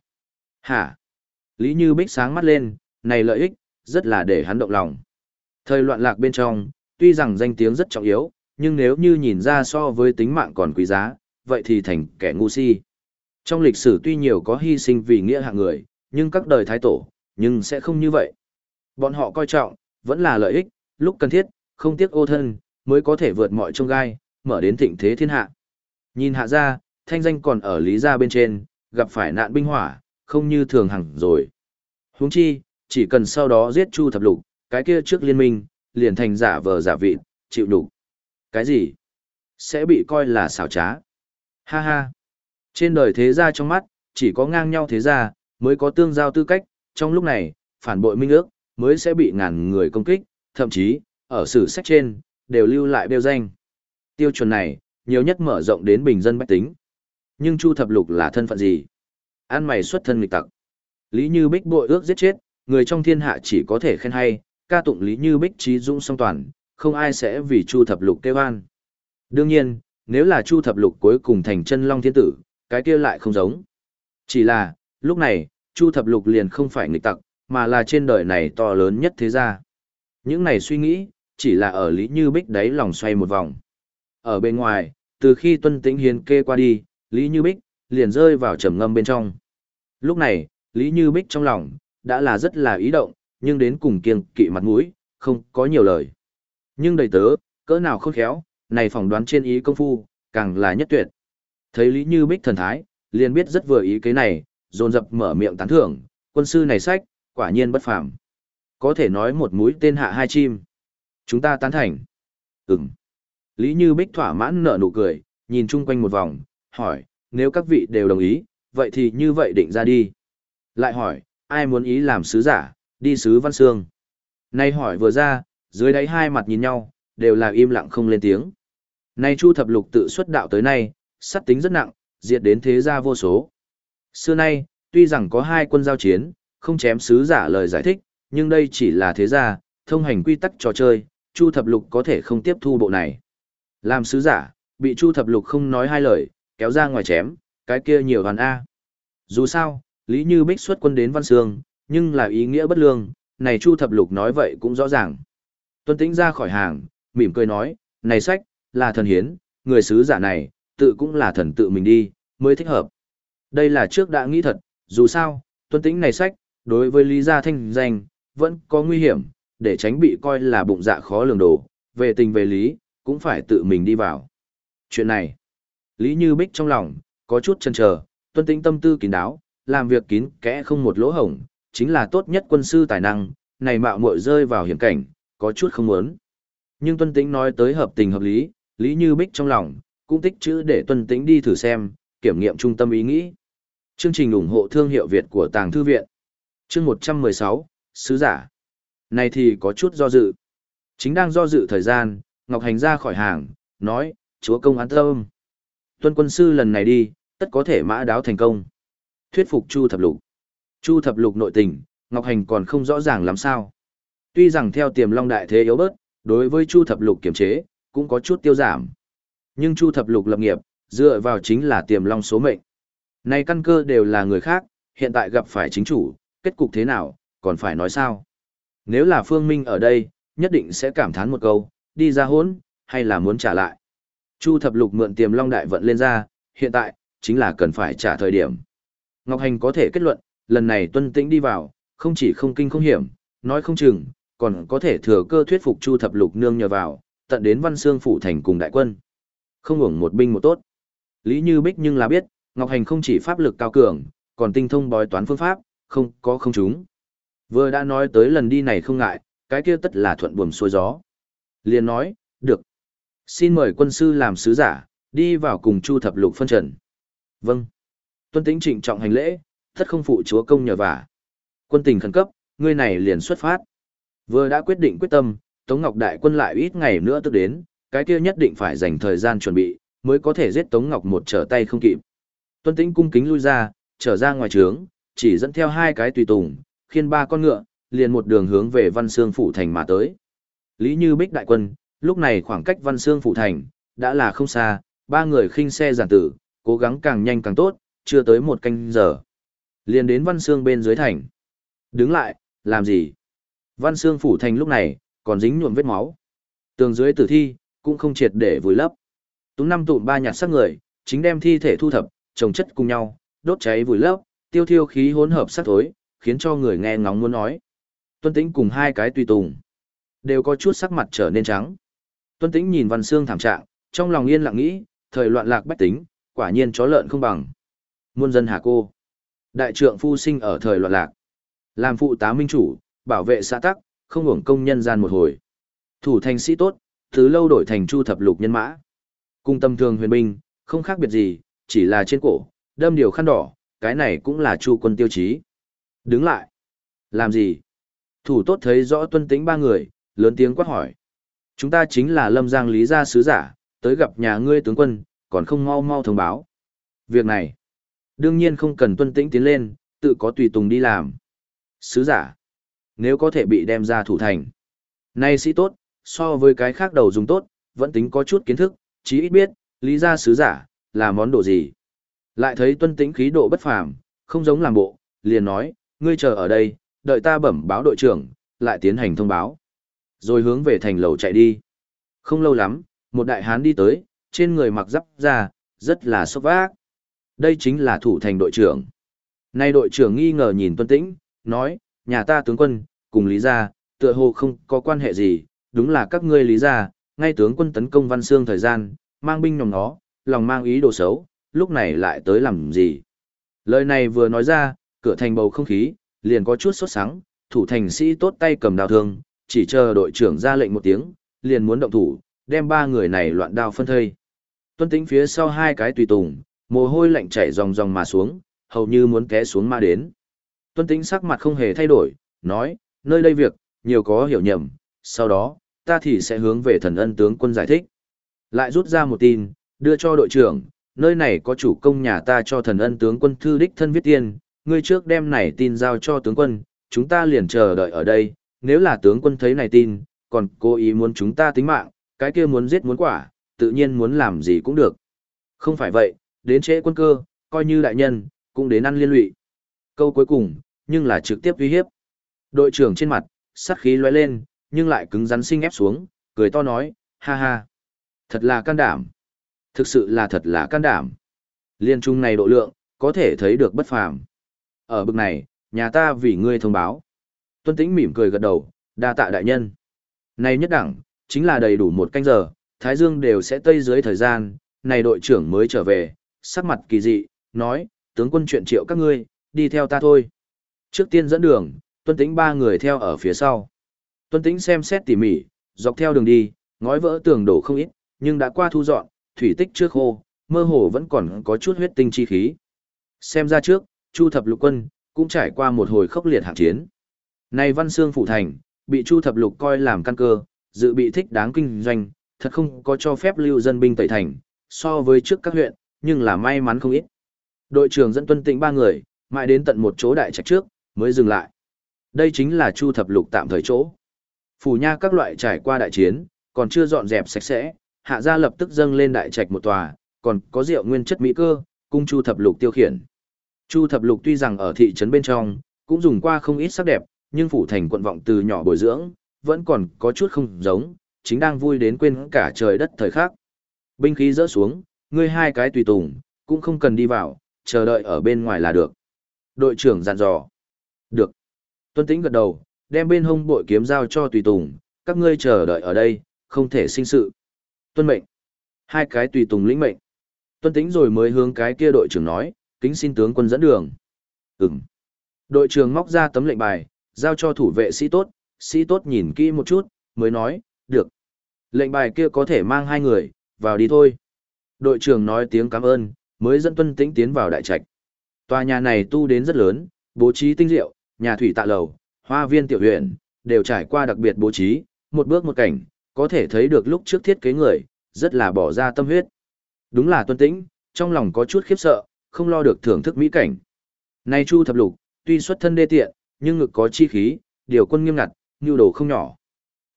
Hả? Lý Như Bích sáng mắt lên, này lợi ích, rất là để hắn động lòng. Thời loạn lạc bên trong, tuy rằng danh tiếng rất trọng yếu, nhưng nếu như nhìn ra so với tính mạng còn quý giá, vậy thì thành kẻ ngu si. Trong lịch sử tuy nhiều có hy sinh vì nghĩa hạng người, nhưng các đời thái tổ, nhưng sẽ không như vậy. Bọn họ coi trọng, vẫn là lợi ích, lúc cần thiết, không tiếc ô thân, mới có thể vượt mọi trông gai, mở đến thịnh thế thiên hạ. Nhìn hạ ra, thanh danh còn ở lý gia bên trên, gặp phải nạn binh hỏa, không như thường hẳn rồi, Huống chi, chỉ cần sau đó giết Chu Thập Lục, cái kia trước liên minh, liền thành giả vờ giả vịt, chịu đủ. Cái gì? Sẽ bị coi là xảo trá. Ha ha. Trên đời thế gia trong mắt, chỉ có ngang nhau thế gia, mới có tương giao tư cách, trong lúc này, phản bội minh ước, mới sẽ bị ngàn người công kích, thậm chí, ở sử sách trên, đều lưu lại đeo danh. Tiêu chuẩn này, nhiều nhất mở rộng đến bình dân bách tính. Nhưng Chu Thập Lục là thân phận gì? An mày xuất thân nghịch tặc. Lý Như Bích bội ước giết chết, người trong thiên hạ chỉ có thể khen hay, ca tụng Lý Như Bích trí dũng song toàn, không ai sẽ vì Chu Thập Lục kêu an. Đương nhiên, nếu là Chu Thập Lục cuối cùng thành chân long thiên tử, cái kia lại không giống. Chỉ là, lúc này, Chu Thập Lục liền không phải nghịch tặc, mà là trên đời này to lớn nhất thế gia. Những này suy nghĩ, chỉ là ở Lý Như Bích đáy lòng xoay một vòng. Ở bên ngoài, từ khi tuân tĩnh Hiền kê qua đi, Lý Như Bích, liền rơi vào trầm ngâm bên trong. Lúc này, Lý Như Bích trong lòng, đã là rất là ý động, nhưng đến cùng kiêng kỵ mặt mũi, không có nhiều lời. Nhưng đầy tớ, cỡ nào khôn khéo, này phỏng đoán trên ý công phu, càng là nhất tuyệt. Thấy Lý Như Bích thần thái, liền biết rất vừa ý cái này, dồn dập mở miệng tán thưởng, quân sư này sách, quả nhiên bất phàm. Có thể nói một mũi tên hạ hai chim. Chúng ta tán thành. Ừm. Lý Như Bích thỏa mãn nở nụ cười, nhìn chung quanh một vòng, hỏi, nếu các vị đều đồng ý, vậy thì như vậy định ra đi. Lại hỏi, ai muốn ý làm sứ giả, đi sứ Văn Sương. Nay hỏi vừa ra, dưới đáy hai mặt nhìn nhau, đều là im lặng không lên tiếng. Nay Chu Thập Lục tự xuất đạo tới nay, sát tính rất nặng, diệt đến thế gia vô số. Xưa nay, tuy rằng có hai quân giao chiến, không chém sứ giả lời giải thích, nhưng đây chỉ là thế gia, thông hành quy tắc trò chơi, Chu Thập Lục có thể không tiếp thu bộ này. Làm sứ giả, bị Chu Thập Lục không nói hai lời, kéo ra ngoài chém, cái kia nhiều đoàn A. Dù sao, Lý Như Bích xuất quân đến Văn Sương, nhưng là ý nghĩa bất lương, này Chu Thập Lục nói vậy cũng rõ ràng. Tuân Tĩnh ra khỏi hàng, mỉm cười nói, này sách, là thần hiến, người sứ giả này, tự cũng là thần tự mình đi, mới thích hợp. Đây là trước đã nghĩ thật, dù sao, Tuân Tĩnh này sách, đối với Lý Gia Thanh danh, vẫn có nguy hiểm, để tránh bị coi là bụng dạ khó lường đồ, về tình về lý, cũng phải tự mình đi vào. Chuyện này, Lý Như Bích trong lòng, có chút chần chờ, tuân tĩnh tâm tư kín đáo, làm việc kín kẽ không một lỗ hổng, chính là tốt nhất quân sư tài năng, này mạo muội rơi vào hiểm cảnh, có chút không muốn. Nhưng tuân tĩnh nói tới hợp tình hợp lý, Lý Như Bích trong lòng, cũng tích chữ để tuân tĩnh đi thử xem, kiểm nghiệm trung tâm ý nghĩ. Chương trình ủng hộ thương hiệu Việt của Tàng Thư Viện. Chương 116, Sứ Giả. Này thì có chút do dự. Chính đang do dự thời gian, Ngọc Hành ra khỏi hàng, nói, chúa công an tâm. Tuân quân sư lần này đi, tất có thể mã đáo thành công. Thuyết phục Chu Thập Lục. Chu Thập Lục nội tình, Ngọc Hành còn không rõ ràng làm sao. Tuy rằng theo tiềm long đại thế yếu bớt, đối với Chu Thập Lục kiểm chế, cũng có chút tiêu giảm. Nhưng Chu Thập Lục lập nghiệp, dựa vào chính là tiềm long số mệnh. Này căn cơ đều là người khác, hiện tại gặp phải chính chủ, kết cục thế nào, còn phải nói sao. Nếu là Phương Minh ở đây, nhất định sẽ cảm thán một câu, đi ra hốn, hay là muốn trả lại. Chu thập lục mượn tiềm long đại vận lên ra, hiện tại, chính là cần phải trả thời điểm. Ngọc Hành có thể kết luận, lần này tuân tĩnh đi vào, không chỉ không kinh không hiểm, nói không chừng, còn có thể thừa cơ thuyết phục Chu thập lục nương nhờ vào, tận đến văn xương phủ thành cùng đại quân. Không hưởng một binh một tốt. Lý Như Bích nhưng là biết, Ngọc Hành không chỉ pháp lực cao cường, còn tinh thông bói toán phương pháp, không có không chúng. Vừa đã nói tới lần đi này không ngại, cái kia tất là thuận buồm xuôi gió. Liền nói, được. Xin mời quân sư làm sứ giả, đi vào cùng Chu Thập Lục phân trần. Vâng. Tuân tính trịnh trọng hành lễ, thất không phụ chúa công nhờ vả. Quân tình khẩn cấp, ngươi này liền xuất phát. Vừa đã quyết định quyết tâm, Tống Ngọc Đại quân lại ít ngày nữa tức đến, cái kia nhất định phải dành thời gian chuẩn bị, mới có thể giết Tống Ngọc một trở tay không kịp. Tuân Tĩnh cung kính lui ra, trở ra ngoài trướng, chỉ dẫn theo hai cái tùy tùng, khiên ba con ngựa, liền một đường hướng về Văn Xương phủ thành mà tới. Lý Như Bích đại quân, lúc này khoảng cách Văn Xương phủ thành đã là không xa, ba người khinh xe giản tử, cố gắng càng nhanh càng tốt, chưa tới một canh giờ. Liền đến Văn Xương bên dưới thành. Đứng lại, làm gì? Văn Xương phủ thành lúc này, còn dính nhuộm vết máu. Tường dưới tử thi, cũng không triệt để vùi lấp. Túng năm tụm ba nhặt xác người, chính đem thi thể thu thập, trồng chất cùng nhau, đốt cháy vùi lấp, tiêu thiêu khí hỗn hợp sắc thối, khiến cho người nghe ngóng muốn nói. Tuân Tĩnh cùng hai cái tùy tùng, đều có chút sắc mặt trở nên trắng. Tuân Tĩnh nhìn Văn Xương thảm trạng, trong lòng yên lặng nghĩ, thời loạn lạc bách tính, quả nhiên chó lợn không bằng. Muôn dân hà cô. Đại trượng phu sinh ở thời loạn lạc. Làm phụ tá minh chủ, bảo vệ xã tắc, không hưởng công nhân gian một hồi. Thủ thành sĩ tốt, thứ lâu đổi thành chu thập lục nhân mã. Cung tâm thường huyền binh, không khác biệt gì, chỉ là trên cổ, đâm điều khăn đỏ, cái này cũng là chu quân tiêu chí. Đứng lại. Làm gì? Thủ tốt thấy rõ tuân tĩnh ba người, lớn tiếng quát hỏi. Chúng ta chính là lâm giang lý gia sứ giả, tới gặp nhà ngươi tướng quân, còn không mau mau thông báo. Việc này, đương nhiên không cần tuân tĩnh tiến lên, tự có tùy tùng đi làm. Sứ giả, nếu có thể bị đem ra thủ thành. Nay sĩ tốt, so với cái khác đầu dùng tốt, vẫn tính có chút kiến thức, chí ít biết, lý gia sứ giả, là món đồ gì. Lại thấy tuân tĩnh khí độ bất phàm, không giống làm bộ, liền nói, ngươi chờ ở đây, đợi ta bẩm báo đội trưởng, lại tiến hành thông báo. Rồi hướng về thành lầu chạy đi. Không lâu lắm, một đại hán đi tới, trên người mặc giáp ra, rất là sốc vác. Đây chính là thủ thành đội trưởng. Nay đội trưởng nghi ngờ nhìn tuân tĩnh, nói, nhà ta tướng quân, cùng Lý Gia, tựa hồ không có quan hệ gì, đúng là các ngươi Lý Gia, ngay tướng quân tấn công Văn Xương thời gian, mang binh nhòm nó, lòng mang ý đồ xấu, lúc này lại tới làm gì. Lời này vừa nói ra, cửa thành bầu không khí, liền có chút sốt sắng, thủ thành sĩ tốt tay cầm đào thương, chỉ chờ đội trưởng ra lệnh một tiếng, liền muốn động thủ, đem ba người này loạn đao phân thây. Tuân tính phía sau hai cái tùy tùng, mồ hôi lạnh chảy ròng ròng mà xuống, hầu như muốn té xuống ma đến. Tuân tính sắc mặt không hề thay đổi, nói, nơi đây việc, nhiều có hiểu nhầm, sau đó, ta thì sẽ hướng về thần ân tướng quân giải thích. Lại rút ra một tin, đưa cho đội trưởng, nơi này có chủ công nhà ta cho thần ân tướng quân thư đích thân viết tiên, ngươi trước đem này tin giao cho tướng quân, chúng ta liền chờ đợi ở đây, nếu là tướng quân thấy này tin, còn cố ý muốn chúng ta tính mạng, cái kia muốn giết muốn quả, tự nhiên muốn làm gì cũng được. Không phải vậy, đến trễ quân cơ, coi như đại nhân, cũng đến ăn liên lụy. Câu cuối cùng, nhưng là trực tiếp uy hiếp. Đội trưởng trên mặt, sát khí lóe lên, nhưng lại cứng rắn sinh ép xuống, cười to nói, ha ha. Thật là can đảm. Thực sự là thật là can đảm. Liên trung này độ lượng, có thể thấy được bất phàm. Ở bực này, nhà ta vì ngươi thông báo. Tuân Tĩnh mỉm cười gật đầu, đa tạ đại nhân. Này nhất đẳng, chính là đầy đủ một canh giờ, Thái Dương đều sẽ tây dưới thời gian, này đội trưởng mới trở về, sắc mặt kỳ dị, nói, tướng quân chuyện triệu các ngươi, đi theo ta thôi. Trước tiên dẫn đường, Tuân Tĩnh ba người theo ở phía sau. Tuân Tĩnh xem xét tỉ mỉ, dọc theo đường đi, ngói vỡ tường đổ không ít, nhưng đã qua thu dọn, thủy tích trước khô, mơ hồ vẫn còn có chút huyết tinh chi khí. Xem ra trước, Chu Thập Lục Quân cũng trải qua một hồi khốc liệt hạng chiến nay Văn Xương phủ thành, bị Chu Thập Lục coi làm căn cơ, dự bị thích đáng kinh doanh, thật không có cho phép lưu dân binh tẩy thành, so với trước các huyện, nhưng là may mắn không ít. Đội trưởng dẫn tuân tĩnh ba người, mãi đến tận một chỗ đại trạch trước, mới dừng lại. Đây chính là Chu Thập Lục tạm thời chỗ. Phủ nha các loại trải qua đại chiến, còn chưa dọn dẹp sạch sẽ, hạ gia lập tức dâng lên đại trạch một tòa, còn có rượu nguyên chất mỹ cơ, cung Chu Thập Lục tiêu khiển. Chu Thập Lục tuy rằng ở thị trấn bên trong, cũng dùng qua không ít sắc đẹp, nhưng phủ thành quận vọng từ nhỏ bồi dưỡng, vẫn còn có chút không giống, chính đang vui đến quên cả trời đất thời khắc. Binh khí rỡ xuống, ngươi hai cái tùy tùng, cũng không cần đi vào, chờ đợi ở bên ngoài là được. Đội trưởng dặn dò. Được. Tuân Tĩnh gật đầu, đem bên hông bội kiếm giao cho tùy tùng, các ngươi chờ đợi ở đây, không thể sinh sự. Tuân mệnh. Hai cái tùy tùng lĩnh mệnh. Tuân Tĩnh rồi mới hướng cái kia đội trưởng nói, kính xin tướng quân dẫn đường. Ừm. Đội trưởng móc ra tấm lệnh bài, giao cho thủ vệ sĩ tốt, sĩ tốt nhìn kỹ một chút, mới nói, được. Lệnh bài kia có thể mang hai người, vào đi thôi. Đội trưởng nói tiếng cảm ơn, mới dẫn tuân tĩnh tiến vào đại trạch. Tòa nhà này tu đến rất lớn, bố trí tinh diệu, nhà thủy tạ lầu, hoa viên tiểu huyện, đều trải qua đặc biệt bố trí, một bước một cảnh, có thể thấy được lúc trước thiết kế người, rất là bỏ ra tâm huyết. Đúng là tuân tĩnh, trong lòng có chút khiếp sợ, không lo được thưởng thức mỹ cảnh. Này Chu Thập Lục, tuy xuất thân đê tiện, nhưng ngực có chi khí, điều quân nghiêm ngặt, nhu đồ không nhỏ.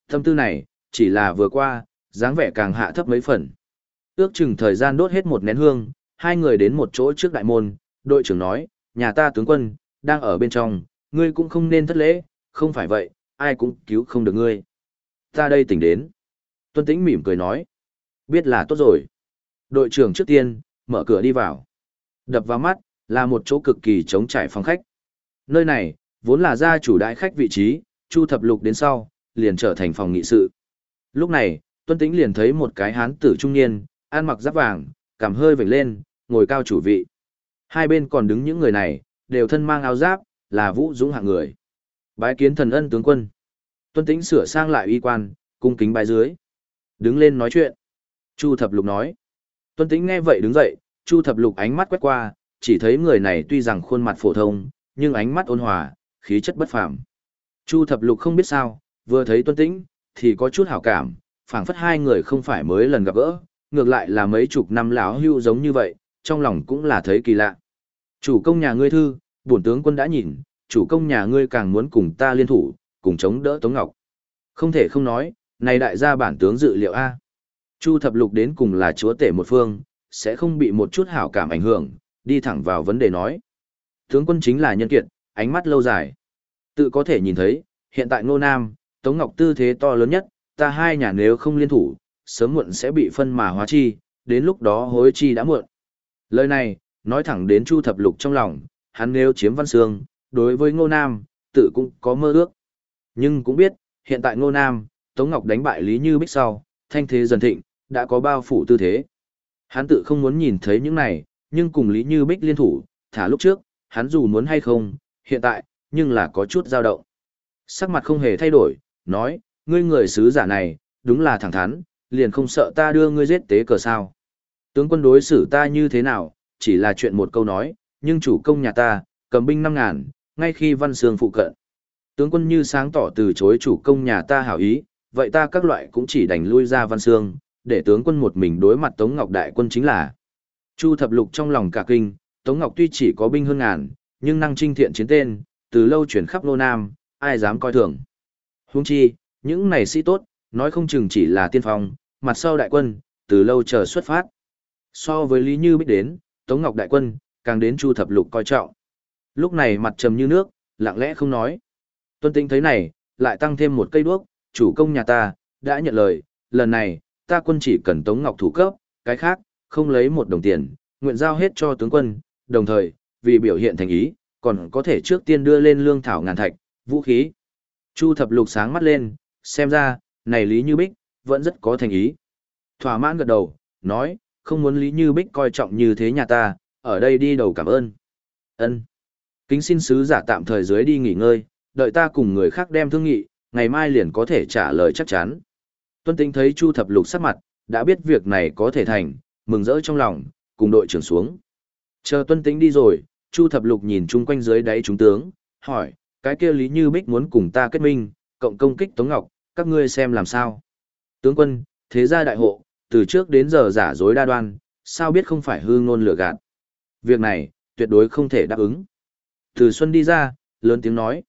Tâm tư này, chỉ là vừa qua, dáng vẻ càng hạ thấp mấy phần. Ước chừng thời gian đốt hết một nén hương, hai người đến một chỗ trước đại môn, đội trưởng nói, nhà ta tướng quân, đang ở bên trong, ngươi cũng không nên thất lễ, không phải vậy, ai cũng cứu không được ngươi. Ta đây tỉnh đến. Tuân tĩnh mỉm cười nói, biết là tốt rồi. Đội trưởng trước tiên, mở cửa đi vào. Đập vào mắt, là một chỗ cực kỳ trống trải phòng khách. Nơi này, vốn là gia chủ đại khách vị trí, Chu Thập Lục đến sau, liền trở thành phòng nghị sự. Lúc này, Tuân Tĩnh liền thấy một cái hán tử trung niên, ăn mặc giáp vàng, cảm hơi vểnh lên, ngồi cao chủ vị. Hai bên còn đứng những người này, đều thân mang áo giáp, là vũ dũng hạng người. Bái kiến thần ân tướng quân. Tuân Tĩnh sửa sang lại y quan, cung kính bái dưới. Đứng lên nói chuyện. Chu Thập Lục nói. Tuân Tĩnh nghe vậy đứng dậy, Chu Thập Lục ánh mắt quét qua, chỉ thấy người này tuy rằng khuôn mặt phổ thông, nhưng ánh mắt ôn hòa, khí chất bất phàm. Chu Thập Lục không biết sao, vừa thấy Tuân Tĩnh, thì có chút hảo cảm, phảng phất hai người không phải mới lần gặp gỡ, ngược lại là mấy chục năm lão hưu giống như vậy, trong lòng cũng là thấy kỳ lạ. Chủ công nhà ngươi thư, bổn tướng quân đã nhìn, chủ công nhà ngươi càng muốn cùng ta liên thủ, cùng chống đỡ Tống Ngọc. Không thể không nói, này đại gia bản tướng dự liệu A. Chu thập lục đến cùng là chúa tể một phương, sẽ không bị một chút hảo cảm ảnh hưởng, đi thẳng vào vấn đề nói. Tướng quân chính là nhân kiệt, ánh mắt lâu dài. Tự có thể nhìn thấy, hiện tại Ngô Nam, Tống Ngọc tư thế to lớn nhất, ta hai nhà nếu không liên thủ, sớm muộn sẽ bị phân mà hóa chi, đến lúc đó hối chi đã muộn. Lời này, nói thẳng đến Chu Thập Lục trong lòng, hắn nếu chiếm Văn Sương, đối với Ngô Nam, tự cũng có mơ ước. Nhưng cũng biết, hiện tại Ngô Nam, Tống Ngọc đánh bại Lý Như Bích sau, thanh thế dần thịnh, đã có bao phủ tư thế. Hắn tự không muốn nhìn thấy những này, nhưng cùng Lý Như Bích liên thủ, thả lúc trước, hắn dù muốn hay không, hiện tại, nhưng là có chút dao động. Sắc mặt không hề thay đổi, nói, ngươi người sứ giả này, đúng là thẳng thắn, liền không sợ ta đưa ngươi giết tế cờ sao. Tướng quân đối xử ta như thế nào, chỉ là chuyện một câu nói, nhưng chủ công nhà ta, cầm binh năm ngàn, ngay khi văn sương phụ cận. Tướng quân như sáng tỏ từ chối chủ công nhà ta hảo ý, vậy ta các loại cũng chỉ đành lui ra văn sương, để tướng quân một mình đối mặt Tống Ngọc đại quân chính là. Chu thập lục trong lòng cả kinh, Tống Ngọc tuy chỉ có binh hơn ngàn, nhưng năng trinh thiện chiến tên, từ lâu chuyển khắp Lô Nam, ai dám coi thường. Huống chi, những này sĩ tốt, nói không chừng chỉ là tiên phong, mặt sau đại quân, từ lâu chờ xuất phát. So với Lý Như Bích đến, Tống Ngọc đại quân, càng đến Chu Thập Lục coi trọng. Lúc này mặt trầm như nước, lặng lẽ không nói. Tuân Tĩnh thấy này, lại tăng thêm một cây đuốc, chủ công nhà ta, đã nhận lời, lần này, ta quân chỉ cần Tống Ngọc thủ cấp, cái khác, không lấy một đồng tiền, nguyện giao hết cho tướng quân, đồng thời, vì biểu hiện thành ý, còn có thể trước tiên đưa lên lương thảo ngàn thạch, vũ khí. Chu Thập Lục sáng mắt lên, xem ra, này Lý Như Bích, vẫn rất có thành ý. Thỏa mãn gật đầu, nói, không muốn Lý Như Bích coi trọng như thế nhà ta, ở đây đi đầu cảm ơn. ân Kính xin sứ giả tạm thời dưới đi nghỉ ngơi, đợi ta cùng người khác đem thương nghị, ngày mai liền có thể trả lời chắc chắn. Tuân tinh thấy Chu Thập Lục sắc mặt, đã biết việc này có thể thành, mừng rỡ trong lòng, cùng đội trưởng xuống. Chờ Tuân Tĩnh đi rồi, Chu Thập Lục nhìn chung quanh dưới đáy chúng tướng, hỏi, cái kia Lý Như Bích muốn cùng ta kết minh, cộng công kích Tống Ngọc, các ngươi xem làm sao. Tướng quân, thế gia đại hộ, từ trước đến giờ giả dối đa đoan, sao biết không phải hư ngôn lừa gạt. Việc này, tuyệt đối không thể đáp ứng. Từ Xuân đi ra, lớn tiếng nói.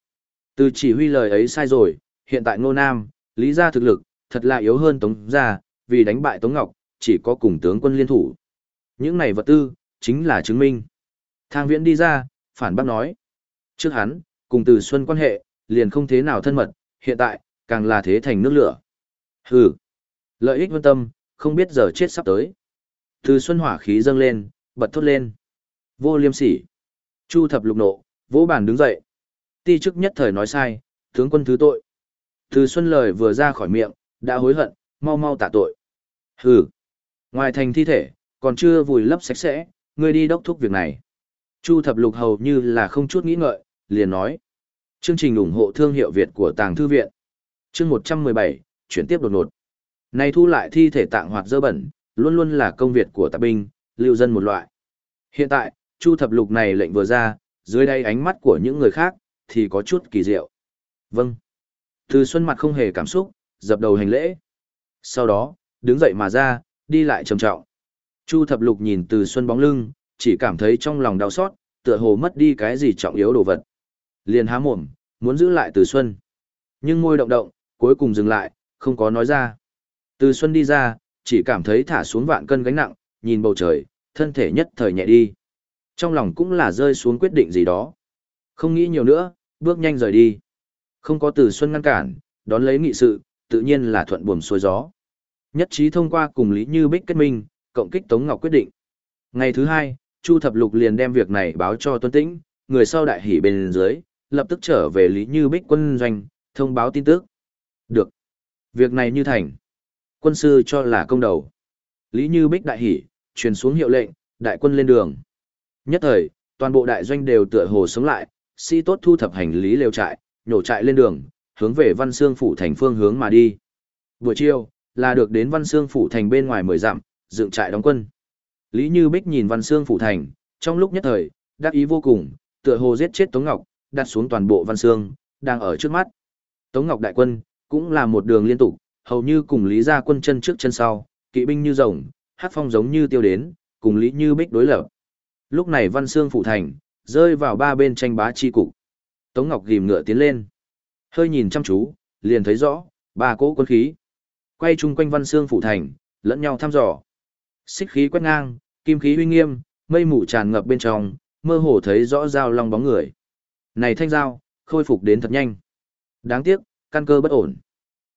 Từ chỉ huy lời ấy sai rồi, hiện tại Ngô Nam, Lý gia thực lực, thật là yếu hơn Tống gia, vì đánh bại Tống Ngọc, chỉ có cùng tướng quân liên thủ. Những này vật tư, chính là chứng minh. Thang viễn đi ra, phản bác nói. Trước hắn, cùng từ Xuân quan hệ, liền không thế nào thân mật, hiện tại, càng là thế thành nước lửa. Hừ, lợi ích vân tâm, không biết giờ chết sắp tới. Từ Xuân hỏa khí dâng lên, bật thốt lên. Vô liêm sỉ. Chu thập lục nộ, vỗ bàn đứng dậy. Ti chức nhất thời nói sai, tướng quân thứ tội. Từ Xuân lời vừa ra khỏi miệng, đã hối hận, mau mau tạ tội. Hừ. Ngoài thành thi thể, còn chưa vùi lấp sạch sẽ, ngươi đi đốc thúc việc này. Chu thập lục hầu như là không chút nghĩ ngợi, liền nói. Chương trình ủng hộ thương hiệu Việt của Tàng Thư Viện. Chương 117, chuyển tiếp đột ngột. Này thu lại thi thể tạng hoạt dơ bẩn, luôn luôn là công việc của tạp binh, lưu dân một loại. Hiện tại, Chu thập lục này lệnh vừa ra, dưới đây ánh mắt của những người khác, thì có chút kỳ diệu. Vâng. Từ Xuân mặt không hề cảm xúc, dập đầu hành lễ. Sau đó, đứng dậy mà ra, đi lại trầm trọng. Chu thập lục nhìn từ Xuân bóng lưng, chỉ cảm thấy trong lòng đau xót, tựa hồ mất đi cái gì trọng yếu đồ vật. Liền há mồm, muốn giữ lại từ Xuân. Nhưng môi động động, cuối cùng dừng lại, không có nói ra. Từ Xuân đi ra, chỉ cảm thấy thả xuống vạn cân gánh nặng, nhìn bầu trời, thân thể nhất thời nhẹ đi. Trong lòng cũng là rơi xuống quyết định gì đó. Không nghĩ nhiều nữa, bước nhanh rời đi. Không có Từ Xuân ngăn cản, đón lấy nghị sự, tự nhiên là thuận buồm xuôi gió. Nhất trí thông qua cùng Lý Như Bích kết minh, cộng kích Tống Ngọc quyết định. Ngày thứ hai, Chu Thập Lục liền đem việc này báo cho Tuân Tĩnh, người sau đại hỉ bên dưới, lập tức trở về Lý Như Bích quân doanh, thông báo tin tức. Được. Việc này như thành. Quân sư cho là công đầu. Lý Như Bích đại hỉ, truyền xuống hiệu lệnh, đại quân lên đường. Nhất thời, toàn bộ đại doanh đều tựa hồ sống lại, sĩ tốt thu thập hành lý lều trại, nhổ trại lên đường, hướng về Văn Xương phủ thành phương hướng mà đi. Buổi chiều, là được đến Văn Xương phủ thành bên ngoài mười dặm, dựng trại đóng quân. Lý Như Bích nhìn Văn Xương phủ thành, trong lúc nhất thời, đắc ý vô cùng, tựa hồ giết chết Tống Ngọc, đặt xuống toàn bộ Văn Xương, đang ở trước mắt. Tống Ngọc đại quân, cũng là một đường liên tục, hầu như cùng Lý gia quân chân trước chân sau, kỵ binh như rồng, hát phong giống như tiêu đến, cùng Lý Như Bích đối lập. Lúc này Văn Xương phủ thành, rơi vào ba bên tranh bá chi cục. Tống Ngọc gìm ngựa tiến lên. Hơi nhìn chăm chú, liền thấy rõ, ba cỗ quân khí. Quay chung quanh Văn Xương phủ thành, lẫn nhau thăm dò. Xích khí quét ngang, kim khí uy nghiêm, mây mù tràn ngập bên trong, mơ hồ thấy rõ dao long bóng người. Này thanh dao, khôi phục đến thật nhanh. Đáng tiếc, căn cơ bất ổn.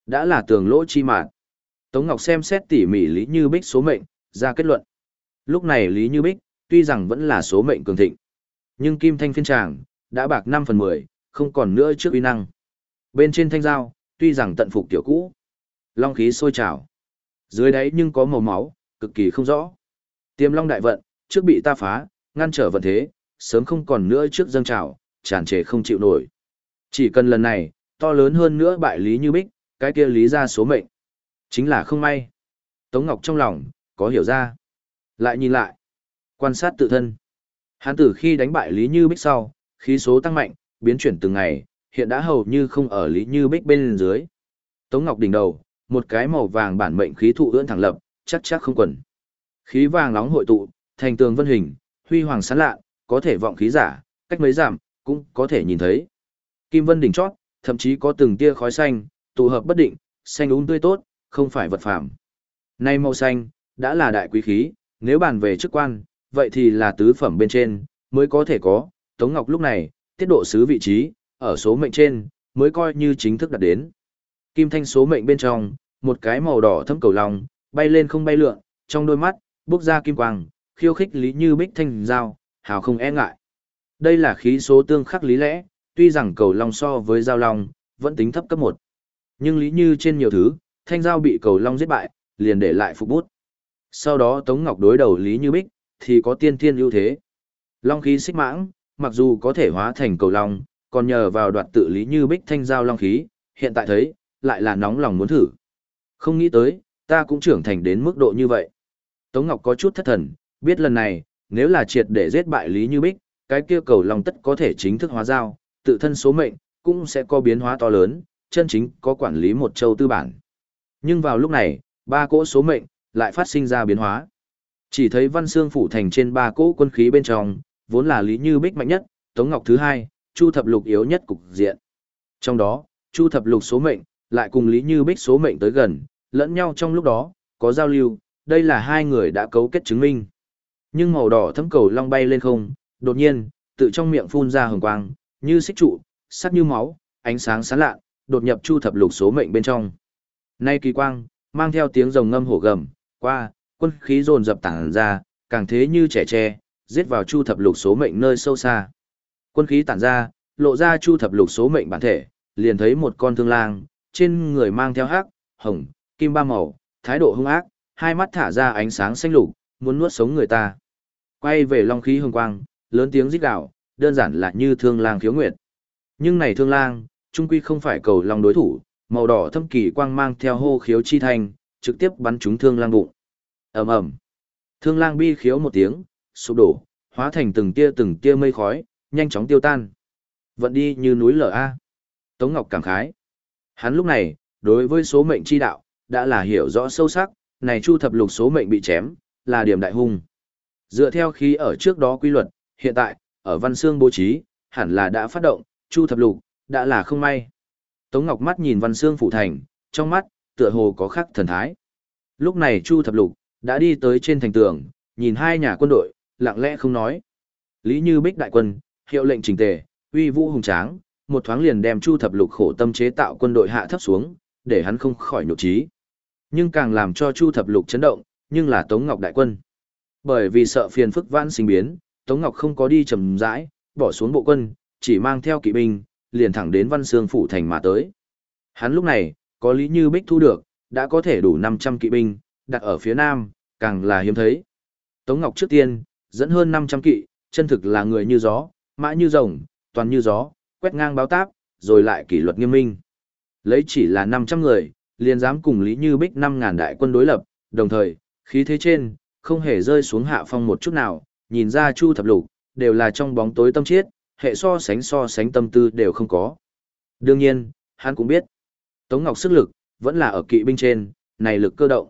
Đã là tường lỗ chi mạn. Tống Ngọc xem xét tỉ mỉ Lý Như Bích số mệnh, ra kết luận. Lúc này Lý Như Bích, tuy rằng vẫn là số mệnh cường thịnh, nhưng kim thanh phiên tràng, đã bạc 5 phần 10, không còn nữa trước uy năng. Bên trên thanh dao, tuy rằng tận phục tiểu cũ, long khí sôi trào. Dưới đấy nhưng có màu máu, cực kỳ không rõ. Tiềm long đại vận, trước bị ta phá, ngăn trở vận thế, sớm không còn nữa trước dâng trào, tràn trề không chịu nổi. Chỉ cần lần này, to lớn hơn nữa bại Lý Như Bích, cái kia lý ra số mệnh. Chính là không may. Tống Ngọc trong lòng, có hiểu ra. Lại nhìn lại, quan sát tự thân. Hán tử khi đánh bại Lý Như Bích sau, khí số tăng mạnh, biến chuyển từng ngày, hiện đã hầu như không ở Lý Như Bích bên dưới. Tống Ngọc đỉnh đầu, một cái màu vàng bản mệnh khí thụ ưỡn thẳng lập, chắc chắc không quần. Khí vàng nóng hội tụ, thành tường vân hình, huy hoàng sáng lạ, có thể vọng khí giả, cách mấy giảm, cũng có thể nhìn thấy. Kim vân đỉnh chót, thậm chí có từng tia khói xanh, tụ hợp bất định, xanh úng tươi tốt, không phải vật phàm. Nay màu xanh, đã là đại quý khí, nếu bàn về chức quan, vậy thì là tứ phẩm bên trên, mới có thể có, Tống Ngọc lúc này, tiết độ sứ vị trí, ở số mệnh trên, mới coi như chính thức đạt đến. Kim thanh số mệnh bên trong, một cái màu đỏ thâm cầu lòng, bay lên không bay lượn, trong đôi mắt, bốc ra kim quang, khiêu khích lý như bích thanh giao, hào không e ngại. Đây là khí số tương khắc lý lẽ, tuy rằng cầu long so với giao long, vẫn tính thấp cấp 1. Nhưng lý như trên nhiều thứ, thanh giao bị cầu long giết bại, liền để lại phục bút. Sau đó Tống Ngọc đối đầu Lý Như Bích, thì có tiên thiên ưu thế. Long khí xích mãng, mặc dù có thể hóa thành cầu long, còn nhờ vào đoạt tự Lý Như Bích thanh giao long khí, hiện tại thấy, lại là nóng lòng muốn thử. Không nghĩ tới, ta cũng trưởng thành đến mức độ như vậy. Tống Ngọc có chút thất thần, biết lần này, nếu là triệt để giết bại Lý Như Bích, cái kia cầu long tất có thể chính thức hóa giao, tự thân số mệnh, cũng sẽ có biến hóa to lớn, chân chính có quản lý một châu tư bản. Nhưng vào lúc này, ba cỗ số mệnh, lại phát sinh ra biến hóa. Chỉ thấy văn xương phủ thành trên ba cỗ quân khí bên trong, vốn là Lý Như Bích mạnh nhất, Tống Ngọc thứ hai, Chu Thập Lục yếu nhất cục diện. Trong đó, Chu Thập Lục số mệnh, lại cùng Lý Như Bích số mệnh tới gần, lẫn nhau trong lúc đó, có giao lưu, đây là hai người đã cấu kết chứng minh. Nhưng màu đỏ thấm cầu long bay lên không, đột nhiên, tự trong miệng phun ra hồng quang, như xích trụ, sắc như máu, ánh sáng sáng lạ, đột nhập Chu Thập Lục số mệnh bên trong. Nay kỳ quang, mang theo tiếng rồng ngâm hổ gầm, qua, quân khí dồn dập tản ra, càng thế như trẻ tre, giết vào chu thập lục số mệnh nơi sâu xa. Quân khí tản ra, lộ ra chu thập lục số mệnh bản thể, liền thấy một con thương lang, trên người mang theo hắc, hồng, kim ba màu, thái độ hung ác, hai mắt thả ra ánh sáng xanh lục, muốn nuốt sống người ta. Quay về long khí hồng quang, lớn tiếng rít gào, đơn giản là như thương lang khiếu nguyệt. Nhưng này thương lang, trung quy không phải cầu long đối thủ, màu đỏ thâm kỳ quang mang theo hô khiếu chi thanh, trực tiếp bắn trúng thương lang bụng. ầm ầm, thương lang bi khiếu một tiếng, sụp đổ, hóa thành từng tia từng tia mây khói, nhanh chóng tiêu tan. Vẫn đi như núi lở a. Tống Ngọc cảm khái. Hắn lúc này, đối với số mệnh chi đạo, đã là hiểu rõ sâu sắc, này chu thập lục số mệnh bị chém, là điểm đại hung. Dựa theo khí ở trước đó quy luật, hiện tại, ở văn xương bố trí, hẳn là đã phát động, chu thập lục, đã là không may. Tống Ngọc mắt nhìn Văn Xương phủ thành, trong mắt, tựa hồ có khắc thần thái. Lúc này Chu Thập Lục, đã đi tới trên thành tường, nhìn hai nhà quân đội, lặng lẽ không nói. Lý Như Bích đại quân, hiệu lệnh trình tề, uy vũ hùng tráng, một thoáng liền đem Chu Thập Lục khổ tâm chế tạo quân đội hạ thấp xuống, để hắn không khỏi nhục trí. Nhưng càng làm cho Chu Thập Lục chấn động, nhưng là Tống Ngọc đại quân. Bởi vì sợ phiền phức vãn sinh biến, Tống Ngọc không có đi trầm rãi, bỏ xuống bộ quân, chỉ mang theo kỵ binh, liền thẳng đến Văn Xương phủ thành mà tới. Hắn lúc này, có lý như bích thu được, đã có thể đủ 500 kỵ binh, đặt ở phía nam, càng là hiếm thấy. Tống Ngọc trước tiên, dẫn hơn 500 kỵ, chân thực là người như gió, mã như rồng, toàn như gió, quét ngang báo táp, rồi lại kỷ luật nghiêm minh. Lấy chỉ là 500 người, liền dám cùng Lý Như Bích 5.000 đại quân đối lập, đồng thời, khí thế trên, không hề rơi xuống hạ phong một chút nào, nhìn ra Chu Thập Lục, đều là trong bóng tối tâm chiết, hệ so sánh so sánh tâm tư đều không có. Đương nhiên, hắn cũng biết, Tống Ngọc sức lực, vẫn là ở kỵ binh trên, này lực cơ động.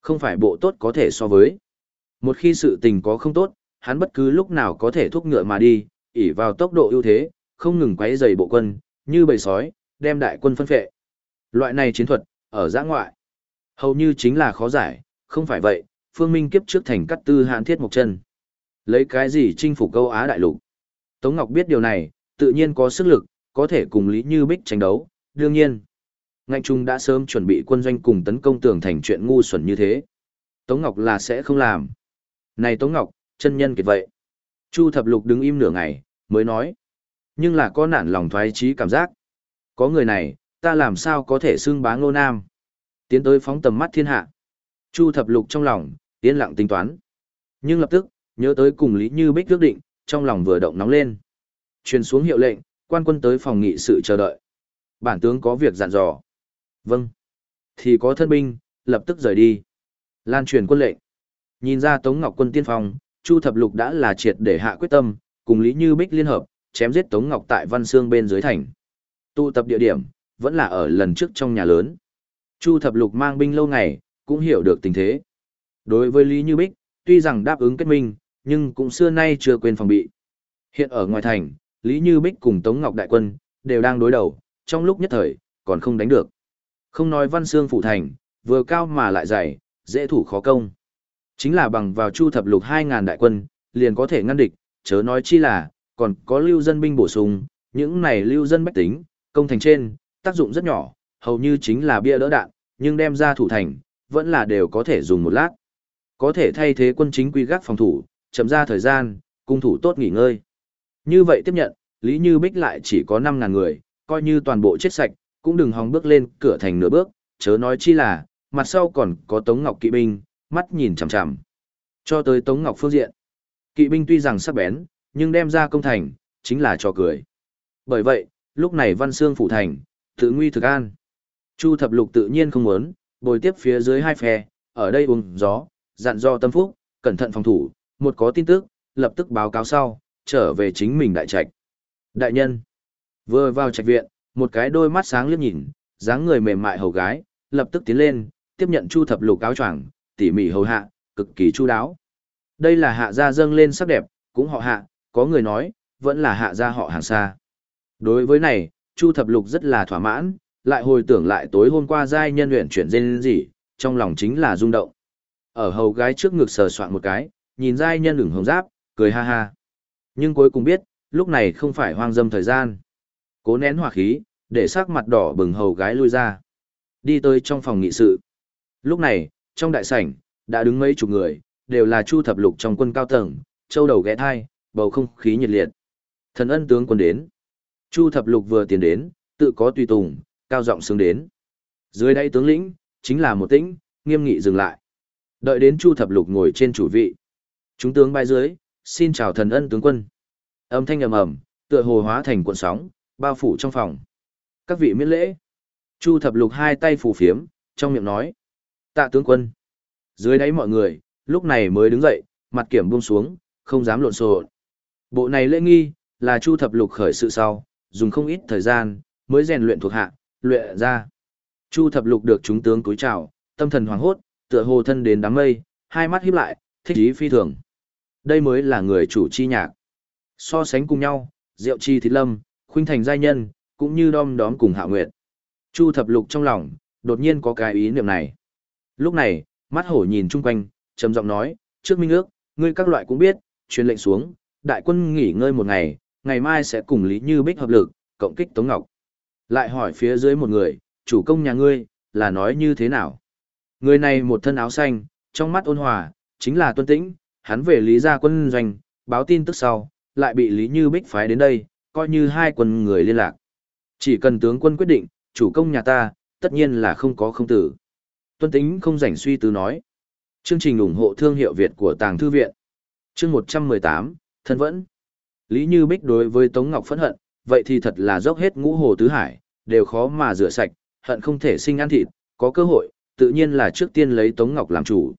Không phải bộ tốt có thể so với. Một khi sự tình có không tốt, hắn bất cứ lúc nào có thể thúc ngựa mà đi, ỉ vào tốc độ ưu thế, không ngừng quấy dày bộ quân, như bầy sói, đem đại quân phân phệ. Loại này chiến thuật, ở giã ngoại, hầu như chính là khó giải, không phải vậy, phương minh kiếp trước thành cắt tư hạn thiết một chân. Lấy cái gì chinh phục câu Á đại lục? Tống Ngọc biết điều này, tự nhiên có sức lực, có thể cùng Lý Như Bích tranh đấu, đương nhiên. Ngạnh Trung đã sớm chuẩn bị quân doanh cùng tấn công tường thành chuyện ngu xuẩn như thế. Tống Ngọc là sẽ không làm. Này Tống Ngọc, chân nhân kiệt vậy. Chu Thập Lục đứng im nửa ngày, mới nói. Nhưng là có nản lòng thoái trí cảm giác. Có người này, ta làm sao có thể xưng bá ngô nam. Tiến tới phóng tầm mắt thiên hạ. Chu Thập Lục trong lòng, yên lặng tính toán. Nhưng lập tức, nhớ tới cùng Lý Như Bích ước định, trong lòng vừa động nóng lên. Truyền xuống hiệu lệnh, quan quân tới phòng nghị sự chờ đợi. Bản tướng có việc dặn dò. Vâng. Thì có thân binh, lập tức rời đi. Lan truyền quân lệnh. Nhìn ra Tống Ngọc quân tiên phong, Chu Thập Lục đã là triệt để hạ quyết tâm, cùng Lý Như Bích liên hợp, chém giết Tống Ngọc tại Văn Xương bên dưới thành. Tụ tập địa điểm, vẫn là ở lần trước trong nhà lớn. Chu Thập Lục mang binh lâu ngày, cũng hiểu được tình thế. Đối với Lý Như Bích, tuy rằng đáp ứng kết minh, nhưng cũng xưa nay chưa quên phòng bị. Hiện ở ngoài thành, Lý Như Bích cùng Tống Ngọc Đại Quân, đều đang đối đầu, trong lúc nhất thời, còn không đánh được. Không nói văn xương phủ thành, vừa cao mà lại dày, dễ thủ khó công. Chính là bằng vào chu thập lục 2.000 đại quân, liền có thể ngăn địch, chớ nói chi là, còn có lưu dân binh bổ sung, những này lưu dân bách tính, công thành trên, tác dụng rất nhỏ, hầu như chính là bia đỡ đạn, nhưng đem ra thủ thành, vẫn là đều có thể dùng một lát. Có thể thay thế quân chính quy gác phòng thủ, chậm ra thời gian, cung thủ tốt nghỉ ngơi. Như vậy tiếp nhận, Lý Như Bích lại chỉ có 5.000 người, coi như toàn bộ chết sạch, cũng đừng hòng bước lên cửa thành nửa bước, chớ nói chi là, mặt sau còn có Tống Ngọc kỵ binh, mắt nhìn chằm chằm. Cho tới Tống Ngọc phương diện. Kỵ binh tuy rằng sắc bén, nhưng đem ra công thành, chính là cho cười. Bởi vậy, lúc này Văn Xương phủ thành, tự nguy thực an. Chu Thập Lục tự nhiên không muốn, bồi tiếp phía dưới hai phe, ở đây uống gió, dặn do tâm phúc, cẩn thận phòng thủ, một có tin tức, lập tức báo cáo sau, trở về chính mình đại trạch. Đại nhân, vừa vào trạch viện, một cái đôi mắt sáng liếc nhìn, dáng người mềm mại hầu gái, lập tức tiến lên, tiếp nhận Chu Thập Lục áo choàng, tỉ mỉ hầu hạ, cực kỳ chu đáo. Đây là hạ gia dâng lên sắc đẹp, cũng họ hạ, có người nói, vẫn là hạ gia họ hàng xa. Đối với này, Chu Thập Lục rất là thỏa mãn, lại hồi tưởng lại tối hôm qua giai nhân luyện chuyển dên gì, trong lòng chính là rung động. Ở hầu gái trước ngực sờ soạn một cái, nhìn giai nhân ửng hồng giáp, cười ha ha. Nhưng cuối cùng biết, lúc này không phải hoang dâm thời gian. Cố nén hỏa khí, để sắc mặt đỏ bừng hầu gái lui ra. Đi tới trong phòng nghị sự. Lúc này, trong đại sảnh, đã đứng mấy chục người, đều là chu thập lục trong quân cao tầng, châu đầu ghé thai, bầu không khí nhiệt liệt. Thần ân tướng quân đến. Chu thập lục vừa tiến đến, tự có tùy tùng, cao giọng sướng đến. Dưới đây tướng lĩnh, chính là một tĩnh, nghiêm nghị dừng lại. Đợi đến chu thập lục ngồi trên chủ vị. Chúng tướng bay dưới, xin chào thần ân tướng quân. Âm thanh ầm ầm, tựa hồ hóa thành cuộn sóng, bao phủ trong phòng. Các vị miễn lễ. Chu thập lục hai tay phủ phiếm, trong miệng nói. Tạ tướng quân. Dưới đáy mọi người, lúc này mới đứng dậy, mặt kiểm buông xuống, không dám lộn xộn. Bộ này lễ nghi, là chu thập lục khởi sự sau, dùng không ít thời gian, mới rèn luyện thuộc hạ, luyện ra. Chu thập lục được chúng tướng cúi chào, tâm thần hoàng hốt, tựa hồ thân đến đám mây, hai mắt híp lại, thích ý phi thường. Đây mới là người chủ chi nhạc. So sánh cùng nhau, Diệu Chi Thịt Lâm, Khuynh Thành giai nhân, cũng như đom đóm cùng Hạ Nguyệt. Chu Thập Lục trong lòng, đột nhiên có cái ý niệm này. Lúc này, mắt hổ nhìn chung quanh, trầm giọng nói, trước minh ước, ngươi các loại cũng biết, truyền lệnh xuống, đại quân nghỉ ngơi một ngày, ngày mai sẽ cùng Lý Như Bích hợp lực, cộng kích Tống Ngọc. Lại hỏi phía dưới một người, chủ công nhà ngươi, là nói như thế nào? Người này một thân áo xanh, trong mắt ôn hòa, chính là tuân tĩnh, hắn về Lý gia quân doanh, báo tin tức sau, lại bị Lý Như Bích phái đến đây, coi như hai quân người liên lạc. Chỉ cần tướng quân quyết định, chủ công nhà ta, tất nhiên là không có không tử. Tuân Tĩnh không rảnh suy tư nói. Chương trình ủng hộ thương hiệu Việt của Tàng Thư Viện. Chương 118, Thân Vẫn. Lý Như Bích đối với Tống Ngọc phẫn hận, vậy thì thật là dốc hết ngũ hồ tứ hải, đều khó mà rửa sạch, hận không thể sinh ăn thịt, có cơ hội, tự nhiên là trước tiên lấy Tống Ngọc làm chủ.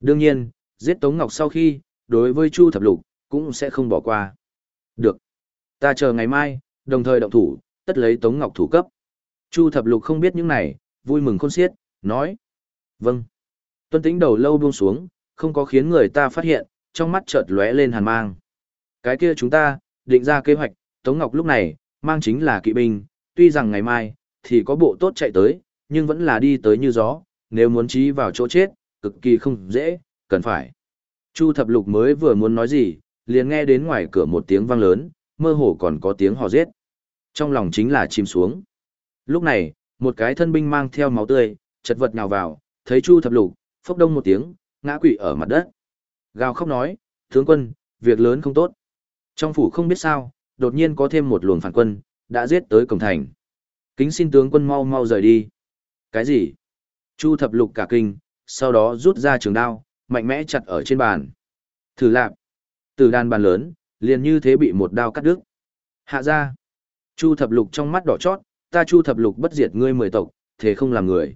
Đương nhiên, giết Tống Ngọc sau khi, đối với Chu Thập Lục, cũng sẽ không bỏ qua. Được. Ta chờ ngày mai, đồng thời động thủ, tất lấy Tống Ngọc thủ cấp. Chu Thập Lục không biết những này, vui mừng khôn xiết, nói. Vâng. Tuân tính đầu lâu buông xuống, không có khiến người ta phát hiện, trong mắt chợt lóe lên hàn mang. Cái kia chúng ta, định ra kế hoạch, Tống Ngọc lúc này, mang chính là kỵ binh, tuy rằng ngày mai, thì có bộ tốt chạy tới, nhưng vẫn là đi tới như gió, nếu muốn trí vào chỗ chết, cực kỳ không dễ, cần phải. Chu thập lục mới vừa muốn nói gì, liền nghe đến ngoài cửa một tiếng vang lớn, mơ hồ còn có tiếng hò rết. Trong lòng chính là chìm xuống. Lúc này, một cái thân binh mang theo máu tươi, chật vật nhào vào, thấy Chu thập lục, phốc đông một tiếng, ngã quỵ ở mặt đất. Gào khóc nói, tướng quân, việc lớn không tốt. Trong phủ không biết sao, đột nhiên có thêm một luồng phản quân, đã giết tới cổng thành. Kính xin tướng quân mau mau rời đi. Cái gì? Chu thập lục cả kinh, sau đó rút ra trường đao, mạnh mẽ chặt ở trên bàn. Thử lạp. Từ đàn bàn lớn, liền như thế bị một đao cắt đứt. Hạ ra. Chu thập lục trong mắt đỏ chót, ta chu thập lục bất diệt ngươi mười tộc, thế không làm người.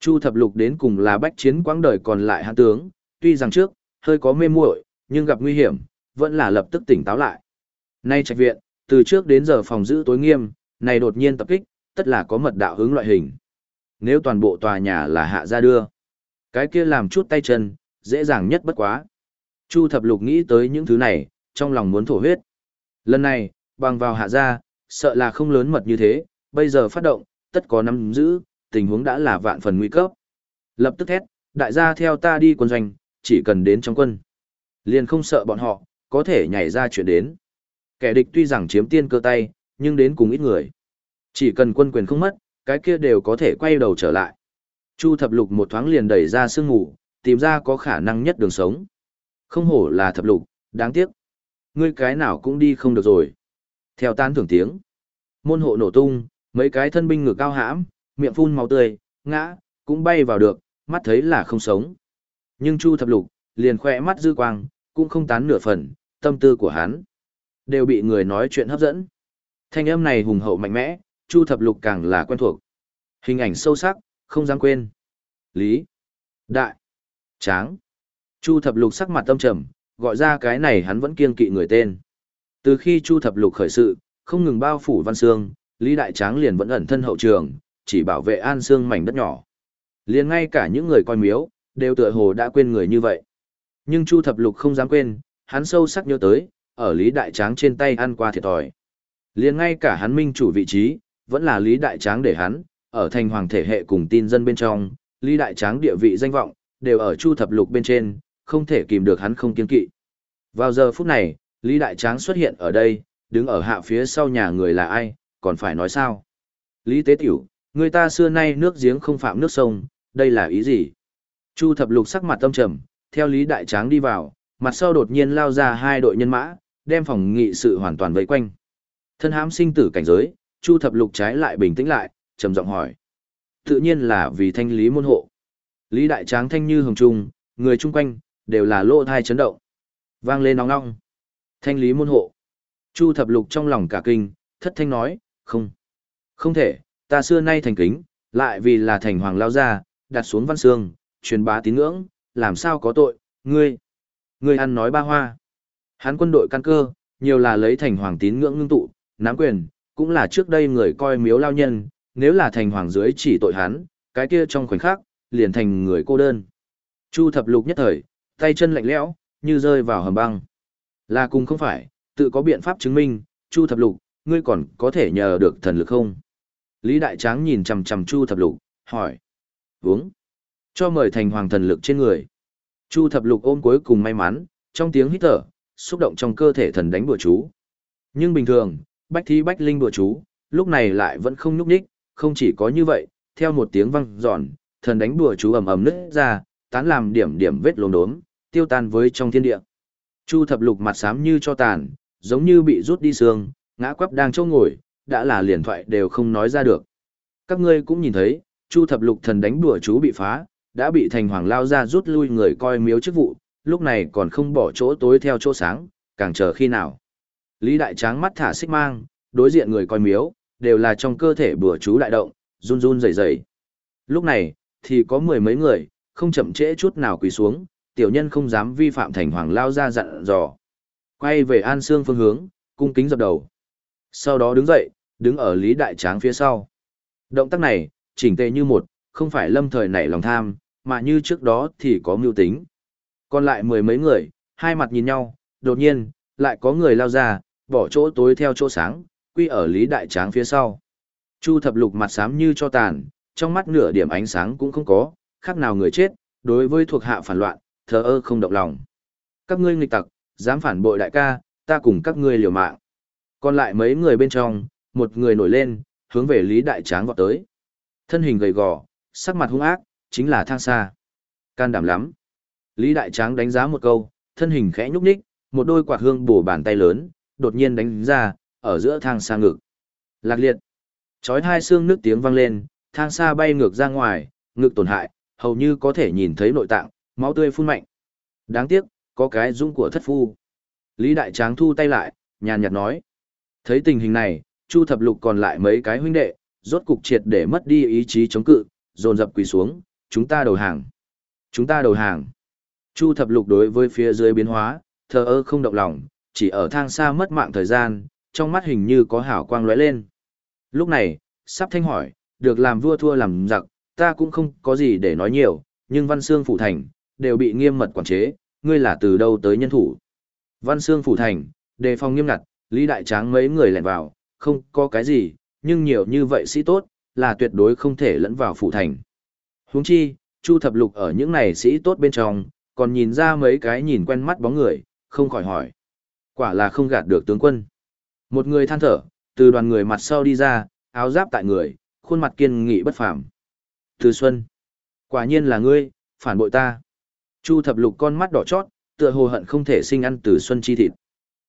Chu thập lục đến cùng là bách chiến quãng đời còn lại hạ tướng, tuy rằng trước, hơi có mê muội, nhưng gặp nguy hiểm, vẫn là lập tức tỉnh táo lại. Nay trạch viện, từ trước đến giờ phòng giữ tối nghiêm, này đột nhiên tập kích, tất là có mật đạo hướng loại hình. Nếu toàn bộ tòa nhà là hạ ra đưa, cái kia làm chút tay chân, dễ dàng nhất bất quá. Chu thập lục nghĩ tới những thứ này, trong lòng muốn thổ huyết. Lần này, bằng vào hạ ra, sợ là không lớn mật như thế, bây giờ phát động, tất có nắm giữ, tình huống đã là vạn phần nguy cấp. Lập tức thét, đại gia theo ta đi quân doanh, chỉ cần đến trong quân. Liền không sợ bọn họ, có thể nhảy ra chuyện đến. Kẻ địch tuy rằng chiếm tiên cơ tay, nhưng đến cùng ít người. Chỉ cần quân quyền không mất, cái kia đều có thể quay đầu trở lại. Chu thập lục một thoáng liền đẩy ra sương ngủ, tìm ra có khả năng nhất đường sống. Không hổ là thập lục, đáng tiếc. Ngươi cái nào cũng đi không được rồi. Theo tan thưởng tiếng. Môn hộ nổ tung, mấy cái thân binh ngực cao hãm, miệng phun máu tươi, ngã, cũng bay vào được, mắt thấy là không sống. Nhưng Chu thập lục, liền khoe mắt dư quang, cũng không tán nửa phần, tâm tư của hắn. Đều bị người nói chuyện hấp dẫn. Thanh âm này hùng hậu mạnh mẽ, Chu Thập Lục càng là quen thuộc. Hình ảnh sâu sắc, không dám quên. Lý, Đại, Tráng. Chu Thập Lục sắc mặt tâm trầm, gọi ra cái này hắn vẫn kiêng kỵ người tên. Từ khi Chu Thập Lục khởi sự, không ngừng bao phủ Văn Sương, Lý Đại Tráng liền vẫn ẩn thân hậu trường, chỉ bảo vệ An Sương mảnh đất nhỏ. Liền ngay cả những người coi miếu, đều tựa hồ đã quên người như vậy. Nhưng Chu Thập Lục không dám quên, hắn sâu sắc nhớ tới, ở Lý Đại Tráng trên tay ăn qua thiệt thòi. Liền ngay cả hắn minh chủ vị trí, vẫn là Lý Đại Tráng để hắn, ở thành hoàng thể hệ cùng tin dân bên trong, Lý Đại Tráng địa vị danh vọng, đều ở Chu Thập Lục bên trên, không thể kìm được hắn không kiên kỵ. Vào giờ phút này, Lý Đại Tráng xuất hiện ở đây, đứng ở hạ phía sau nhà người là ai, còn phải nói sao? Lý Tế Tiểu, người ta xưa nay nước giếng không phạm nước sông, đây là ý gì? Chu Thập Lục sắc mặt tâm trầm, theo Lý Đại Tráng đi vào, mặt sau đột nhiên lao ra hai đội nhân mã, đem phòng nghị sự hoàn toàn vây quanh. Thân hãm sinh tử cảnh giới, Chu Thập Lục trái lại bình tĩnh lại, trầm giọng hỏi. Tự nhiên là vì thanh lý môn hộ. Lý Đại Tráng thanh như hồng trung, người chung quanh, đều là lỗ thai chấn động. Vang lên nóng nóng. Thanh lý môn hộ. Chu Thập Lục trong lòng cả kinh, thất thanh nói, không. Không thể, ta xưa nay thành kính, lại vì là thành hoàng lao ra, đặt xuống văn xương, truyền bá tín ngưỡng, làm sao có tội, ngươi. Ngươi ăn nói ba hoa. Hắn quân đội căn cơ, nhiều là lấy thành hoàng tín ngưỡng ngưng tụ, nắm quyền, cũng là trước đây người coi miếu lao nhân, nếu là thành hoàng dưới chỉ tội hắn, cái kia trong khoảnh khắc, liền thành người cô đơn. Chu thập lục nhất thời, tay chân lạnh lẽo, như rơi vào hầm băng. Là cùng không phải, tự có biện pháp chứng minh, Chu thập lục, ngươi còn có thể nhờ được thần lực không? Lý Đại Tráng nhìn chằm chằm Chu thập lục, hỏi. Uống. Cho mời thành hoàng thần lực trên người. Chu thập lục ôm cuối cùng may mắn, trong tiếng hít thở, xúc động trong cơ thể thần đánh bùa chú. Nhưng bình thường, bách thi bách linh bùa chú, lúc này lại vẫn không nhúc nhích, không chỉ có như vậy, theo một tiếng vang giòn, thần đánh bùa chú ầm ầm nứt ra, tán làm điểm điểm vết lốm đốm, tiêu tan với trong thiên địa. Chu thập lục mặt xám như cho tàn, giống như bị rút đi xương, ngã quắp đang châu ngồi, đã là liền thoại đều không nói ra được. Các ngươi cũng nhìn thấy, Chu thập lục thần đánh bùa chú bị phá, đã bị thành hoàng lao ra rút lui người coi miếu chức vụ, lúc này còn không bỏ chỗ tối theo chỗ sáng, càng chờ khi nào. Lý Đại Tráng mắt thả xích mang, đối diện người coi miếu, đều là trong cơ thể bừa chú đại động, run run rẩy rẩy. Lúc này, thì có mười mấy người, không chậm trễ chút nào quỳ xuống, tiểu nhân không dám vi phạm thành hoàng lao ra dặn dò. Quay về An Sương phương hướng, cung kính dập đầu. Sau đó đứng dậy, đứng ở Lý Đại Tráng phía sau. Động tác này, chỉnh tề như một, không phải lâm thời nảy lòng tham, mà như trước đó thì có mưu tính. Còn lại mười mấy người, hai mặt nhìn nhau, đột nhiên, lại có người lao ra, bỏ chỗ tối theo chỗ sáng, quy ở Lý Đại Tráng phía sau. Chu thập lục mặt xám như cho tàn, trong mắt nửa điểm ánh sáng cũng không có, khác nào người chết, đối với thuộc hạ phản loạn, thờ ơ không động lòng. Các ngươi nghịch tặc, dám phản bội đại ca, ta cùng các ngươi liều mạng. Còn lại mấy người bên trong, một người nổi lên, hướng về Lý Đại Tráng vọt tới. Thân hình gầy gò, sắc mặt hung ác, chính là thang xa. Can đảm lắm. Lý Đại Tráng đánh giá một câu, thân hình khẽ nhúc nhích, một đôi quạt hương bổ bàn tay lớn, đột nhiên đánh ra, ở giữa thang xa ngực. Lạc liệt. Chói hai xương nước tiếng vang lên, thang xa bay ngược ra ngoài, ngực tổn hại, hầu như có thể nhìn thấy nội tạng, máu tươi phun mạnh. Đáng tiếc, có cái dung của thất phu. Lý Đại Tráng thu tay lại, nhàn nhạt nói. Thấy tình hình này, Chu Thập Lục còn lại mấy cái huynh đệ, rốt cục triệt để mất đi ý chí chống cự, dồn dập quỳ xuống, chúng ta đầu hàng. Chúng ta đầu hàng. Chu Thập Lục đối với phía dưới biến hóa, thờ ơ không động lòng, chỉ ở thang xa mất mạng thời gian, trong mắt hình như có hào quang lóe lên. Lúc này, sắp thanh hỏi, được làm vua thua làm giặc, ta cũng không có gì để nói nhiều, nhưng Văn Xương Phủ Thành, đều bị nghiêm mật quản chế, ngươi là từ đâu tới nhân thủ. Văn Xương Phủ Thành, đề phòng nghiêm ngặt, Lý Đại Tráng mấy người lẻn vào, không có cái gì, nhưng nhiều như vậy sĩ tốt, là tuyệt đối không thể lẫn vào Phủ Thành. Huống chi, Chu Thập Lục ở những này sĩ tốt bên trong, còn nhìn ra mấy cái nhìn quen mắt bóng người, không khỏi hỏi. Quả là không gạt được tướng quân. Một người than thở, từ đoàn người mặt sau đi ra, áo giáp tại người, khuôn mặt kiên nghị bất phàm. Từ Xuân, quả nhiên là ngươi, phản bội ta. Chu thập lục con mắt đỏ chót, tựa hồ hận không thể sinh ăn Từ Xuân chi thịt.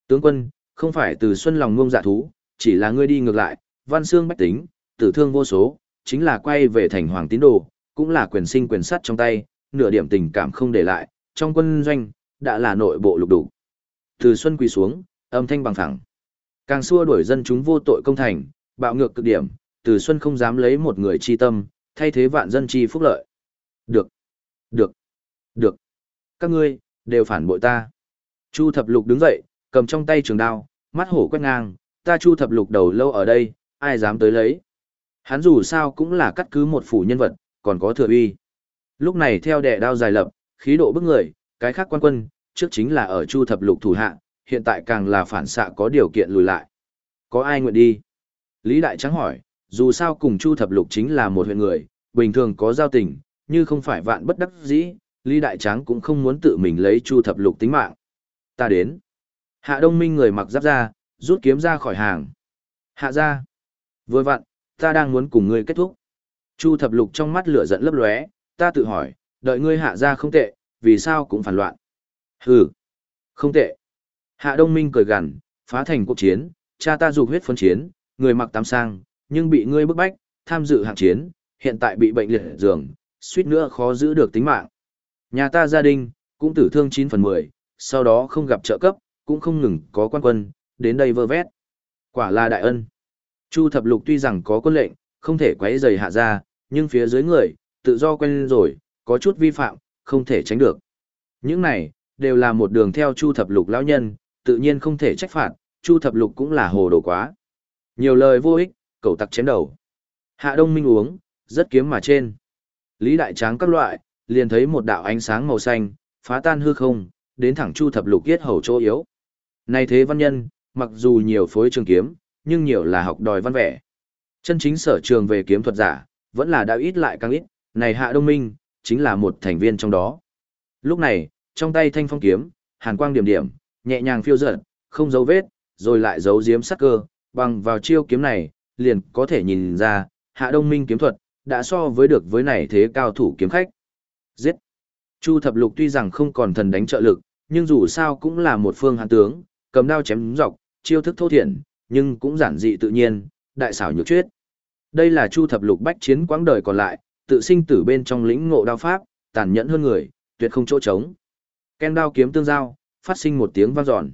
Tướng quân, không phải Từ Xuân lòng ngông dạ thú, chỉ là ngươi đi ngược lại, văn xương bách tính, tử thương vô số, chính là quay về thành hoàng tín đồ, cũng là quyền sinh quyền sắt trong tay, nửa điểm tình cảm không để lại, trong quân doanh, đã là nội bộ lục đủ. Từ Xuân quỳ xuống, âm thanh bằng thẳng. Càng xua đuổi dân chúng vô tội công thành, bạo ngược cực điểm, Từ Xuân không dám lấy một người chi tâm, thay thế vạn dân chi phúc lợi. Được, được, được. Các ngươi, đều phản bội ta. Chu thập lục đứng dậy, cầm trong tay trường đao, mắt hổ quét ngang, ta chu thập lục đầu lâu ở đây, ai dám tới lấy. Hắn dù sao cũng là cắt cứ một phủ nhân vật, còn có thừa uy. Lúc này theo đệ đao dài lập, khí độ bức người, cái khác quan quân, trước chính là ở chu thập lục thủ hạ, hiện tại càng là phản xạ có điều kiện lùi lại. Có ai nguyện đi? Lý Đại Trắng hỏi, dù sao cùng chu thập lục chính là một huyện người, bình thường có giao tình, như không phải vạn bất đắc dĩ, Lý Đại Tráng cũng không muốn tự mình lấy chu thập lục tính mạng. Ta đến. Hạ Đông Minh người mặc giáp ra, rút kiếm ra khỏi hàng. Hạ ra. Vừa vặn, ta đang muốn cùng ngươi kết thúc. Chu thập lục trong mắt lửa giận lấp lóe, ta tự hỏi, đợi ngươi hạ ra không tệ, vì sao cũng phản loạn. Hừ, không tệ. Hạ Đông Minh cười gằn, phá thành cuộc chiến, cha ta dục huyết phân chiến, người mặc tám sang, nhưng bị ngươi bức bách, tham dự hạng chiến, hiện tại bị bệnh liệt giường, suýt nữa khó giữ được tính mạng. Nhà ta gia đình, cũng tử thương 9 phần 10, sau đó không gặp trợ cấp, cũng không ngừng có quan quân, đến đây vơ vét. Quả là đại ân. Chu thập lục tuy rằng có quân lệnh, không thể quấy rầy hạ ra, nhưng phía dưới người, tự do quen rồi, có chút vi phạm, không thể tránh được. Những này, đều là một đường theo Chu thập lục lão nhân, tự nhiên không thể trách phạt, Chu thập lục cũng là hồ đồ quá. Nhiều lời vô ích, cầu tặc chém đầu. Hạ Đông Minh uống, rất kiếm mà trên. Lý Đại Tráng các loại, liền thấy một đạo ánh sáng màu xanh, phá tan hư không, đến thẳng Chu thập lục yết hầu chỗ yếu. Này thế văn nhân, mặc dù nhiều phối trường kiếm, nhưng nhiều là học đòi văn vẻ. Chân chính sở trường về kiếm thuật giả, vẫn là đã ít lại càng ít, này Hạ Đông Minh, chính là một thành viên trong đó. Lúc này, trong tay thanh phong kiếm, hàn quang điểm điểm, nhẹ nhàng phiêu dở, không dấu vết, rồi lại giấu giếm sắc cơ, bằng vào chiêu kiếm này, liền có thể nhìn ra, Hạ Đông Minh kiếm thuật, đã so với được với này thế cao thủ kiếm khách. Giết! Chu Thập Lục tuy rằng không còn thần đánh trợ lực, nhưng dù sao cũng là một phương hàn tướng, cầm đao chém dọc, chiêu thức thô thiện, nhưng cũng giản dị tự nhiên, đại xảo nhược chuyết. Đây là Chu Thập Lục bách chiến quãng đời còn lại, tự sinh tử bên trong lĩnh ngộ đao pháp, tàn nhẫn hơn người, tuyệt không chỗ trống. Ken đao kiếm tương giao, phát sinh một tiếng vang dọn.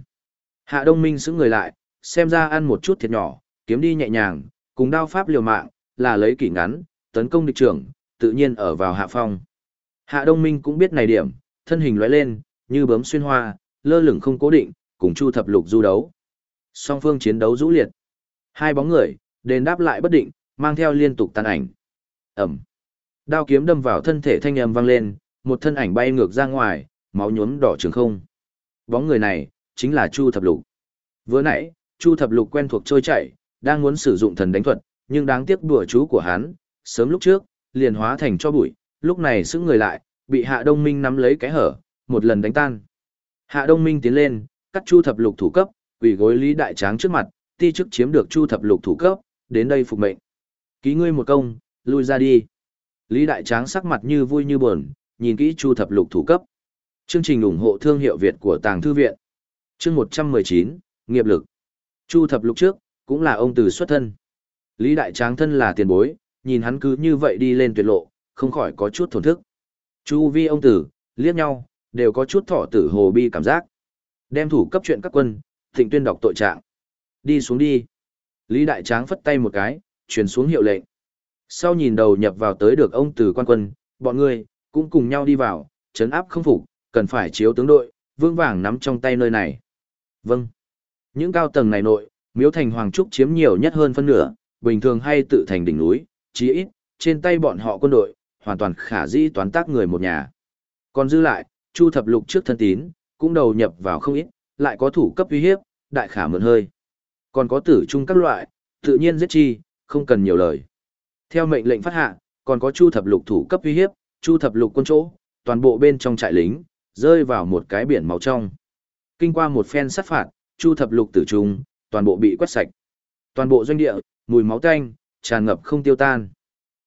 Hạ Đông Minh sững người lại, xem ra ăn một chút thiệt nhỏ, kiếm đi nhẹ nhàng, cùng đao pháp liều mạng, là lấy kỷ ngắn, tấn công địch trưởng, tự nhiên ở vào hạ phong. Hạ Đông Minh cũng biết này điểm, thân hình lóe lên, như bướm xuyên hoa, lơ lửng không cố định, cùng Chu Thập Lục du đấu. Song phương chiến đấu dữ liệt. Hai bóng người, đền đáp lại bất định, mang theo liên tục tàn ảnh. Ẩm. Đao kiếm đâm vào thân thể thanh âm vang lên, một thân ảnh bay ngược ra ngoài, máu nhuốm đỏ trường không. Bóng người này, chính là Chu Thập Lục. Vừa nãy, Chu Thập Lục quen thuộc trôi chảy, đang muốn sử dụng thần đánh thuật, nhưng đáng tiếc đùa chú của hắn, sớm lúc trước, liền hóa thành cho bụi, lúc này sững người lại, bị Hạ Đông Minh nắm lấy cái hở, một lần đánh tan. Hạ Đông Minh tiến lên, cắt Chu Thập Lục thủ cấp, quỳ gối Lý Đại Tráng trước mặt, ti chức chiếm được Chu Thập Lục thủ cấp, đến đây phục mệnh. Ký ngươi một công, lui ra đi. Lý Đại Tráng sắc mặt như vui như buồn, nhìn kỹ Chu Thập Lục thủ cấp. Chương trình ủng hộ thương hiệu Việt của Tàng Thư Viện. Chương 119, Nghiệp lực. Chu Thập Lục trước, cũng là ông từ xuất thân. Lý Đại Tráng thân là tiền bối, nhìn hắn cứ như vậy đi lên tuyệt lộ, không khỏi có chút thổn thức. Chu vi ông tử, liếc nhau, đều có chút thọ tử hồ bi cảm giác. Đem thủ cấp chuyện các quân, thịnh tuyên đọc tội trạng. Đi xuống đi. Lý Đại Tráng phất tay một cái, truyền xuống hiệu lệnh. Sau nhìn đầu nhập vào tới được ông tử quan quân, bọn người, cũng cùng nhau đi vào, chấn áp không phục, cần phải chiếu tướng đội, vương vàng nắm trong tay nơi này. Vâng. Những cao tầng này nội, miếu thành Hoàng Trúc chiếm nhiều nhất hơn phân nửa, bình thường hay tự thành đỉnh núi, chí ít, trên tay bọn họ quân đội, hoàn toàn khả dĩ toán tác người một nhà. Còn dư lại, Chu Thập Lục trước thân tín, cũng đầu nhập vào không ít, lại có thủ cấp uy hiếp, đại khả mượn hơi. Còn có tử trung các loại, tự nhiên giết chi, không cần nhiều lời. Theo mệnh lệnh phát hạ, còn có Chu Thập Lục thủ cấp uy hiếp, Chu Thập Lục quân chỗ, toàn bộ bên trong trại lính, rơi vào một cái biển máu trong. Kinh qua một phen sát phạt, Chu Thập Lục tử trung, toàn bộ bị quét sạch. Toàn bộ doanh địa, mùi máu tanh, tràn ngập không tiêu tan.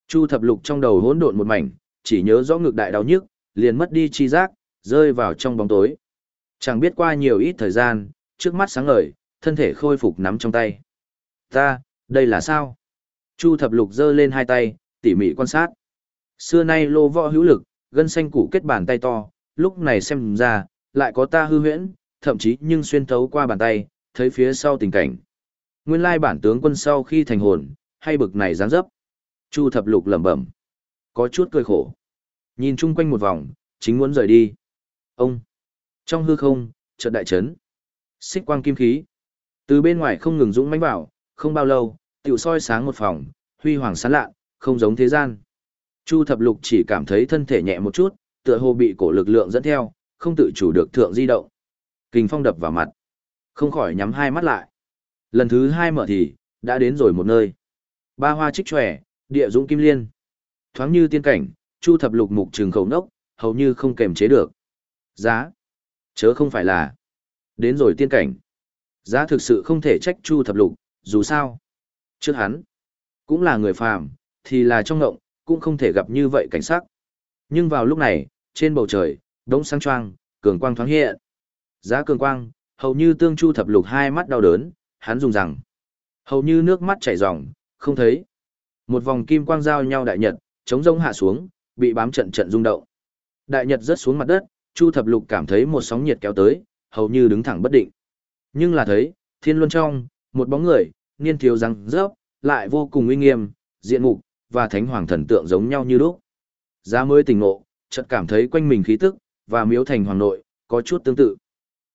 Chu thập lục trong đầu hỗn độn một mảnh, chỉ nhớ rõ ngực đại đau nhức, liền mất đi chi giác, rơi vào trong bóng tối. Chẳng biết qua nhiều ít thời gian, trước mắt sáng ngời, thân thể khôi phục nắm trong tay. Ta, đây là sao? Chu thập lục giơ lên hai tay, tỉ mỉ quan sát. Xưa nay lô võ hữu lực, gân xanh củ kết bàn tay to, lúc này xem ra, lại có ta hư huyễn, thậm chí nhưng xuyên thấu qua bàn tay, thấy phía sau tình cảnh. Nguyên lai bản tướng quân sau khi thành hồn, hay bực này dáng dấp. Chu thập lục lẩm bẩm, có chút cười khổ. Nhìn chung quanh một vòng, chính muốn rời đi. Ông, trong hư không, chợt đại chấn. Xích quang kim khí. Từ bên ngoài không ngừng dũng mãnh vào, không bao lâu, tiểu soi sáng một phòng, huy hoàng sáng lạ, không giống thế gian. Chu thập lục chỉ cảm thấy thân thể nhẹ một chút, tựa hồ bị cổ lực lượng dẫn theo, không tự chủ được thượng di động. Kình phong đập vào mặt. Không khỏi nhắm hai mắt lại. Lần thứ hai mở thì, đã đến rồi một nơi. Ba hoa trích tròe, địa dũng kim liên. Thoáng như tiên cảnh, chu thập lục mục trường khẩu nốc, hầu như không kềm chế được. Giá. Chớ không phải là. Đến rồi tiên cảnh. Giá thực sự không thể trách chu thập lục, dù sao. Trước hắn. Cũng là người phàm, thì là trong ngộng, cũng không thể gặp như vậy cảnh sắc. Nhưng vào lúc này, trên bầu trời, đống sáng choang, cường quang thoáng hiện. Giá cường quang, hầu như tương chu thập lục hai mắt đau đớn, hắn dùng rằng. Hầu như nước mắt chảy ròng, không thấy. Một vòng kim quang giao nhau đại nhật, chống rông hạ xuống, bị bám trận trận rung động. Đại nhật rớt xuống mặt đất, Chu Thập Lục cảm thấy một sóng nhiệt kéo tới, hầu như đứng thẳng bất định. Nhưng là thấy, thiên luân trong, một bóng người, niên thiếu răng rớp, lại vô cùng uy nghiêm, diện mục và thánh hoàng thần tượng giống nhau như lúc. Giá mới tỉnh ngộ, chợt cảm thấy quanh mình khí tức, và miếu thành hoàng nội, có chút tương tự.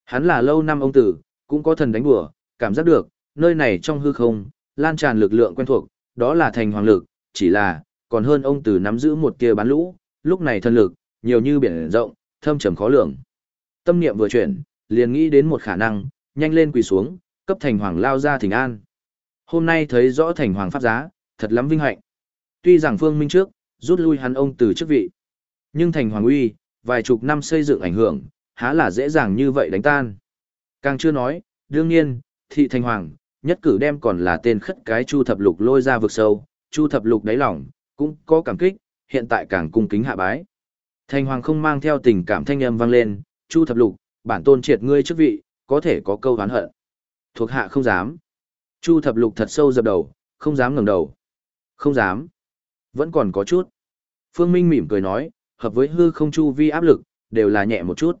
Hắn là lâu năm ông tử, cũng có thần đánh đùa, cảm giác được, nơi này trong hư không, lan tràn lực lượng quen thuộc, đó là thành hoàng lực, chỉ là, còn hơn ông tử nắm giữ một tia bán lũ, lúc này thân lực, nhiều như biển rộng, thâm trầm khó lường. Tâm niệm vừa chuyển, liền nghĩ đến một khả năng, nhanh lên quỳ xuống, cấp thành hoàng lao ra thỉnh an. Hôm nay thấy rõ thành hoàng pháp giá, thật lắm vinh hạnh. Tuy rằng phương minh trước, rút lui hắn ông từ chức vị. Nhưng thành hoàng uy, vài chục năm xây dựng ảnh hưởng, há là dễ dàng như vậy đánh tan. Càng chưa nói, đương nhiên, thị thành hoàng, nhất cử đem còn là tên khất cái chu thập lục lôi ra vực sâu, chu thập lục đáy lòng, cũng có cảm kích, hiện tại càng cung kính hạ bái. Thành hoàng không mang theo tình cảm thanh âm vang lên, chu thập lục, bản tôn triệt ngươi chức vị, có thể có câu hán hận. Thuộc hạ không dám. Chu thập lục thật sâu dập đầu, không dám ngẩng đầu. Không dám. Vẫn còn có chút. Phương Minh mỉm cười nói, hợp với hư không chu vi áp lực, đều là nhẹ một chút.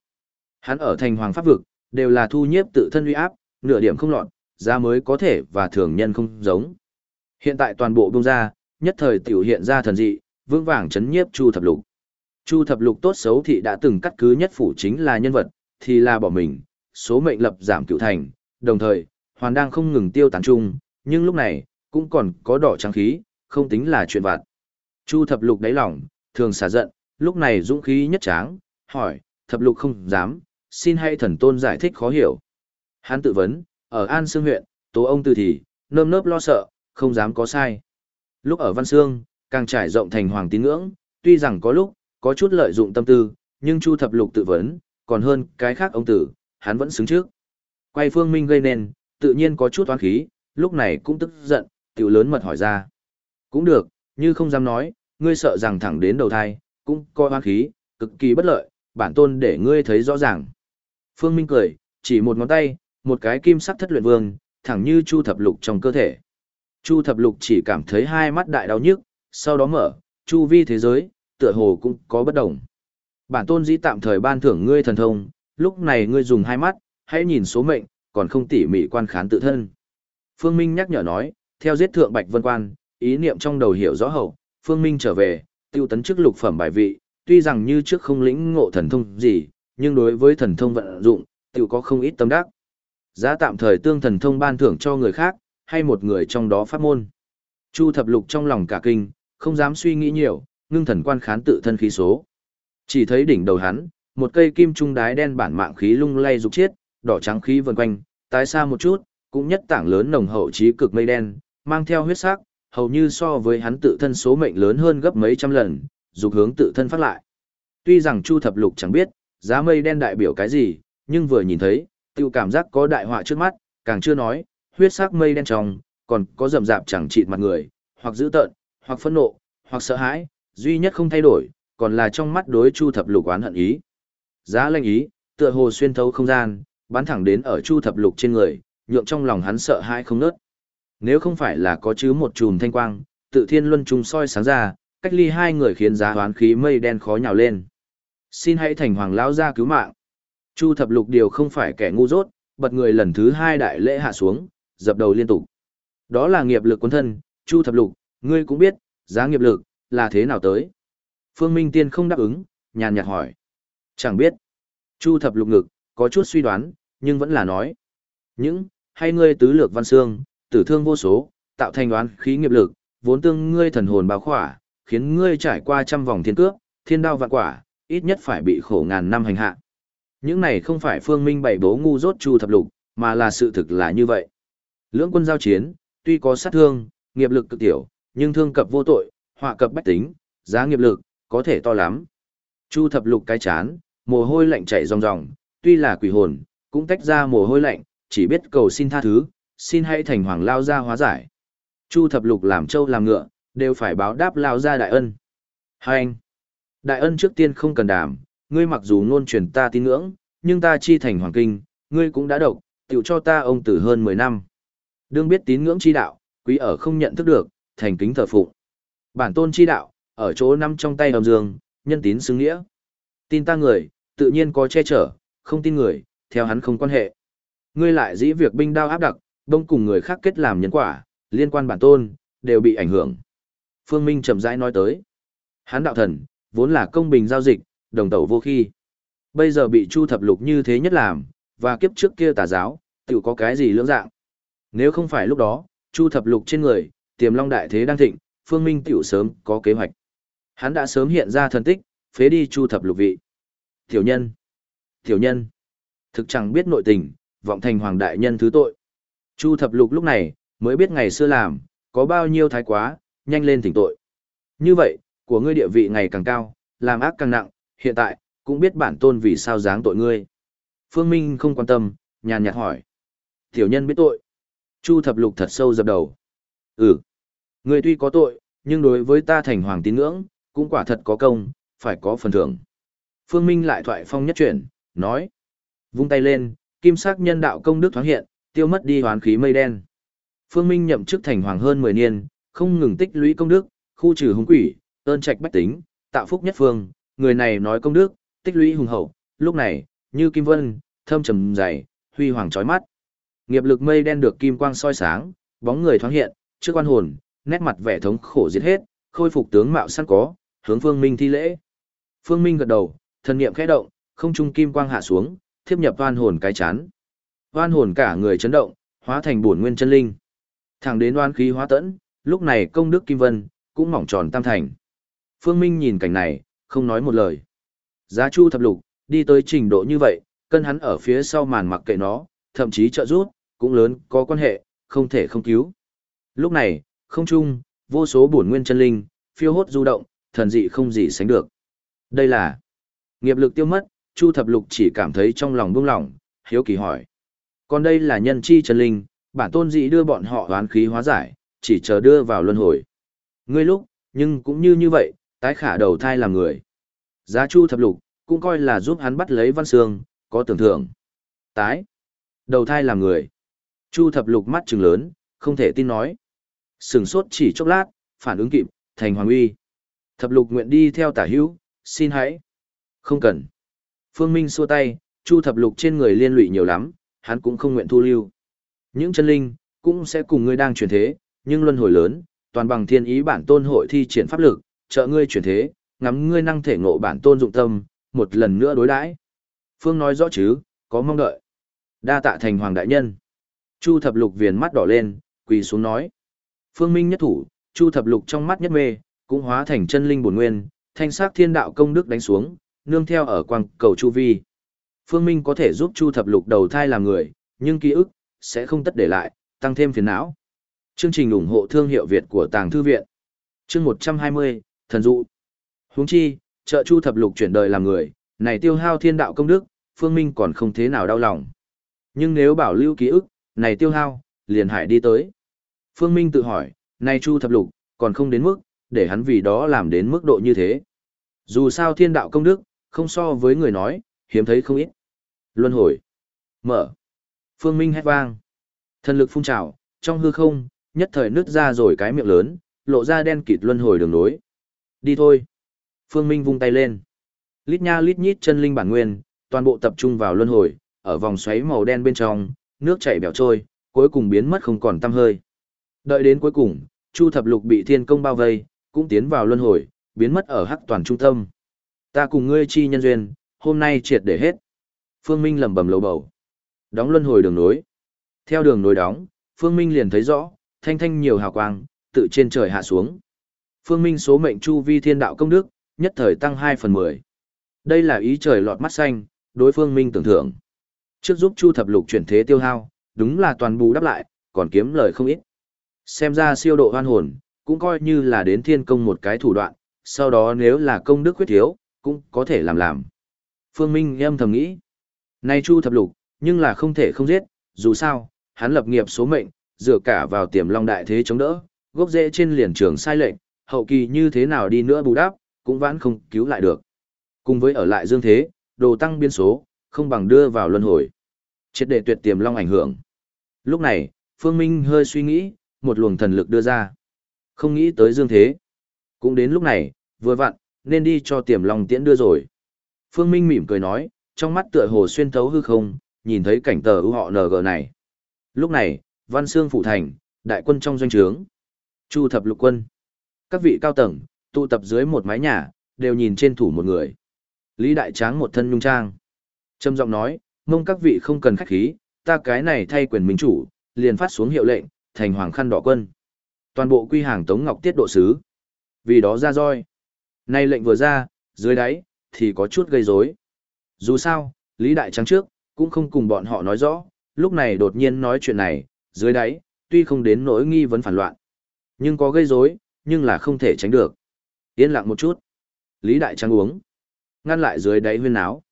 Hắn ở thành hoàng pháp vực, đều là thu nhiếp tự thân uy áp, nửa điểm không lọt, ra mới có thể và thường nhân không giống. Hiện tại toàn bộ bông ra, nhất thời tiểu hiện ra thần dị, vững vàng chấn nhiếp Chu Thập Lục. Chu Thập Lục tốt xấu thì đã từng cắt cứ nhất phủ chính là nhân vật, thì là bỏ mình, số mệnh lập giảm cựu thành, đồng thời, hoàn đang không ngừng tiêu tán chung, nhưng lúc này, cũng còn có đỏ trắng khí, không tính là chuyện vặt. Chu Thập Lục đáy lòng, thường xả giận, lúc này dũng khí nhất tráng, hỏi, Thập Lục không dám, xin hãy thần tôn giải thích khó hiểu. Hắn tự vấn, ở An Sương huyện, tố ông từ thì, nơm nớp lo sợ, không dám có sai. Lúc ở Văn Sương, càng trải rộng thành hoàng tín ngưỡng, tuy rằng có lúc, có chút lợi dụng tâm tư, nhưng Chu Thập Lục tự vấn, còn hơn cái khác ông tử, hắn vẫn xứng trước. Quay Phương Minh gây nên, tự nhiên có chút toán khí, lúc này cũng tức giận, tiểu lớn mật hỏi ra. Cũng được, như không dám nói, ngươi sợ rằng thẳng đến đầu thai, cũng coi hoang khí, cực kỳ bất lợi, bản tôn để ngươi thấy rõ ràng. Phương Minh cười, chỉ một ngón tay, một cái kim sắc thất luyện vương, thẳng như Chu Thập Lục trong cơ thể. Chu Thập Lục chỉ cảm thấy hai mắt đại đau nhức, sau đó mở, chu vi thế giới, tựa hồ cũng có bất đồng. Bản tôn dĩ tạm thời ban thưởng ngươi thần thông, lúc này ngươi dùng hai mắt, hãy nhìn số mệnh, còn không tỉ mỉ quan khán tự thân. Phương Minh nhắc nhở nói, theo giết thượng Bạch Vân Quan, ý niệm trong đầu hiểu rõ hậu, Phương Minh trở về, tiêu tấn chức lục phẩm bài vị, tuy rằng như trước không lĩnh ngộ thần thông gì, nhưng đối với thần thông vận dụng, tiêu có không ít tâm đắc. Giá tạm thời tương thần thông ban thưởng cho người khác, hay một người trong đó pháp môn. Chu thập lục trong lòng cả kinh, không dám suy nghĩ nhiều, ngưng thần quan khán tự thân khí số. Chỉ thấy đỉnh đầu hắn, một cây kim trung đái đen bản mạng khí lung lay rục chiết, đỏ trắng khí vần quanh, tái xa một chút, cũng nhất tảng lớn nồng hậu trí cực mây đen, mang theo huyết sắc, hầu như so với hắn tự thân số mệnh lớn hơn gấp mấy trăm lần, dục hướng tự thân phát lại. Tuy rằng Chu Thập Lục chẳng biết, giá mây đen đại biểu cái gì, nhưng vừa nhìn thấy, tiêu cảm giác có đại họa trước mắt, càng chưa nói, huyết sắc mây đen trong, còn có rầm rạp chẳng chịt mặt người, hoặc dữ tợn, hoặc phẫn nộ, hoặc sợ hãi, duy nhất không thay đổi, còn là trong mắt đối Chu Thập Lục oán hận ý. Giá lệnh ý, tựa hồ xuyên thấu không gian, bắn thẳng đến ở Chu Thập Lục trên người, nhượng trong lòng hắn sợ hãi không nớt. Nếu không phải là có chứ một chùm thanh quang, tự thiên luân trùng soi sáng ra, cách ly hai người khiến giá hoán khí mây đen khó nhào lên. Xin hãy thành hoàng lão ra cứu mạng. Chu Thập Lục điều không phải kẻ ngu dốt, bật người lần thứ hai đại lễ hạ xuống, dập đầu liên tục. Đó là nghiệp lực quân thân, Chu Thập Lục, ngươi cũng biết, giá nghiệp lực, là thế nào tới. Phương Minh Tiên không đáp ứng, nhàn nhạt hỏi. Chẳng biết. Chu Thập Lục ngực, có chút suy đoán, nhưng vẫn là nói. Những, hay ngươi tứ lược văn xương, tử thương vô số, tạo thành đoán khí nghiệp lực, vốn tương ngươi thần hồn bao khỏa, khiến ngươi trải qua trăm vòng thiên cước, thiên đao vạn quả, ít nhất phải bị khổ ngàn năm hành hạ. Những này không phải phương minh bảy bố ngu dốt chu thập lục, mà là sự thực là như vậy. Lưỡng quân giao chiến, tuy có sát thương, nghiệp lực cực tiểu, nhưng thương cập vô tội, họa cập bách tính, giá nghiệp lực, có thể to lắm. Chu thập lục cái chán, mồ hôi lạnh chảy ròng ròng, tuy là quỷ hồn, cũng tách ra mồ hôi lạnh, chỉ biết cầu xin tha thứ, xin hãy thành hoàng lao ra hóa giải. Chu thập lục làm châu làm ngựa, đều phải báo đáp lao ra đại ân. Hai anh, đại ân trước tiên không cần đảm, ngươi mặc dù ngôn truyền ta tin ngưỡng, nhưng ta chi thành hoàng kinh, ngươi cũng đã độc, tiểu cho ta ông tử hơn 10 năm. Đương biết tín ngưỡng chi đạo, quý ở không nhận thức được, thành kính thờ phụng. Bản tôn chi đạo, ở chỗ nắm trong tay hầm dương, nhân tín xứng nghĩa. Tin ta người, tự nhiên có che chở, không tin người, theo hắn không quan hệ. Ngươi lại dĩ việc binh đao áp đặc, đông cùng người khác kết làm nhân quả, liên quan bản tôn, đều bị ảnh hưởng. Phương Minh chậm rãi nói tới. Hắn đạo thần, vốn là công bình giao dịch, đồng tẩu vô khi. Bây giờ bị Chu Thập Lục như thế nhất làm, và kiếp trước kia tà giáo, tự có cái gì lưỡng dạng. Nếu không phải lúc đó, Chu Thập Lục trên người, tiềm long đại thế đang thịnh, Phương Minh tiểu sớm có kế hoạch. Hắn đã sớm hiện ra thần tích, phế đi Chu Thập Lục vị. Tiểu nhân. Tiểu nhân. Thực chẳng biết nội tình, vọng thành hoàng đại nhân thứ tội. Chu thập lục lúc này, mới biết ngày xưa làm, có bao nhiêu thái quá, nhanh lên thỉnh tội. Như vậy, của ngươi địa vị ngày càng cao, làm ác càng nặng, hiện tại, cũng biết bản tôn vì sao dáng tội ngươi. Phương Minh không quan tâm, nhàn nhạt hỏi. Tiểu nhân biết tội. Chu thập lục thật sâu dập đầu. Ừ. Ngươi tuy có tội, nhưng đối với ta thành hoàng tín ngưỡng, cũng quả thật có công, phải có phần thưởng. Phương Minh lại thoại phong nhất chuyển, nói. Vung tay lên, kim sắc nhân đạo công đức thoáng hiện, tiêu mất đi hoán khí mây đen. Phương Minh nhậm chức thành hoàng hơn 10 niên, không ngừng tích lũy công đức, khu trừ hung quỷ, ơn trạch bách tính, tạo phúc nhất phương, người này nói công đức, tích lũy hùng hậu, lúc này, như kim vân, thâm trầm dày, huy hoàng chói mắt. Nghiệp lực mây đen được kim quang soi sáng, bóng người thoáng hiện, trước quan hồn, nét mặt vẻ thống khổ diệt hết, khôi phục tướng mạo sẵn có, hướng Phương Minh thi lễ. Phương Minh gật đầu, thần niệm khẽ động, không trung kim quang hạ xuống, thiếp nhập oan hồn cái chán. Oan hồn cả người chấn động, hóa thành bổn nguyên chân linh. Thẳng đến oan khí hóa tẫn, lúc này công đức kim vân cũng mỏng tròn tam thành. Phương Minh nhìn cảnh này, không nói một lời. Giá Chu thập lục, đi tới trình độ như vậy, cân hắn ở phía sau màn mặc kệ nó, thậm chí trợ giúp, cũng lớn có quan hệ, không thể không cứu. Lúc này, không trung, vô số bổn nguyên chân linh, phiêu hốt du động, thần dị không gì sánh được. Đây là nghiệp lực tiêu mất, Chu thập lục chỉ cảm thấy trong lòng buông lỏng, hiếu kỳ hỏi. Còn đây là nhân chi chân linh, bản tôn dị đưa bọn họ hoán khí hóa giải, chỉ chờ đưa vào luân hồi. Ngươi lúc, nhưng cũng như như vậy, tái khả đầu thai làm người. Giá Chu thập lục, cũng coi là giúp hắn bắt lấy văn xương, có tưởng thưởng. Tái, đầu thai làm người. Chu thập lục mắt trừng lớn, không thể tin nói. Sừng sốt chỉ chốc lát, phản ứng kịp, thành hoàng uy. Thập lục nguyện đi theo tả hữu, xin hãy. Không cần. Phương Minh xua tay, chu thập lục trên người liên lụy nhiều lắm, hắn cũng không nguyện thu lưu. Những chân linh, cũng sẽ cùng ngươi đang chuyển thế, nhưng luân hồi lớn, toàn bằng thiên ý bản tôn hội thi triển pháp lực, trợ ngươi chuyển thế, ngắm ngươi năng thể ngộ bản tôn dụng tâm, một lần nữa đối đãi. Phương nói rõ chứ, có mong đợi. Đa tạ thành hoàng đại nhân. Chu thập lục viền mắt đỏ lên, quỳ xuống nói. Phương Minh nhất thủ, Chu thập lục trong mắt nhất mê, cũng hóa thành chân linh bổn nguyên, thanh sắc thiên đạo công đức đánh xuống, nương theo ở quang cầu chu vi. Phương Minh có thể giúp Chu thập lục đầu thai làm người, nhưng ký ức sẽ không tất để lại, tăng thêm phiền não. Chương trình ủng hộ thương hiệu Việt của Tàng thư viện. Chương 120, thần dụ. Huống chi, trợ Chu thập lục chuyển đời làm người, này tiêu hao thiên đạo công đức, Phương Minh còn không thế nào đau lòng. Nhưng nếu bảo lưu ký ức, này tiêu hao, liền hại đi tới. Phương Minh tự hỏi, này Chu thập lục, còn không đến mức, để hắn vì đó làm đến mức độ như thế. Dù sao thiên đạo công đức, không so với người nói, hiếm thấy không ít. Luân hồi. Mở. Phương Minh hét vang. Thần lực phun trào, trong hư không, nhất thời nứt ra rồi cái miệng lớn, lộ ra đen kịt luân hồi đường nối. Đi thôi. Phương Minh vung tay lên. Lít nha lít nhít chân linh bản nguyên, toàn bộ tập trung vào luân hồi, ở vòng xoáy màu đen bên trong, nước chảy bèo trôi, cuối cùng biến mất không còn tăm hơi. Đợi đến cuối cùng, Chu Thập Lục bị thiên công bao vây, cũng tiến vào luân hồi, biến mất ở hắc toàn trung tâm. Ta cùng ngươi chi nhân duyên, hôm nay triệt để hết. Phương Minh lẩm bẩm lầu bầu. Đóng luân hồi đường nối. Theo đường nối đóng, Phương Minh liền thấy rõ, thanh thanh nhiều hào quang, tự trên trời hạ xuống. Phương Minh số mệnh chu vi thiên đạo công đức, nhất thời tăng 2 phần 10. Đây là ý trời lọt mắt xanh, đối Phương Minh tưởng thưởng. Trước giúp Chu Thập Lục chuyển thế tiêu hao, đúng là toàn bù đắp lại, còn kiếm lời không ít. Xem ra siêu độ hoan hồn, cũng coi như là đến thiên công một cái thủ đoạn, sau đó nếu là công đức khuyết thiếu, cũng có thể làm làm. Phương Minh âm thầm nghĩ, nay Chu Thập Lục, nhưng là không thể không giết, dù sao, hắn lập nghiệp số mệnh, dựa cả vào tiềm long đại thế chống đỡ, gốc rễ trên liền trường sai lệnh, hậu kỳ như thế nào đi nữa bù đắp, cũng vãn không cứu lại được. Cùng với ở lại dương thế, đồ tăng biên số, không bằng đưa vào luân hồi. Triệt để tuyệt tiềm long ảnh hưởng. Lúc này, Phương Minh hơi suy nghĩ, một luồng thần lực đưa ra. Không nghĩ tới dương thế. Cũng đến lúc này, vừa vặn, nên đi cho tiềm long tiễn đưa rồi. Phương Minh mỉm cười nói, trong mắt tựa hồ xuyên thấu hư không, nhìn thấy cảnh tờ ưu họ NG này. Lúc này, Văn Sương Phủ Thành, đại quân trong doanh trướng. Chu thập lục quân. Các vị cao tầng, tụ tập dưới một mái nhà, đều nhìn trên thủ một người. Lý Đại Tráng một thân nhung trang. Trâm giọng nói, mong các vị không cần khách khí, ta cái này thay quyền minh chủ, liền phát xuống hiệu lệnh, thành hoàng khăn đỏ quân. Toàn bộ quy hàng Tống Ngọc Tiết độ sứ. Vì đó ra roi. Nay lệnh vừa ra, dưới đáy, thì có chút gây rối. Dù sao, Lý Đại Trắng trước, cũng không cùng bọn họ nói rõ, lúc này đột nhiên nói chuyện này, dưới đáy, tuy không đến nỗi nghi vấn phản loạn. Nhưng có gây rối, nhưng là không thể tránh được. Yên lặng một chút. Lý Đại Trắng uống. Ngăn lại dưới đáy huyên áo.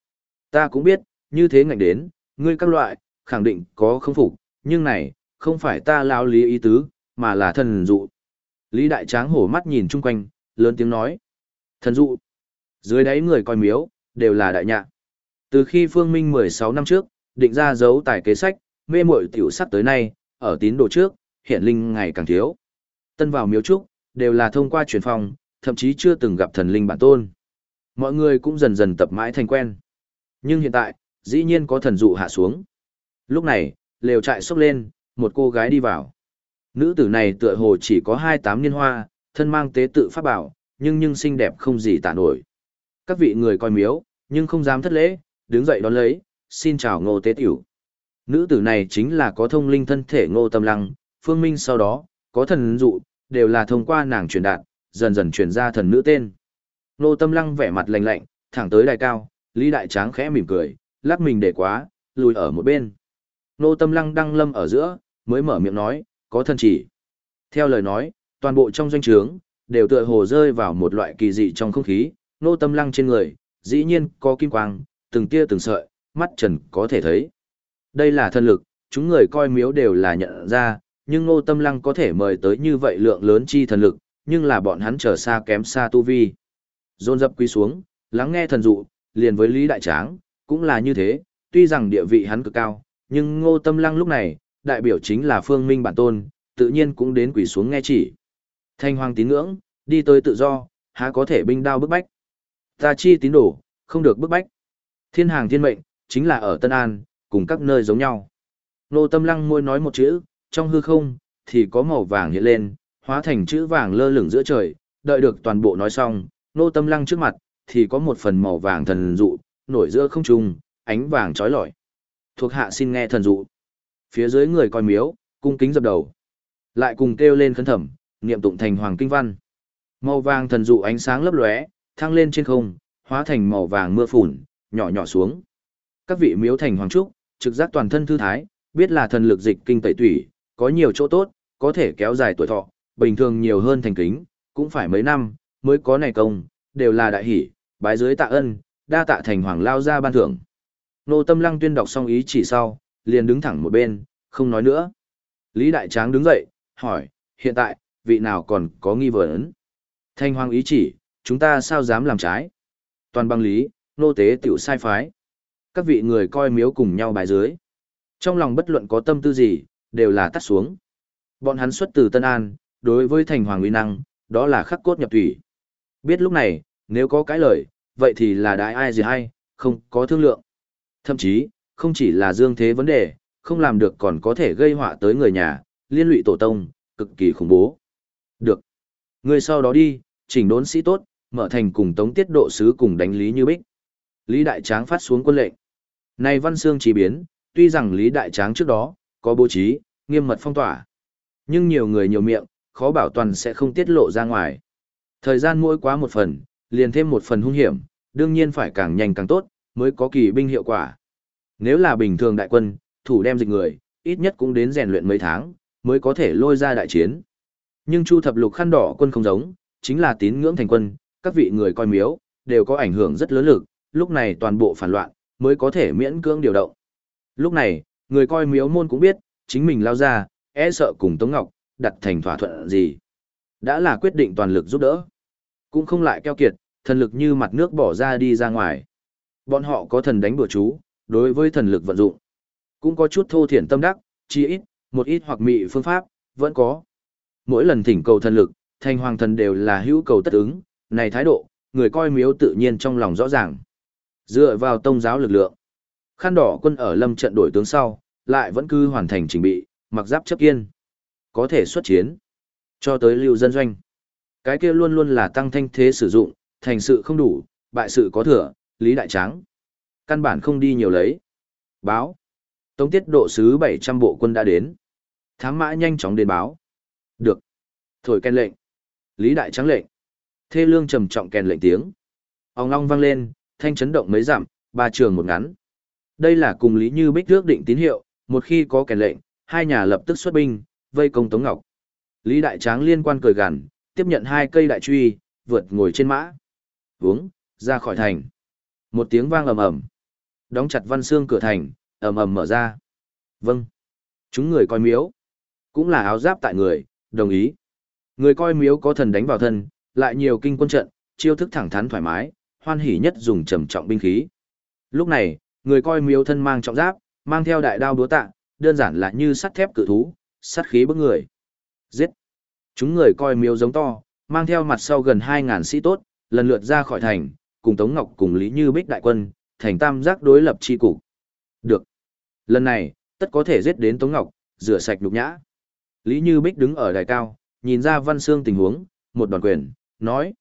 Ta cũng biết, như thế ngạnh đến, ngươi các loại, khẳng định có không phục, nhưng này, không phải ta lao lý ý tứ, mà là thần dụ. Lý Đại Tráng hổ mắt nhìn chung quanh, lớn tiếng nói. Thần dụ. Dưới đáy người coi miếu, đều là đại nhạc. Từ khi Phương Minh 16 năm trước, định ra dấu tài kế sách, mê muội tiểu sắc tới nay, ở tín đồ trước, hiện linh ngày càng thiếu. Tân vào miếu trúc, đều là thông qua truyền phòng thậm chí chưa từng gặp thần linh bản tôn. Mọi người cũng dần dần tập mãi thành quen. Nhưng hiện tại, dĩ nhiên có thần dụ hạ xuống. Lúc này, lều trại xốc lên, một cô gái đi vào. Nữ tử này tựa hồ chỉ có hai tám niên hoa, thân mang tế tự pháp bảo, nhưng nhưng xinh đẹp không gì tả nổi. Các vị người coi miếu, nhưng không dám thất lễ, đứng dậy đón lấy, xin chào ngô tế tiểu. Nữ tử này chính là có thông linh thân thể ngô tâm lăng, phương minh sau đó, có thần dụ, đều là thông qua nàng truyền đạt, dần dần truyền ra thần nữ tên. Ngô tâm lăng vẻ mặt lạnh lạnh, thẳng tới đài cao, Lý Đại Tráng khẽ mỉm cười, lắc mình để quá, lùi ở một bên. Ngô tâm lăng đăng lâm ở giữa, mới mở miệng nói, có thần chỉ. Theo lời nói, toàn bộ trong doanh trướng, đều tựa hồ rơi vào một loại kỳ dị trong không khí, Ngô tâm lăng trên người, dĩ nhiên có kim quang, từng tia từng sợi, mắt trần có thể thấy. Đây là thân lực, chúng người coi miếu đều là nhận ra, nhưng ngô tâm lăng có thể mời tới như vậy lượng lớn chi thần lực, nhưng là bọn hắn trở xa kém xa tu vi. Dôn dập quy xuống, lắng nghe thần dụ, liền với Lý Đại Tráng, cũng là như thế, tuy rằng địa vị hắn cực cao, nhưng ngô tâm lăng lúc này, đại biểu chính là phương minh bản tôn, tự nhiên cũng đến quỷ xuống nghe chỉ. Thanh hoàng tín ngưỡng, đi tới tự do, há có thể binh đao bức bách. Ta chi tín đồ, không được bức bách. Thiên hàng thiên mệnh, chính là ở Tân An, cùng các nơi giống nhau. Nô tâm lăng môi nói một chữ, trong hư không, thì có màu vàng hiện lên, hóa thành chữ vàng lơ lửng giữa trời, đợi được toàn bộ nói xong, nô tâm lăng trước mặt, thì có một phần màu vàng thần dụ, nổi giữa không trung, ánh vàng trói lọi. Thuộc hạ xin nghe thần dụ. Phía dưới người coi miếu, cung kính dập đầu. Lại cùng kêu lên khấn thẩm, niệm tụng thành hoàng kinh văn. Màu vàng thần dụ ánh sáng lấp lóe, thăng lên trên không, hóa thành màu vàng mưa phùn, nhỏ nhỏ xuống. Các vị miếu thành hoàng trúc, trực giác toàn thân thư thái, biết là thần lực dịch kinh tẩy tủy, có nhiều chỗ tốt, có thể kéo dài tuổi thọ, bình thường nhiều hơn thành kính, cũng phải mấy năm, mới có này công, đều là đại hỷ, bái dưới tạ ân, đa tạ thành hoàng lao ra ban thưởng. Nô Tâm Lăng tuyên đọc xong ý chỉ sau, liền đứng thẳng một bên, không nói nữa. Lý Đại Tráng đứng dậy, hỏi, hiện tại, vị nào còn có nghi vấn? Thanh hoàng ý chỉ, chúng ta sao dám làm trái? Toàn băng lý, nô tế tiểu sai phái. Các vị người coi miếu cùng nhau bài dưới. Trong lòng bất luận có tâm tư gì, đều là tắt xuống. Bọn hắn xuất từ Tân An, đối với thành hoàng uy năng, đó là khắc cốt nhập thủy. Biết lúc này, nếu có cái lời, vậy thì là đại ai gì hay, không có thương lượng. Thậm chí, không chỉ là dương thế vấn đề, không làm được còn có thể gây họa tới người nhà, liên lụy tổ tông, cực kỳ khủng bố. Được. Người sau đó đi, chỉnh đốn sĩ tốt, mở thành cùng tống tiết độ sứ cùng đánh Lý Như Bích. Lý Đại Tráng phát xuống quân lệnh. Này Văn Xương chỉ biến, tuy rằng Lý Đại Tráng trước đó, có bố trí, nghiêm mật phong tỏa. Nhưng nhiều người nhiều miệng, khó bảo toàn sẽ không tiết lộ ra ngoài. Thời gian mỗi quá một phần, liền thêm một phần hung hiểm, đương nhiên phải càng nhanh càng tốt, mới có kỳ binh hiệu quả. Nếu là bình thường đại quân, thủ đem dịch người, ít nhất cũng đến rèn luyện mấy tháng, mới có thể lôi ra đại chiến. Nhưng Chu thập lục khăn đỏ quân không giống, chính là tín ngưỡng thành quân, các vị người coi miếu, đều có ảnh hưởng rất lớn lực, lúc này toàn bộ phản loạn, mới có thể miễn cưỡng điều động. Lúc này, người coi miếu môn cũng biết, chính mình lao ra, e sợ cùng Tống Ngọc, đặt thành thỏa thuận gì. Đã là quyết định toàn lực giúp đỡ. Cũng không lại keo kiệt, thần lực như mặt nước bỏ ra đi ra ngoài. Bọn họ có thần đánh bừa chú, đối với thần lực vận dụng. Cũng có chút thô thiển tâm đắc, chi ít, một ít hoặc mị phương pháp, vẫn có. Mỗi lần thỉnh cầu thần lực, thành hoàng thần đều là hữu cầu tất ứng, này thái độ, người coi miếu tự nhiên trong lòng rõ ràng. Dựa vào tông giáo lực lượng, khăn đỏ quân ở lâm trận đổi tướng sau, lại vẫn cứ hoàn thành trình bị, mặc giáp chấp kiên. Có thể xuất chiến. Cho tới lưu dân doanh. Cái kia luôn luôn là tăng thanh thế sử dụng, thành sự không đủ, bại sự có thừa, lý đại tráng. Căn bản không đi nhiều lấy. Báo. Tống tiết độ sứ 700 bộ quân đã đến. Thám mã nhanh chóng đến báo. Được. Thổi kèn lệnh. Lý đại tráng lệnh. Thê lương trầm trọng kèn lệnh tiếng. Ông long vang lên, thanh chấn động mấy giảm, ba trường một ngắn. Đây là cùng Lý Như Bích ước định tín hiệu, một khi có kèn lệnh, hai nhà lập tức xuất binh, vây công Tống Ngọc. Lý Đại Tráng liên quan cười gằn, tiếp nhận hai cây đại truy, vượt ngồi trên mã. Vướng, ra khỏi thành. Một tiếng vang ầm ầm. Đóng chặt văn xương cửa thành, ầm ầm mở ra. Vâng. Chúng người coi miếu. Cũng là áo giáp tại người, đồng ý. Người coi miếu có thần đánh vào thân, lại nhiều kinh quân trận, chiêu thức thẳng thắn thoải mái, hoan hỉ nhất dùng trầm trọng binh khí. Lúc này, người coi miếu thân mang trọng giáp, mang theo đại đao đúa tạ, đơn giản là như sắt thép cự thú, sắt khí bức người. Giết! Chúng người coi miếu giống to, mang theo mặt sau gần 2.000 sĩ tốt, lần lượt ra khỏi thành, cùng Tống Ngọc cùng Lý Như Bích đại quân, thành tam giác đối lập chi cục. Được. Lần này, tất có thể giết đến Tống Ngọc, rửa sạch nhục nhã. Lý Như Bích đứng ở đài cao, nhìn ra Văn Xương tình huống, một đoàn quyền, nói.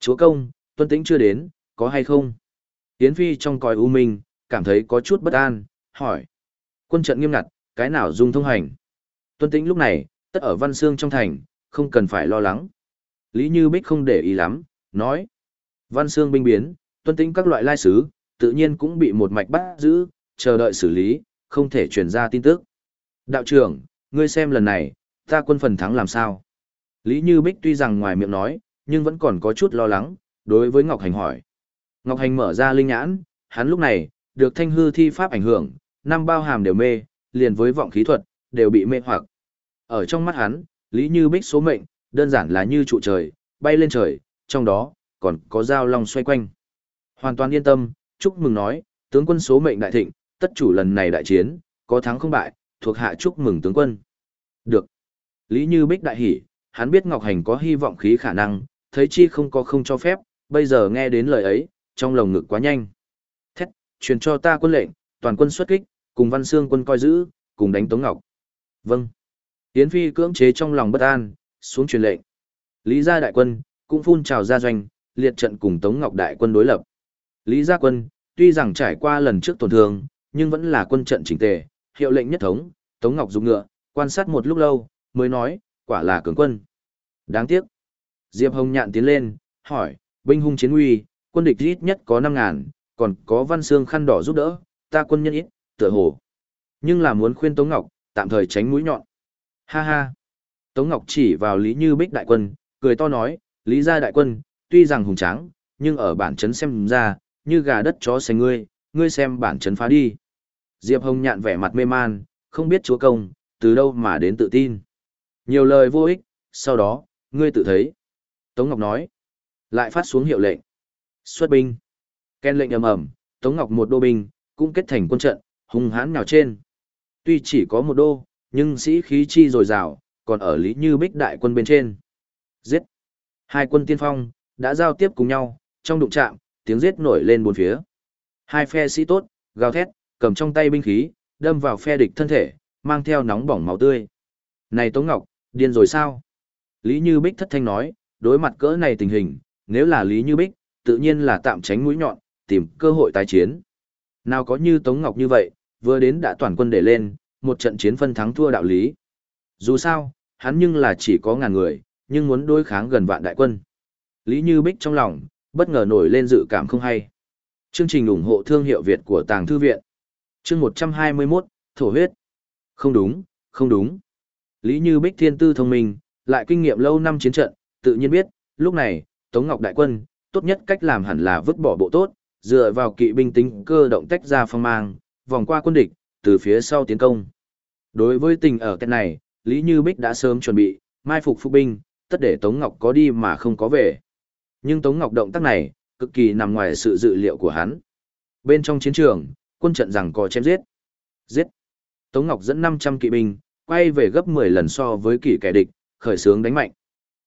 Chúa công, tuân tĩnh chưa đến, có hay không? Yến Phi trong còi u minh, cảm thấy có chút bất an, hỏi. Quân trận nghiêm ngặt, cái nào dung thông hành? Tuân tĩnh lúc này, tất ở Văn Xương trong thành, không cần phải lo lắng. Lý Như Bích không để ý lắm, nói. Văn Xương binh biến, tuân tĩnh các loại lai sứ, tự nhiên cũng bị một mạch bắt giữ, chờ đợi xử lý, không thể truyền ra tin tức. Đạo trưởng, ngươi xem lần này, ta quân phần thắng làm sao? Lý Như Bích tuy rằng ngoài miệng nói, nhưng vẫn còn có chút lo lắng, đối với Ngọc Hành hỏi. Ngọc Hành mở ra linh nhãn, hắn lúc này, được thanh hư thi pháp ảnh hưởng, năm bao hàm đều mê, liền với vọng khí thuật, đều bị mê hoặc. Ở trong mắt hắn, Lý Như Bích số mệnh, đơn giản là như trụ trời, bay lên trời, trong đó, còn có dao long xoay quanh. Hoàn toàn yên tâm, chúc mừng nói, tướng quân số mệnh đại thịnh, tất chủ lần này đại chiến, có thắng không bại, thuộc hạ chúc mừng tướng quân. Được. Lý Như Bích đại hỉ, hắn biết Ngọc Hành có hy vọng khí khả năng, thấy chi không có không cho phép, bây giờ nghe đến lời ấy, trong lồng ngực quá nhanh. Thét, truyền cho ta quân lệnh, toàn quân xuất kích, cùng Văn Xương quân coi giữ, cùng đánh Tống Ngọc. Vâng. Yến Phi cưỡng chế trong lòng bất an, xuống truyền lệnh. Lý gia đại quân, cũng phun trào ra doanh, liệt trận cùng Tống Ngọc đại quân đối lập. Lý gia quân, tuy rằng trải qua lần trước tổn thương, nhưng vẫn là quân trận chỉnh tề, hiệu lệnh nhất thống, Tống Ngọc dùng ngựa, quan sát một lúc lâu, mới nói, quả là cường quân. Đáng tiếc. Diệp Hồng nhạn tiến lên, hỏi, binh hung chiến uy, quân địch ít nhất có 5.000, còn có văn xương khăn đỏ giúp đỡ, ta quân nhân ít, tựa hồ. Nhưng là muốn khuyên Tống Ngọc, tạm thời tránh mũi nhọn. Ha ha. Tống Ngọc chỉ vào Lý Như Bích đại quân, cười to nói, Lý gia đại quân, tuy rằng hùng tráng, nhưng ở bản chấn xem ra, như gà đất chó xanh ngươi, ngươi xem bản chấn phá đi. Diệp Hồng nhạn vẻ mặt mê man, không biết chúa công, từ đâu mà đến tự tin. Nhiều lời vô ích, sau đó, ngươi tự thấy. Tống Ngọc nói, lại phát xuống hiệu lệnh. Xuất binh. Ken lệnh ầm ầm, Tống Ngọc một đô binh, cũng kết thành quân trận, hung hãn nhào trên. Tuy chỉ có một đô, nhưng sĩ khí chi dồi dào, còn ở Lý Như Bích đại quân bên trên. Giết. Hai quân tiên phong, đã giao tiếp cùng nhau, trong đụng chạm, tiếng giết nổi lên bốn phía. Hai phe sĩ tốt, gào thét, cầm trong tay binh khí, đâm vào phe địch thân thể, mang theo nóng bỏng máu tươi. Này Tống Ngọc, điên rồi sao? Lý Như Bích thất thanh nói, đối mặt cỡ này tình hình, nếu là Lý Như Bích, tự nhiên là tạm tránh mũi nhọn, tìm cơ hội tái chiến. Nào có như Tống Ngọc như vậy, vừa đến đã toàn quân để lên, một trận chiến phân thắng thua đạo lý. Dù sao, hắn nhưng là chỉ có ngàn người, nhưng muốn đối kháng gần vạn đại quân. Lý Như Bích trong lòng, bất ngờ nổi lên dự cảm không hay. Chương trình ủng hộ thương hiệu Việt của Tàng Thư Viện. Chương 121, Thổ huyết. Không đúng, không đúng. Lý Như Bích thiên tư thông minh, lại kinh nghiệm lâu năm chiến trận, tự nhiên biết, lúc này, Tống Ngọc Đại Quân, tốt nhất cách làm hẳn là vứt bỏ bộ tốt, dựa vào kỵ binh tính cơ động tách ra phong mang, vòng qua quân địch, từ phía sau tiến công. Đối với tình ở cái này, Lý Như Bích đã sớm chuẩn bị, mai phục phục binh, tất để Tống Ngọc có đi mà không có về. Nhưng Tống Ngọc động tác này, cực kỳ nằm ngoài sự dự liệu của hắn. Bên trong chiến trường, quân trận rằng có chém giết. Giết. Tống Ngọc dẫn 500 kỵ binh, quay về gấp 10 lần so với kỵ kẻ địch, khởi sướng đánh mạnh.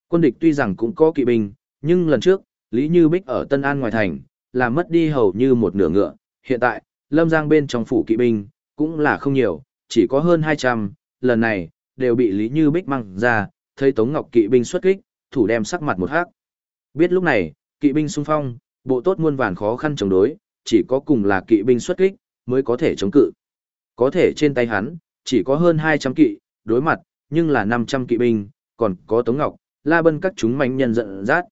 Quân địch tuy rằng cũng có kỵ binh, nhưng lần trước, Lý Như Bích ở Tân An ngoài thành, là mất đi hầu như một nửa ngựa. Hiện tại, Lâm Giang bên trong phủ kỵ binh, cũng là không nhiều, chỉ có hơn 200, lần này, đều bị Lý Như Bích mang ra, thấy Tống Ngọc kỵ binh xuất kích, thủ đem sắc mặt một hắc. Biết lúc này, kỵ binh xung phong, bộ tốt muôn vàn khó khăn chống đối, chỉ có cùng là kỵ binh xuất kích, mới có thể chống cự. Có thể trên tay hắn, chỉ có hơn 200 kỵ, đối mặt, nhưng là 500 kỵ binh, còn có Tống Ngọc, La Bân các chúng mánh nhân giận dắt.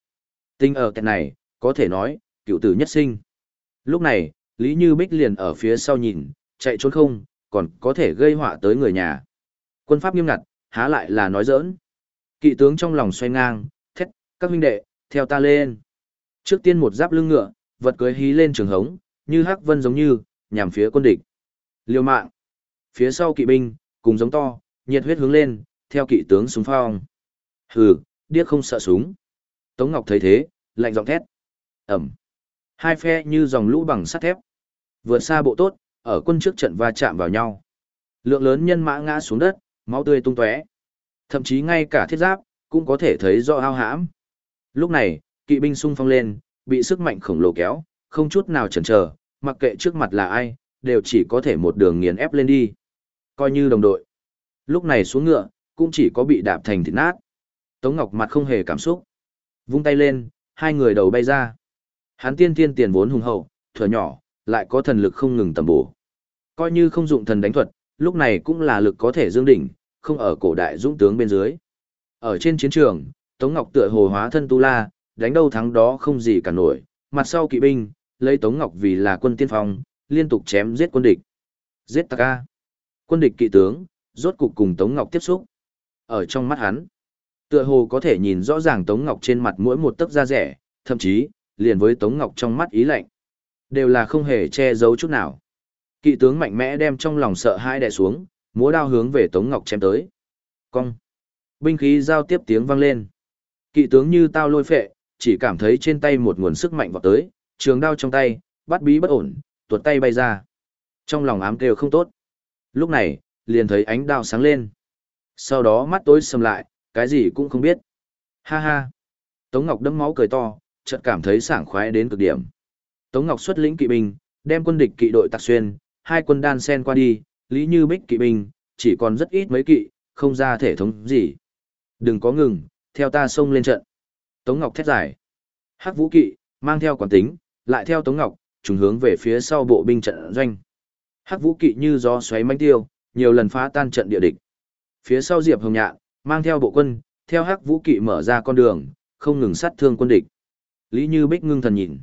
Tinh ở cái này, có thể nói, cựu tử nhất sinh. Lúc này, Lý Như Bích liền ở phía sau nhìn, chạy trốn không, còn có thể gây họa tới người nhà. Quân pháp nghiêm ngặt, há lại là nói giỡn. Kỵ tướng trong lòng xoay ngang, thét, các huynh đệ, theo ta lên. Trước tiên một giáp lưng ngựa, vật cưới hí lên trường hống, như hắc vân giống như, nhằm phía quân địch. Liêu mạng. Phía sau kỵ binh, cùng giống to, nhiệt huyết hướng lên, theo kỵ tướng súng phong. Hừ, điếc không sợ súng. Tống Ngọc thấy thế, lạnh giọng thét. Ẩm. Hai phe như dòng lũ bằng sắt thép. Vượt xa bộ tốt, ở quân trước trận va chạm vào nhau. Lượng lớn nhân mã ngã xuống đất, máu tươi tung tóe. Thậm chí ngay cả thiết giáp, cũng có thể thấy rõ ao hãm. Lúc này, kỵ binh xung phong lên, bị sức mạnh khổng lồ kéo, không chút nào chần chờ, mặc kệ trước mặt là ai, đều chỉ có thể một đường nghiền ép lên đi. Coi như đồng đội. Lúc này xuống ngựa, cũng chỉ có bị đạp thành thịt nát. Tống Ngọc mặt không hề cảm xúc. Vung tay lên, hai người đầu bay ra. Hắn tiên tiên tiền vốn hùng hậu, thừa nhỏ, lại có thần lực không ngừng tầm bổ. Coi như không dụng thần đánh thuật, lúc này cũng là lực có thể dương đỉnh, không ở cổ đại dũng tướng bên dưới. Ở trên chiến trường, Tống Ngọc tựa hồ hóa thân tu la, đánh đâu thắng đó không gì cả nổi, mặt sau kỵ binh, lấy Tống Ngọc vì là quân tiên phong, liên tục chém giết quân địch. Giết tạc ca. Quân địch kỵ tướng, rốt cục cùng Tống Ngọc tiếp xúc. Ở trong mắt hắn, tựa hồ có thể nhìn rõ ràng Tống Ngọc trên mặt mỗi một tấc da rẻ, thậm chí, liền với Tống Ngọc trong mắt ý lạnh. Đều là không hề che giấu chút nào. Kỵ tướng mạnh mẽ đem trong lòng sợ hãi đè xuống, múa đao hướng về Tống Ngọc chém tới. Cong. Binh khí giao tiếp tiếng vang lên. Kỵ tướng như tao lôi phệ, chỉ cảm thấy trên tay một nguồn sức mạnh vọt tới, trường đao trong tay, bắt bí bất ổn, tuột tay bay ra. Trong lòng ám kêu không tốt. Lúc này, liền thấy ánh đao sáng lên. Sau đó mắt tối sầm lại, cái gì cũng không biết. Ha ha. Tống Ngọc đấm máu cười to, chợt cảm thấy sảng khoái đến cực điểm. Tống Ngọc xuất lĩnh kỵ binh, đem quân địch kỵ đội tạc xuyên, hai quân đan sen qua đi, Lý Như Bích kỵ binh, chỉ còn rất ít mấy kỵ, không ra thể thống gì. Đừng có ngừng, theo ta xông lên trận. Tống Ngọc thét giải. Hắc Vũ kỵ, mang theo quản tính, lại theo Tống Ngọc, trùng hướng về phía sau bộ binh trận doanh. Hắc Vũ kỵ như gió xoáy mãnh tiêu, nhiều lần phá tan trận địa địch. Phía sau Diệp Hồng Nhạn, mang theo bộ quân, theo Hắc Vũ kỵ mở ra con đường, không ngừng sát thương quân địch. Lý Như Bích ngưng thần nhìn.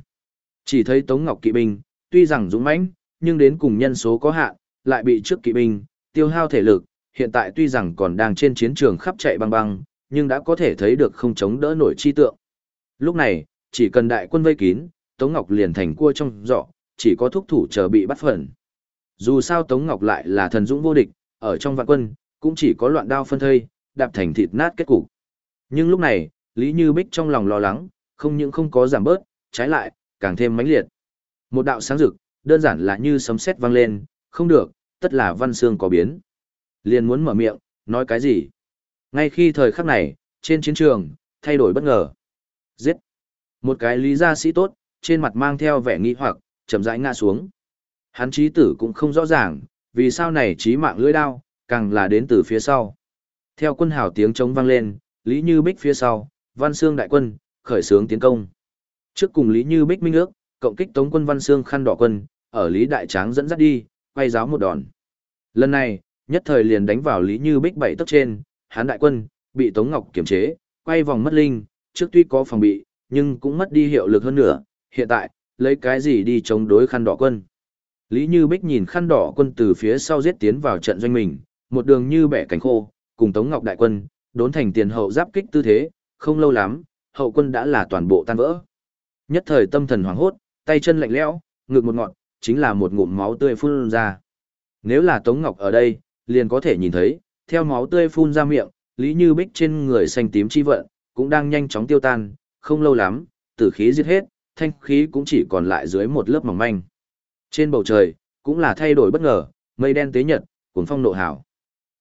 Chỉ thấy Tống Ngọc kỵ binh, tuy rằng dũng mãnh, nhưng đến cùng nhân số có hạn, lại bị trước kỵ binh tiêu hao thể lực, hiện tại tuy rằng còn đang trên chiến trường khắp chạy băng băng, nhưng đã có thể thấy được không chống đỡ nổi chi tượng. Lúc này, chỉ cần đại quân vây kín, Tống Ngọc liền thành cua trong giỏ, chỉ có thúc thủ chờ bị bắt phần. Dù sao Tống Ngọc lại là thần dũng vô địch, ở trong vạn quân, cũng chỉ có loạn đao phân thây, đạp thành thịt nát kết cục. Nhưng lúc này, Lý Như Bích trong lòng lo lắng, không những không có giảm bớt, trái lại, càng thêm mãnh liệt. Một đạo sáng rực, đơn giản là như sấm sét vang lên, không được, tất là văn xương có biến. Liền muốn mở miệng, nói cái gì? Ngay khi thời khắc này, trên chiến trường, thay đổi bất ngờ. Giết! Một cái lý gia sĩ tốt, trên mặt mang theo vẻ nghi hoặc, chậm rãi ngã xuống. Hắn trí tử cũng không rõ ràng, vì sao này trí mạng lưỡi đao, càng là đến từ phía sau. Theo quân hào tiếng trống vang lên, Lý Như Bích phía sau, Văn Xương đại quân, khởi xướng tiến công. Trước cùng Lý Như Bích minh ước, cộng kích tống quân Văn Xương khăn đỏ quân, ở Lý Đại Tráng dẫn dắt đi, quay giáo một đòn. Lần này, nhất thời liền đánh vào Lý Như Bích bảy tấc trên, hán đại quân, bị Tống Ngọc kiểm chế, quay vòng mất linh, trước tuy có phòng bị, nhưng cũng mất đi hiệu lực hơn nữa, hiện tại, lấy cái gì đi chống đối khăn đỏ quân. Lý Như Bích nhìn khăn đỏ quân từ phía sau giết tiến vào trận doanh mình, một đường như bẻ cánh khô, cùng Tống Ngọc đại quân, đốn thành tiền hậu giáp kích tư thế, không lâu lắm, hậu quân đã là toàn bộ tan vỡ. Nhất thời tâm thần hoảng hốt, tay chân lạnh lẽo, ngực một ngọn, chính là một ngụm máu tươi phun ra. Nếu là Tống Ngọc ở đây, liền có thể nhìn thấy, theo máu tươi phun ra miệng, Lý Như Bích trên người xanh tím chi vận, cũng đang nhanh chóng tiêu tan, không lâu lắm, tử khí giết hết, thanh khí cũng chỉ còn lại dưới một lớp mỏng manh. Trên bầu trời, cũng là thay đổi bất ngờ, mây đen tế nhật, cuồng phong nộ hảo.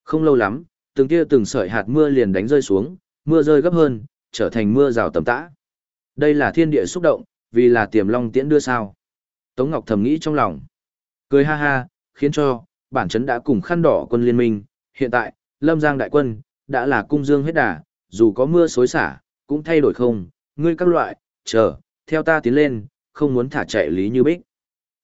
Không lâu lắm, từng tia từng sợi hạt mưa liền đánh rơi xuống, mưa rơi gấp hơn, trở thành mưa rào tầm tã. Đây là thiên địa xúc động, vì là tiềm long tiễn đưa sao. Tống Ngọc thầm nghĩ trong lòng. Cười ha ha, khiến cho, bản chấn đã cùng khăn đỏ quân liên minh, hiện tại, Lâm Giang đại quân, đã là cung dương hết đà, dù có mưa xối xả, cũng thay đổi không, ngươi các loại, chờ, theo ta tiến lên, không muốn thả chạy Lý Như Bích.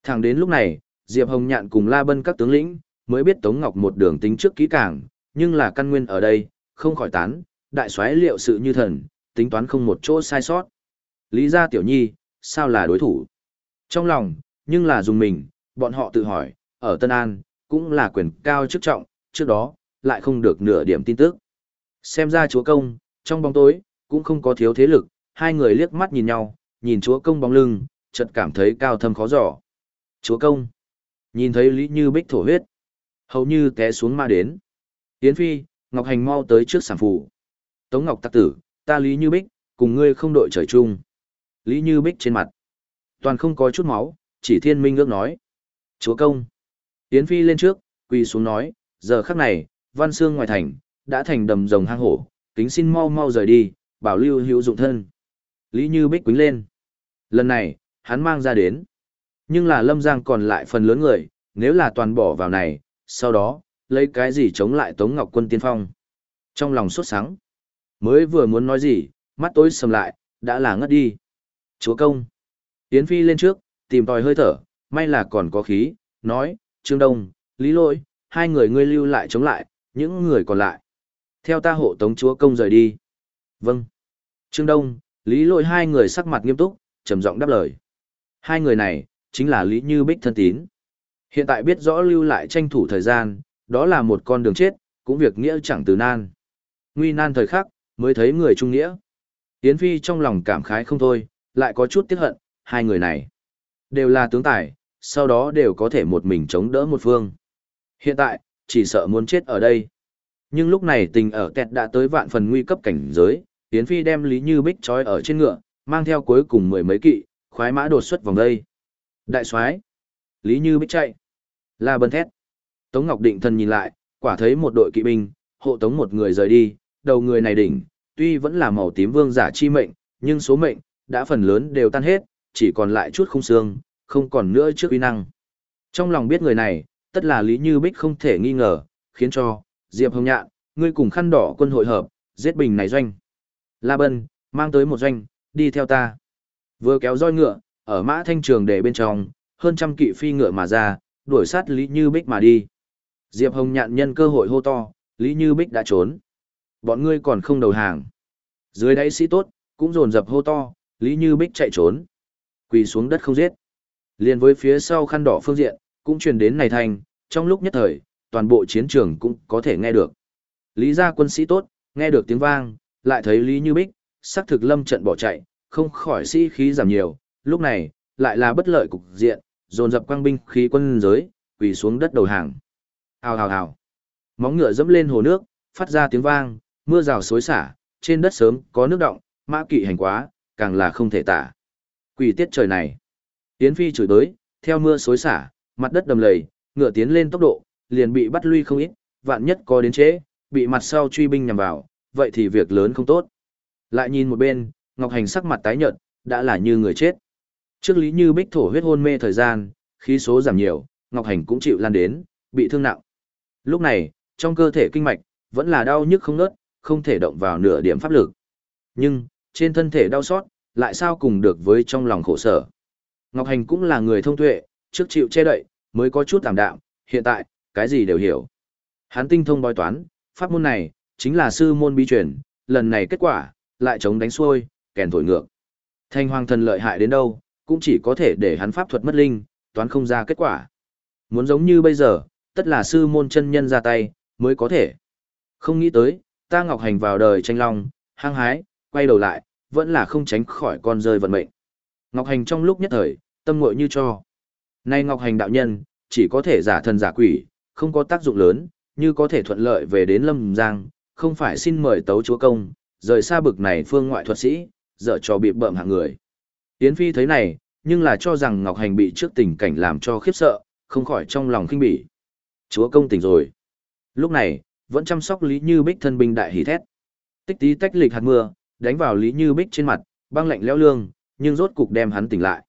Thẳng đến lúc này, Diệp Hồng Nhạn cùng La Bân các tướng lĩnh, mới biết Tống Ngọc một đường tính trước kỹ càng, nhưng là căn nguyên ở đây, không khỏi tán, đại soái liệu sự như thần, tính toán không một chỗ sai sót. Lý gia tiểu nhi, sao là đối thủ? Trong lòng, nhưng là dùng mình, bọn họ tự hỏi, ở Tân An, cũng là quyền cao chức trọng, trước đó, lại không được nửa điểm tin tức. Xem ra chúa công, trong bóng tối, cũng không có thiếu thế lực, hai người liếc mắt nhìn nhau, nhìn chúa công bóng lưng, chợt cảm thấy cao thâm khó giỏ. Chúa công, nhìn thấy Lý Như Bích thổ huyết, hầu như té xuống ma đến. Yến Phi, Ngọc Hành mau tới trước sản phụ. Tống Ngọc tắc tử, ta Lý Như Bích, cùng ngươi không đội trời chung. Lý Như Bích trên mặt, toàn không có chút máu, chỉ thiên minh ước nói. Chúa công, Yến Phi lên trước, quỳ xuống nói, giờ khắc này, văn xương ngoài thành, đã thành đầm rồng hang hổ, kính xin mau mau rời đi, bảo lưu hữu dụng thân. Lý Như Bích quính lên. Lần này, hắn mang ra đến. Nhưng là Lâm Giang còn lại phần lớn người, nếu là toàn bỏ vào này, sau đó, lấy cái gì chống lại Tống Ngọc Quân tiên phong. Trong lòng sốt sắng, mới vừa muốn nói gì, mắt tối sầm lại, đã là ngất đi. Chúa công. Yến Phi lên trước, tìm tòi hơi thở, may là còn có khí, nói, Trương Đông, Lý Lỗi, hai người ngươi lưu lại chống lại, những người còn lại. Theo ta hộ tống chúa công rời đi. Vâng. Trương Đông, Lý Lỗi hai người sắc mặt nghiêm túc, trầm giọng đáp lời. Hai người này, chính là Lý Như Bích thân tín. Hiện tại biết rõ lưu lại tranh thủ thời gian, đó là một con đường chết, cũng việc nghĩa chẳng từ nan. Nguy nan thời khắc, mới thấy người trung nghĩa. Yến Phi trong lòng cảm khái không thôi, lại có chút tiếc hận, hai người này đều là tướng tài, sau đó đều có thể một mình chống đỡ một phương. Hiện tại, chỉ sợ muốn chết ở đây. Nhưng lúc này tình ở kẹt đã tới vạn phần nguy cấp cảnh giới, Yến Phi đem Lý Như Bích trói ở trên ngựa, mang theo cuối cùng mười mấy kỵ, khoái mã đột xuất vòng đây. Đại soái Lý Như Bích chạy. La bân thét. Tống Ngọc Định thần nhìn lại, quả thấy một đội kỵ binh, hộ tống một người rời đi, đầu người này đỉnh, tuy vẫn là màu tím vương giả chi mệnh, nhưng số mệnh, đã phần lớn đều tan hết, chỉ còn lại chút không xương, không còn nữa trước uy năng. Trong lòng biết người này, tất là Lý Như Bích không thể nghi ngờ, khiến cho, Diệp Hồng Nhạn, ngươi cùng khăn đỏ quân hội hợp, giết bình này doanh. La Bân, mang tới một doanh, đi theo ta. Vừa kéo roi ngựa, ở mã thanh trường để bên trong, hơn trăm kỵ phi ngựa mà ra, đuổi sát Lý Như Bích mà đi. Diệp Hồng Nhạn nhân cơ hội hô to, Lý Như Bích đã trốn. Bọn ngươi còn không đầu hàng. Dưới đáy sĩ tốt, cũng dồn dập hô to, Lý Như Bích chạy trốn. Quỳ xuống đất không giết. Liên với phía sau khăn đỏ phương diện, cũng truyền đến này thành, trong lúc nhất thời, toàn bộ chiến trường cũng có thể nghe được. Lý gia quân sĩ tốt, nghe được tiếng vang, lại thấy Lý Như Bích, sắc thực lâm trận bỏ chạy, không khỏi sĩ khí giảm nhiều, lúc này, lại là bất lợi cục diện, dồn dập quang binh khí quân giới, quỳ xuống đất đầu hàng. Hào hào hào. Móng ngựa dẫm lên hồ nước, phát ra tiếng vang, mưa rào xối xả, trên đất sớm có nước động, mã kỵ hành quá, càng là không thể tả. Quỷ tiết trời này. Tiến phi chửi tới, theo mưa xối xả, mặt đất đầm lầy, ngựa tiến lên tốc độ, liền bị bắt lui không ít, vạn nhất có đến chế, bị mặt sau truy binh nhằm vào, vậy thì việc lớn không tốt. Lại nhìn một bên, Ngọc Hành sắc mặt tái nhợt, đã là như người chết. Trước lý như bích thổ huyết hôn mê thời gian, khí số giảm nhiều, Ngọc Hành cũng chịu lan đến, bị thương nặng. Lúc này, trong cơ thể kinh mạch, vẫn là đau nhức không ngớt, không thể động vào nửa điểm pháp lực. Nhưng, trên thân thể đau xót, lại sao cùng được với trong lòng khổ sở. Ngọc Hành cũng là người thông tuệ, trước chịu che đậy, mới có chút tạm đạm, hiện tại, cái gì đều hiểu. Hắn tinh thông bói toán, pháp môn này, chính là sư môn bí truyền, lần này kết quả, lại chống đánh xuôi, kèn thổi ngược. Thanh hoàng thần lợi hại đến đâu, cũng chỉ có thể để hắn pháp thuật mất linh, toán không ra kết quả. Muốn giống như bây giờ, tất là sư môn chân nhân ra tay, mới có thể. Không nghĩ tới, ta Ngọc Hành vào đời tranh long, hăng hái, quay đầu lại, vẫn là không tránh khỏi con rơi vận mệnh. Ngọc Hành trong lúc nhất thời, tâm ngội như cho. Nay Ngọc Hành đạo nhân, chỉ có thể giả thần giả quỷ, không có tác dụng lớn, như có thể thuận lợi về đến Lâm Giang, không phải xin mời tấu chúa công, rời xa bực này phương ngoại thuật sĩ, dở cho bị bợm hạng người. Yến Phi thấy này, nhưng là cho rằng Ngọc Hành bị trước tình cảnh làm cho khiếp sợ, không khỏi trong lòng kinh bỉ. Chúa công tỉnh rồi. Lúc này, vẫn chăm sóc Lý Như Bích thân binh đại hỉ thét. Tích tí tách lịch hạt mưa, đánh vào Lý Như Bích trên mặt, băng lạnh lẽo lương, nhưng rốt cục đem hắn tỉnh lại.